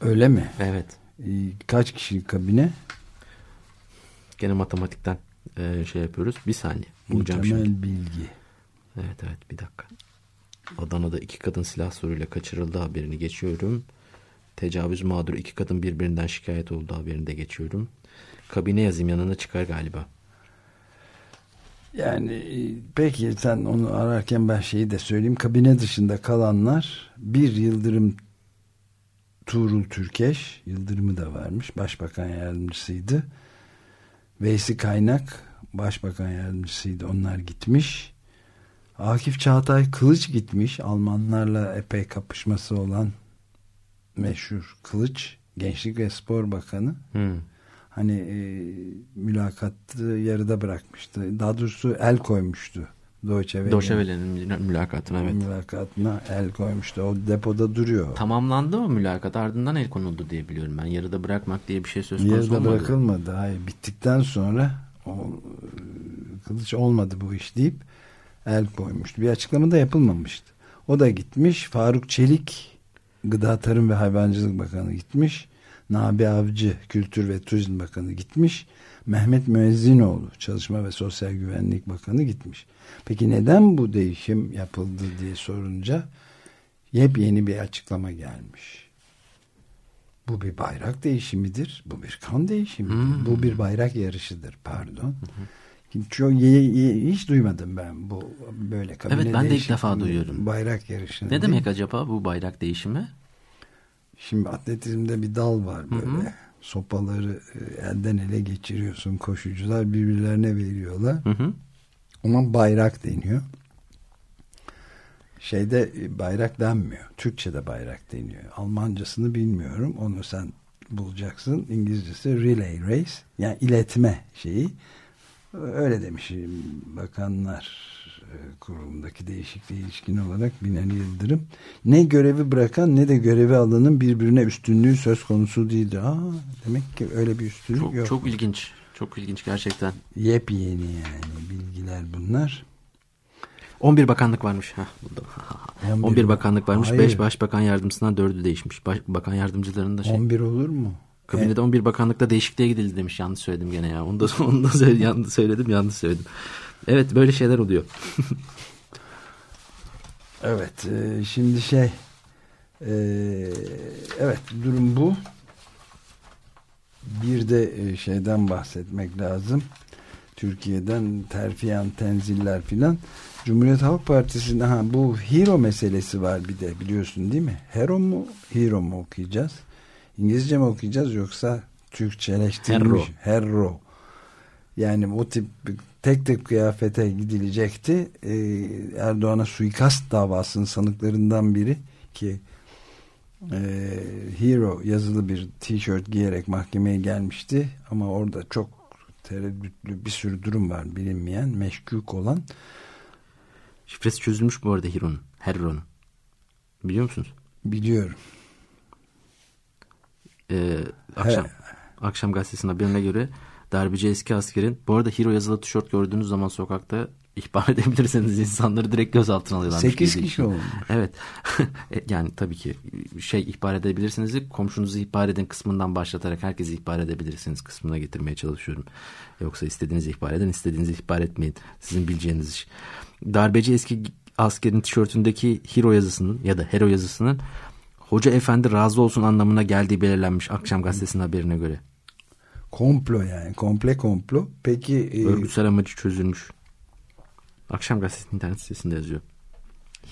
Öyle mi? Evet. E, kaç kişilik kabine? Gene matematikten e, şey yapıyoruz. Bir saniye. Bulacağım Muhtemel şimdi. bilgi. Evet evet bir dakika. Adana'da iki kadın silah soruyla kaçırıldı haberini geçiyorum. Tecavüz mağduru iki kadın birbirinden şikayet oldu haberini de geçiyorum. Kabine yazayım yanına çıkar galiba. Yani e, peki sen onu ararken ben şeyi de söyleyeyim. Kabine dışında kalanlar bir Yıldırım Tuğrul Türkeş, Yıldırım'ı da varmış. Başbakan yardımcısıydı. Veysi Kaynak, Başbakan yardımcısıydı. Onlar gitmiş. Akif Çağatay Kılıç gitmiş. Almanlarla epey kapışması olan meşhur Kılıç. Gençlik ve Spor Bakanı. Hmm. Hani e, mülakatı yarıda bırakmıştı. Daha doğrusu el koymuştu. Deutsche Welle. Deutsche Welle'nin mül- mülakatına evet. Mülakatına el koymuştu. O depoda duruyor. Tamamlandı mı mülakat ardından el konuldu diye biliyorum ben. Yarıda bırakmak diye bir şey söz konusu Yarıda olmadı. bırakılmadı. Hayır, bittikten sonra o, kılıç olmadı bu iş deyip el koymuştu. Bir açıklama da yapılmamıştı. O da gitmiş. Faruk Çelik Gıda Tarım ve Hayvancılık Bakanı gitmiş. Nabi Avcı Kültür ve Turizm Bakanı gitmiş. Mehmet Müezzinoğlu Çalışma ve Sosyal Güvenlik Bakanı gitmiş. Peki neden bu değişim yapıldı diye sorunca yepyeni bir açıklama gelmiş. Bu bir bayrak değişimidir. Bu bir kan değişimidir. Hmm. Bu bir bayrak yarışıdır. Pardon. Çok hiç duymadım ben bu böyle kabine Evet, ben de ilk defa duyuyorum. Bayrak yarışını. Ne demek acaba bu bayrak değişimi? Şimdi atletizmde bir dal var böyle. Hı hı. Sopaları e, elden ele geçiriyorsun. Koşucular birbirlerine veriyorlar. Hı hı. Ona bayrak deniyor. Şeyde e, bayrak denmiyor. Türkçe'de bayrak deniyor. Almancasını bilmiyorum. Onu sen bulacaksın. İngilizcesi relay race. Yani iletme şeyi. Öyle demiş bakanlar kurulundaki değişikliğe ilişkin olarak Binali Yıldırım. Ne görevi bırakan ne de görevi alanın birbirine üstünlüğü söz konusu değildi. Aa, demek ki öyle bir üstünlük Çok, yok. çok ilginç. Çok ilginç gerçekten. Yepyeni yani bilgiler bunlar. 11 bakanlık varmış. Heh, buldum. 11 11 bakanlık varmış. Hayır. 5 başbakan yardımcısından 4'ü değişmiş. Baş- bakan yardımcılarının da şey. 11 olur mu? Kabinede 11 bakanlıkta değişikliğe gidildi demiş. Yanlış söyledim gene ya. Onu da, onu da söyle- yanlış söyledim. Yanlış söyledim. Evet böyle şeyler oluyor. Evet e, şimdi şey e, evet durum bu. Bir de e, şeyden bahsetmek lazım. Türkiye'den terfiyan tenziller filan. Cumhuriyet Halk Partisi'nde ha, bu hero meselesi var bir de biliyorsun değil mi? Hero mu hero mu okuyacağız? İngilizce mi okuyacağız yoksa Türkçeleştirilmiş? Hero. Yani o tip tek tek kıyafete gidilecekti. Ee, Erdoğan'a suikast davasının sanıklarından biri ki e, Hero yazılı bir tişört giyerek mahkemeye gelmişti. Ama orada çok tereddütlü bir sürü durum var bilinmeyen, meşkuk olan. Şifresi çözülmüş bu arada Hero'nun. Hero'nun. Biliyor musunuz? Biliyorum. Ee, akşam, akşam gazetesinin haberine göre darbeci eski askerin bu arada Hero yazılı tişört gördüğünüz zaman sokakta ihbar edebilirseniz insanları direkt gözaltına alıyorlarmış. 8 gibi kişi bir- olmuş. Evet. E, yani tabii ki şey ihbar edebilirsiniz. Komşunuzu ihbar edin kısmından başlatarak herkesi ihbar edebilirsiniz kısmına getirmeye çalışıyorum. Yoksa istediğinizi ihbar edin, istediğinizi ihbar etmeyin. Sizin bileceğiniz iş. Darbeci eski askerin tişörtündeki hero yazısının ya da hero yazısının Hoca efendi razı olsun anlamına geldiği belirlenmiş akşam gazetesinin haberine göre. Komplo yani. Komple komplo. Peki e, Örgütsel amacı çözülmüş. Akşam gazetesinin internet sitesinde yazıyor.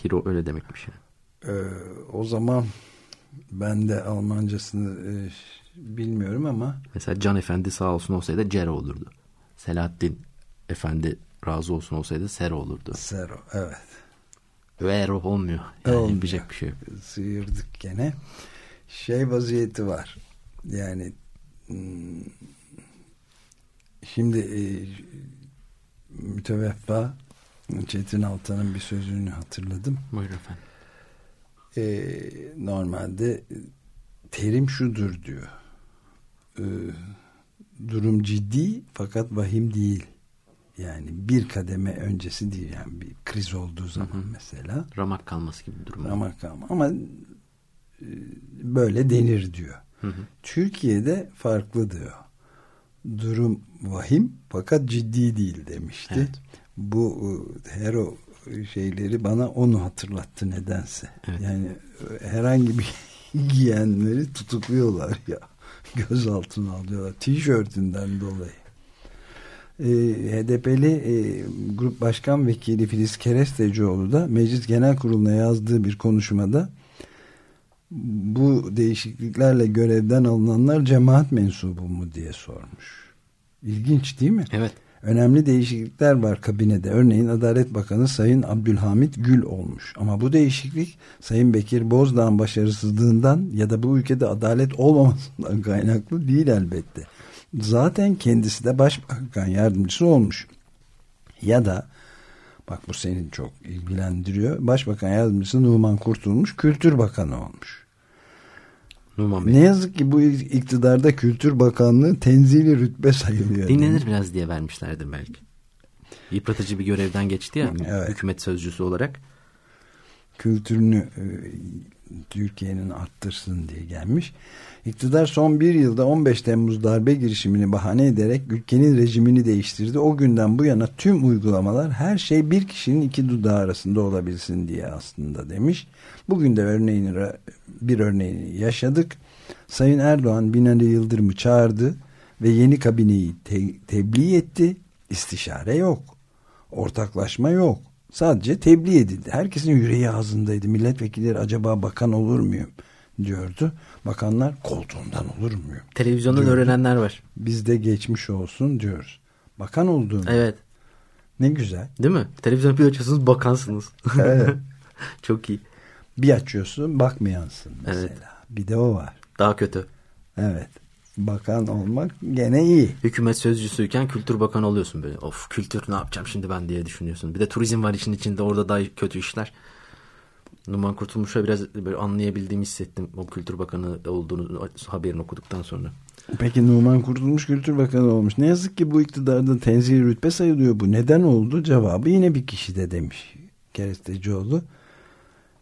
Hero öyle demekmiş yani. e, o zaman ben de Almancasını e, bilmiyorum ama Mesela Can Efendi sağ olsun olsaydı Cero olurdu. Selahattin Efendi razı olsun olsaydı Sero olurdu. Sero evet. Vero olmuyor. Yani Olmuyor. yapacak bir şey yok. sıyırdık gene. Şey vaziyeti var. Yani hmm, şimdi e, müteveffa Çetin Altan'ın bir sözünü hatırladım. Buyurun efendim. E, normalde terim şudur diyor. E, durum ciddi fakat vahim değil. Yani bir kademe öncesi değil. Yani bir kriz olduğu zaman mesela. Ramak kalması gibi bir durum. Ama ama e, böyle denir diyor. Türkiye'de farklı diyor. Durum vahim fakat ciddi değil demişti. Evet. Bu e, Hero şeyleri bana onu hatırlattı nedense. Yani herhangi bir giyenleri tutukluyorlar ya. Gözaltına alıyorlar. Tişörtünden dolayı. E, HDP'li e, Grup Başkan Vekili Filiz Kerestecioğlu da Meclis Genel Kurulu'na yazdığı bir konuşmada bu değişikliklerle görevden alınanlar cemaat mensubu mu diye sormuş. İlginç değil mi? Evet. Önemli değişiklikler var kabinede. Örneğin Adalet Bakanı Sayın Abdülhamit Gül olmuş. Ama bu değişiklik Sayın Bekir Bozdağ'ın başarısızlığından ya da bu ülkede adalet olmamasından kaynaklı değil elbette. Zaten kendisi de başbakan yardımcısı olmuş. Ya da bak bu senin çok ilgilendiriyor. Başbakan yardımcısı Numan Kurtulmuş Kültür Bakanı olmuş. Numan Bey. Ne yazık ki bu iktidarda Kültür Bakanlığı tenzili rütbe sayılıyor. Dinlenir biraz diye vermişlerdir belki. Yıpratıcı bir görevden geçti ya Evet. hükümet sözcüsü olarak. kültürünü e, Türkiye'nin arttırsın diye gelmiş. İktidar son bir yılda 15 Temmuz darbe girişimini bahane ederek ülkenin rejimini değiştirdi. O günden bu yana tüm uygulamalar her şey bir kişinin iki dudağı arasında olabilsin diye aslında demiş. Bugün de örneğini bir örneğini yaşadık. Sayın Erdoğan Binali Yıldırım'ı çağırdı ve yeni kabineyi te- tebliğ etti. İstişare yok. Ortaklaşma yok. Sadece tebliğ edildi. Herkesin yüreği ağzındaydı. Milletvekilleri acaba bakan olur muyum diyordu. Bakanlar koltuğundan olur muyum? Televizyondan Diyorum. öğrenenler var. Bizde geçmiş olsun diyoruz. Bakan olduğunu. Evet. Ne güzel. Değil mi? Televizyon bir açıyorsunuz bakansınız. Evet. Çok iyi. Bir açıyorsun bakmayansın mesela. Evet. Bir de o var. Daha kötü. Evet. Bakan olmak gene iyi. Hükümet sözcüsüyken kültür bakanı oluyorsun böyle. Of kültür ne yapacağım şimdi ben diye düşünüyorsun. Bir de turizm var işin içinde orada daha kötü işler. Numan Kurtulmuş'a biraz böyle anlayabildiğimi hissettim. O kültür bakanı olduğunu haberini okuduktan sonra. Peki Numan Kurtulmuş Kültür Bakanı olmuş. Ne yazık ki bu iktidarda tenzih rütbe sayılıyor bu. Neden oldu? Cevabı yine bir kişi de demiş Kerestecioğlu.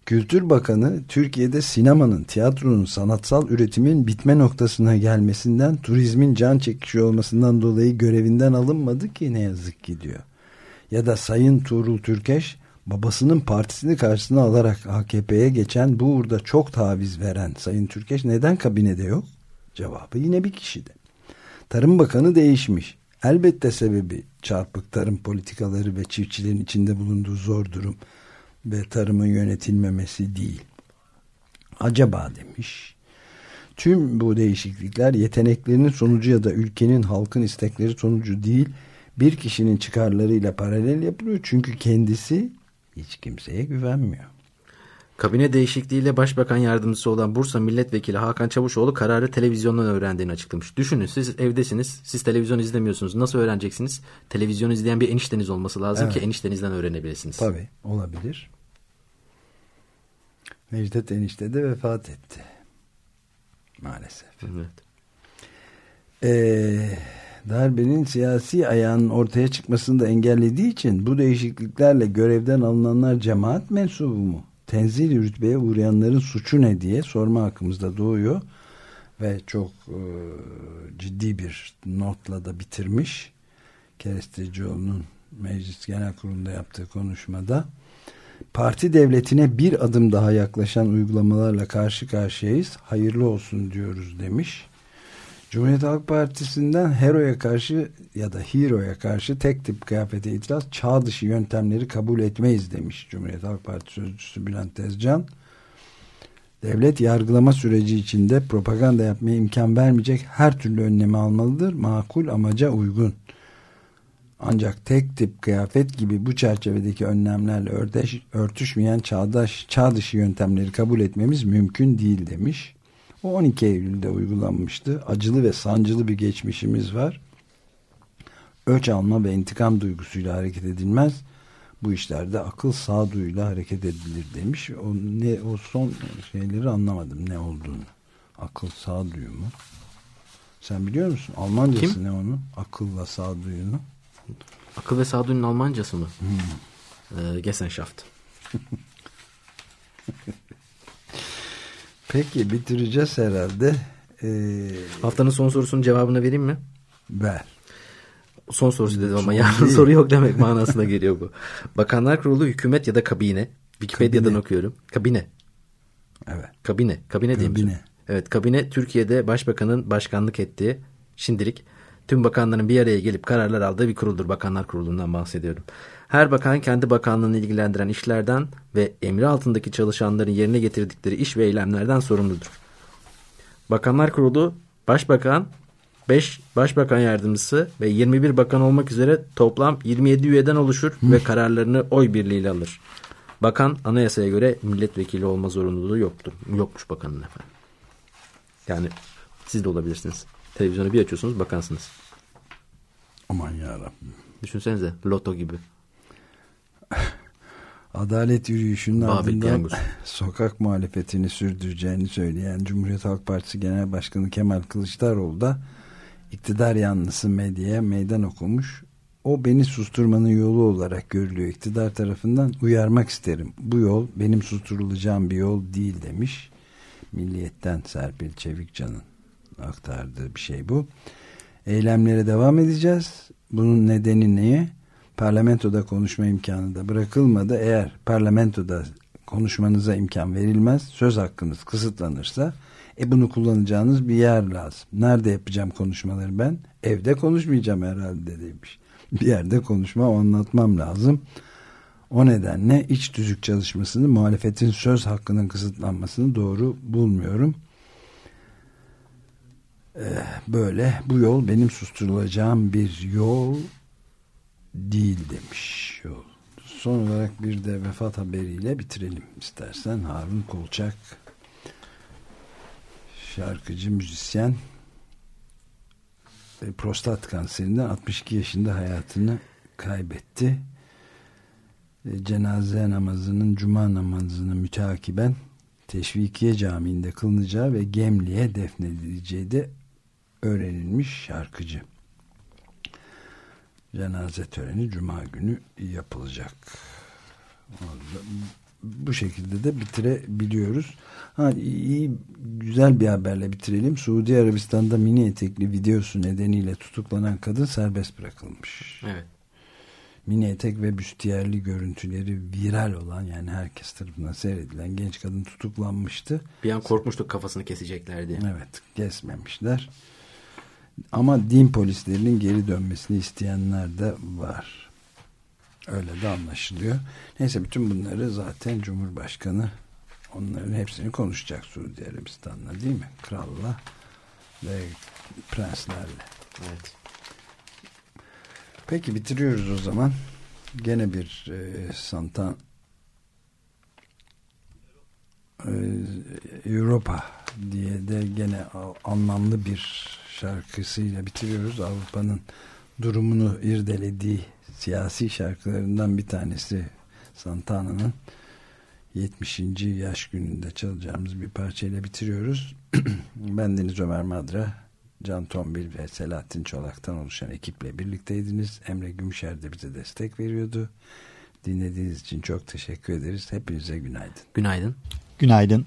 Kültür Bakanı Türkiye'de sinemanın, tiyatronun, sanatsal üretimin bitme noktasına gelmesinden, turizmin can çekişi olmasından dolayı görevinden alınmadı ki ne yazık ki diyor. Ya da Sayın Tuğrul Türkeş babasının partisini karşısına alarak AKP'ye geçen bu uğurda çok taviz veren Sayın Türkeş neden kabinede yok? Cevabı yine bir kişide. Tarım Bakanı değişmiş. Elbette sebebi çarpık tarım politikaları ve çiftçilerin içinde bulunduğu zor durum ve tarımın yönetilmemesi değil. Acaba demiş. Tüm bu değişiklikler yeteneklerinin sonucu ya da ülkenin halkın istekleri sonucu değil, bir kişinin çıkarlarıyla paralel yapılıyor. Çünkü kendisi hiç kimseye güvenmiyor. Kabine değişikliğiyle başbakan yardımcısı olan Bursa Milletvekili Hakan Çavuşoğlu kararı televizyondan öğrendiğini açıklamış. Düşünün siz evdesiniz, siz televizyon izlemiyorsunuz. Nasıl öğreneceksiniz? Televizyon izleyen bir enişteniz olması lazım Evet. ki eniştenizden öğrenebilirsiniz. Tabii olabilir. Necdet enişte de vefat etti. Maalesef. Evet. Ee, darbenin siyasi ayağının ortaya çıkmasını da engellediği için bu değişikliklerle görevden alınanlar cemaat mensubu mu? Tenzil rütbeye uğrayanların suçu ne diye sorma hakkımızda doğuyor ve çok e, ciddi bir notla da bitirmiş. Kerestecioğlu'nun Meclis Genel Kurulu'nda yaptığı konuşmada parti devletine bir adım daha yaklaşan uygulamalarla karşı karşıyayız. Hayırlı olsun diyoruz demiş. Cumhuriyet Halk Partisi'nden Hero'ya karşı ya da Hero'ya karşı tek tip kıyafete itiraz çağ dışı yöntemleri kabul etmeyiz demiş Cumhuriyet Halk Partisi Sözcüsü Bülent Tezcan. Devlet yargılama süreci içinde propaganda yapmaya imkan vermeyecek her türlü önlemi almalıdır. Makul amaca uygun. Ancak tek tip kıyafet gibi bu çerçevedeki önlemlerle örteş, örtüşmeyen çağdaş, çağ dışı yöntemleri kabul etmemiz mümkün değil demiş. O 12 Eylül'de uygulanmıştı. Acılı ve sancılı bir geçmişimiz var. Öç alma ve intikam duygusuyla hareket edilmez. Bu işlerde akıl sağduyuyla hareket edilir demiş. O, ne, o son şeyleri anlamadım ne olduğunu. Akıl sağduyu mu? Sen biliyor musun? Almancası Kim? ne onu? Akılla sağduyunu. Akıl ve sağduyunun Almancası mı? Hmm. Ee, Gesellschaft. Peki bitireceğiz herhalde. Ee, Haftanın son sorusunun cevabını vereyim mi? ver. son sorusu dedim ama yarın soru yok demek manasına geliyor bu. Bakanlar Kurulu hükümet ya da kabine. Wikipedia'dan Kabine. okuyorum. Kabine. Evet. Kabine. Kabine diyeyim. Kabine. Evet kabine Türkiye'de başbakanın başkanlık ettiği şimdilik tüm bakanların bir araya gelip kararlar aldığı bir kuruldur. Bakanlar Kurulu'ndan bahsediyorum. Her bakan kendi bakanlığını ilgilendiren işlerden ve emri altındaki çalışanların yerine getirdikleri iş ve eylemlerden sorumludur. Bakanlar Kurulu Başbakan, 5 Başbakan Yardımcısı ve 21 bakan olmak üzere toplam 27 üyeden oluşur ve kararlarını oy birliğiyle alır. Bakan anayasaya göre milletvekili olma zorunluluğu yoktur. Yokmuş bakanın efendim. Yani siz de olabilirsiniz. Televizyonu bir açıyorsunuz bakansınız. Aman yarabbim. Düşünsenize loto gibi. Adalet yürüyüşünün Babil ardından sokak muhalefetini sürdüreceğini söyleyen Cumhuriyet Halk Partisi Genel Başkanı Kemal Kılıçdaroğlu da iktidar yanlısı medyaya meydan okumuş. O beni susturmanın yolu olarak görülüyor iktidar tarafından. Uyarmak isterim. Bu yol benim susturulacağım bir yol değil demiş. Milliyetten Serpil Çevikcan'ın aktardığı bir şey bu. Eylemlere devam edeceğiz. Bunun nedeni neye? Parlamentoda konuşma imkanı da bırakılmadı. Eğer parlamentoda konuşmanıza imkan verilmez, söz hakkınız kısıtlanırsa e bunu kullanacağınız bir yer lazım. Nerede yapacağım konuşmaları ben? Evde konuşmayacağım herhalde demiş. Bir yerde konuşma anlatmam lazım. O nedenle iç tüzük çalışmasını muhalefetin söz hakkının kısıtlanmasını doğru bulmuyorum. Ee, böyle bu yol benim susturulacağım bir yol değil demiş. Son olarak bir de vefat haberiyle bitirelim istersen. Harun Kolçak şarkıcı, müzisyen e, prostat kanserinden 62 yaşında hayatını kaybetti. E, Cenaze namazının cuma namazını müteakiben Teşvikiye Camii'nde kılınacağı ve Gemli'ye defnedileceği de öğrenilmiş şarkıcı. Cenaze töreni cuma günü yapılacak. Bu şekilde de bitirebiliyoruz. Ha, iyi, güzel bir haberle bitirelim. Suudi Arabistan'da mini etekli videosu nedeniyle tutuklanan kadın serbest bırakılmış. Evet. Mini etek ve büstiyerli görüntüleri viral olan yani herkes tarafından seyredilen genç kadın tutuklanmıştı. Bir an korkmuştuk kafasını kesecekler diye. Evet kesmemişler. Ama din polislerinin geri dönmesini isteyenler de var. Öyle de anlaşılıyor. Neyse bütün bunları zaten Cumhurbaşkanı onların hepsini konuşacak Suudi Arabistan'la değil mi? Kralla ve prenslerle. Evet. Peki bitiriyoruz o zaman. Gene bir e, Santan Europa diye de gene anlamlı bir şarkısıyla bitiriyoruz. Avrupa'nın durumunu irdelediği siyasi şarkılarından bir tanesi Santana'nın 70. yaş gününde çalacağımız bir parçayla bitiriyoruz. ben Deniz Ömer Madra, Can Tombil ve Selahattin Çolak'tan oluşan ekiple birlikteydiniz. Emre Gümüşer de bize destek veriyordu. Dinlediğiniz için çok teşekkür ederiz. Hepinize günaydın. Günaydın. Günaydın.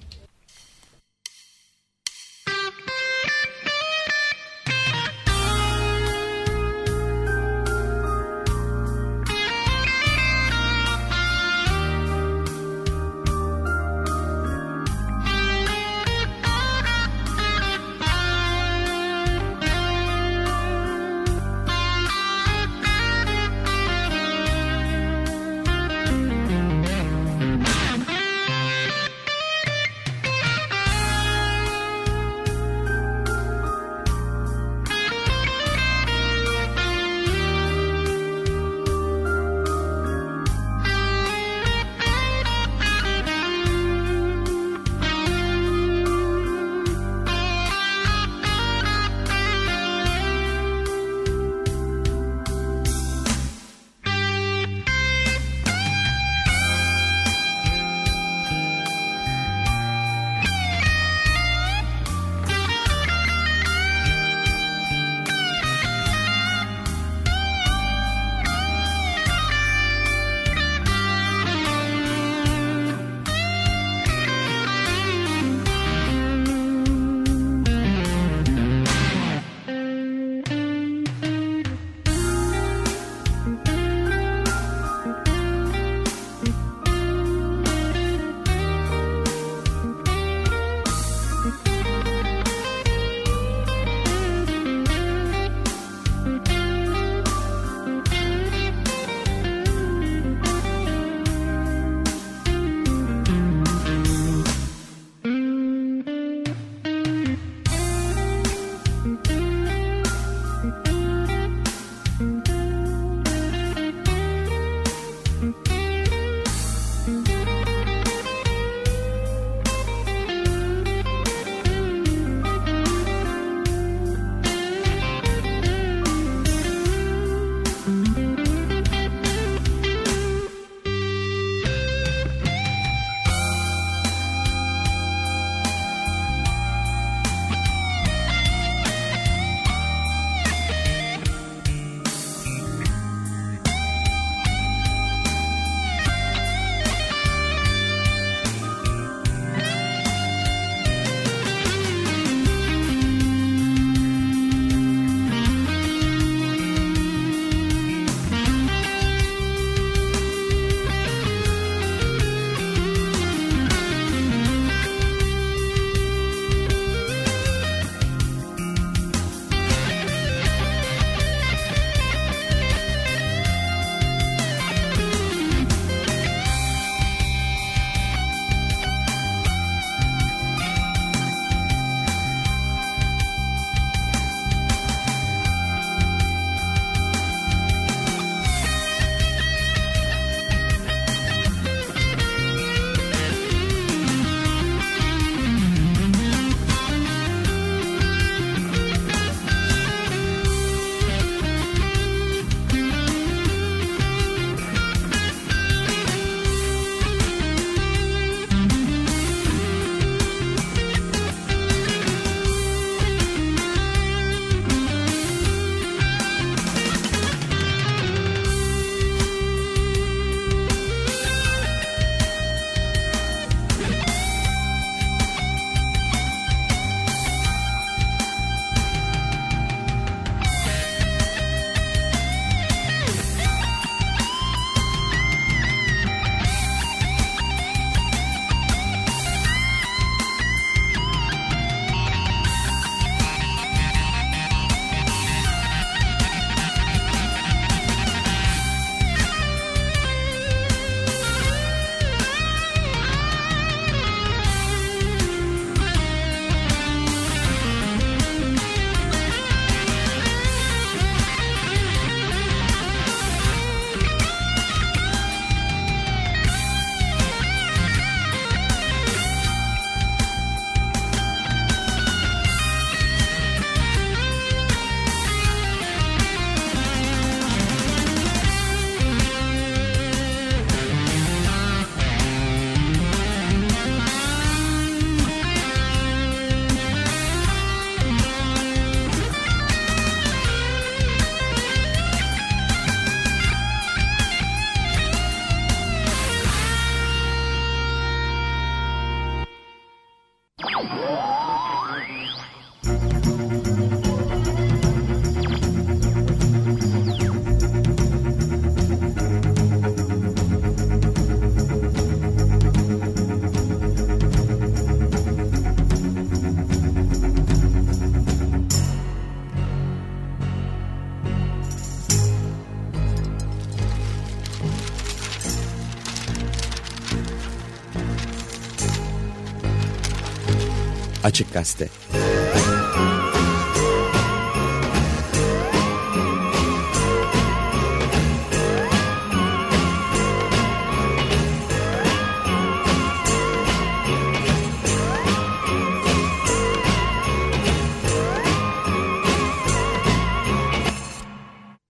Açık Gazete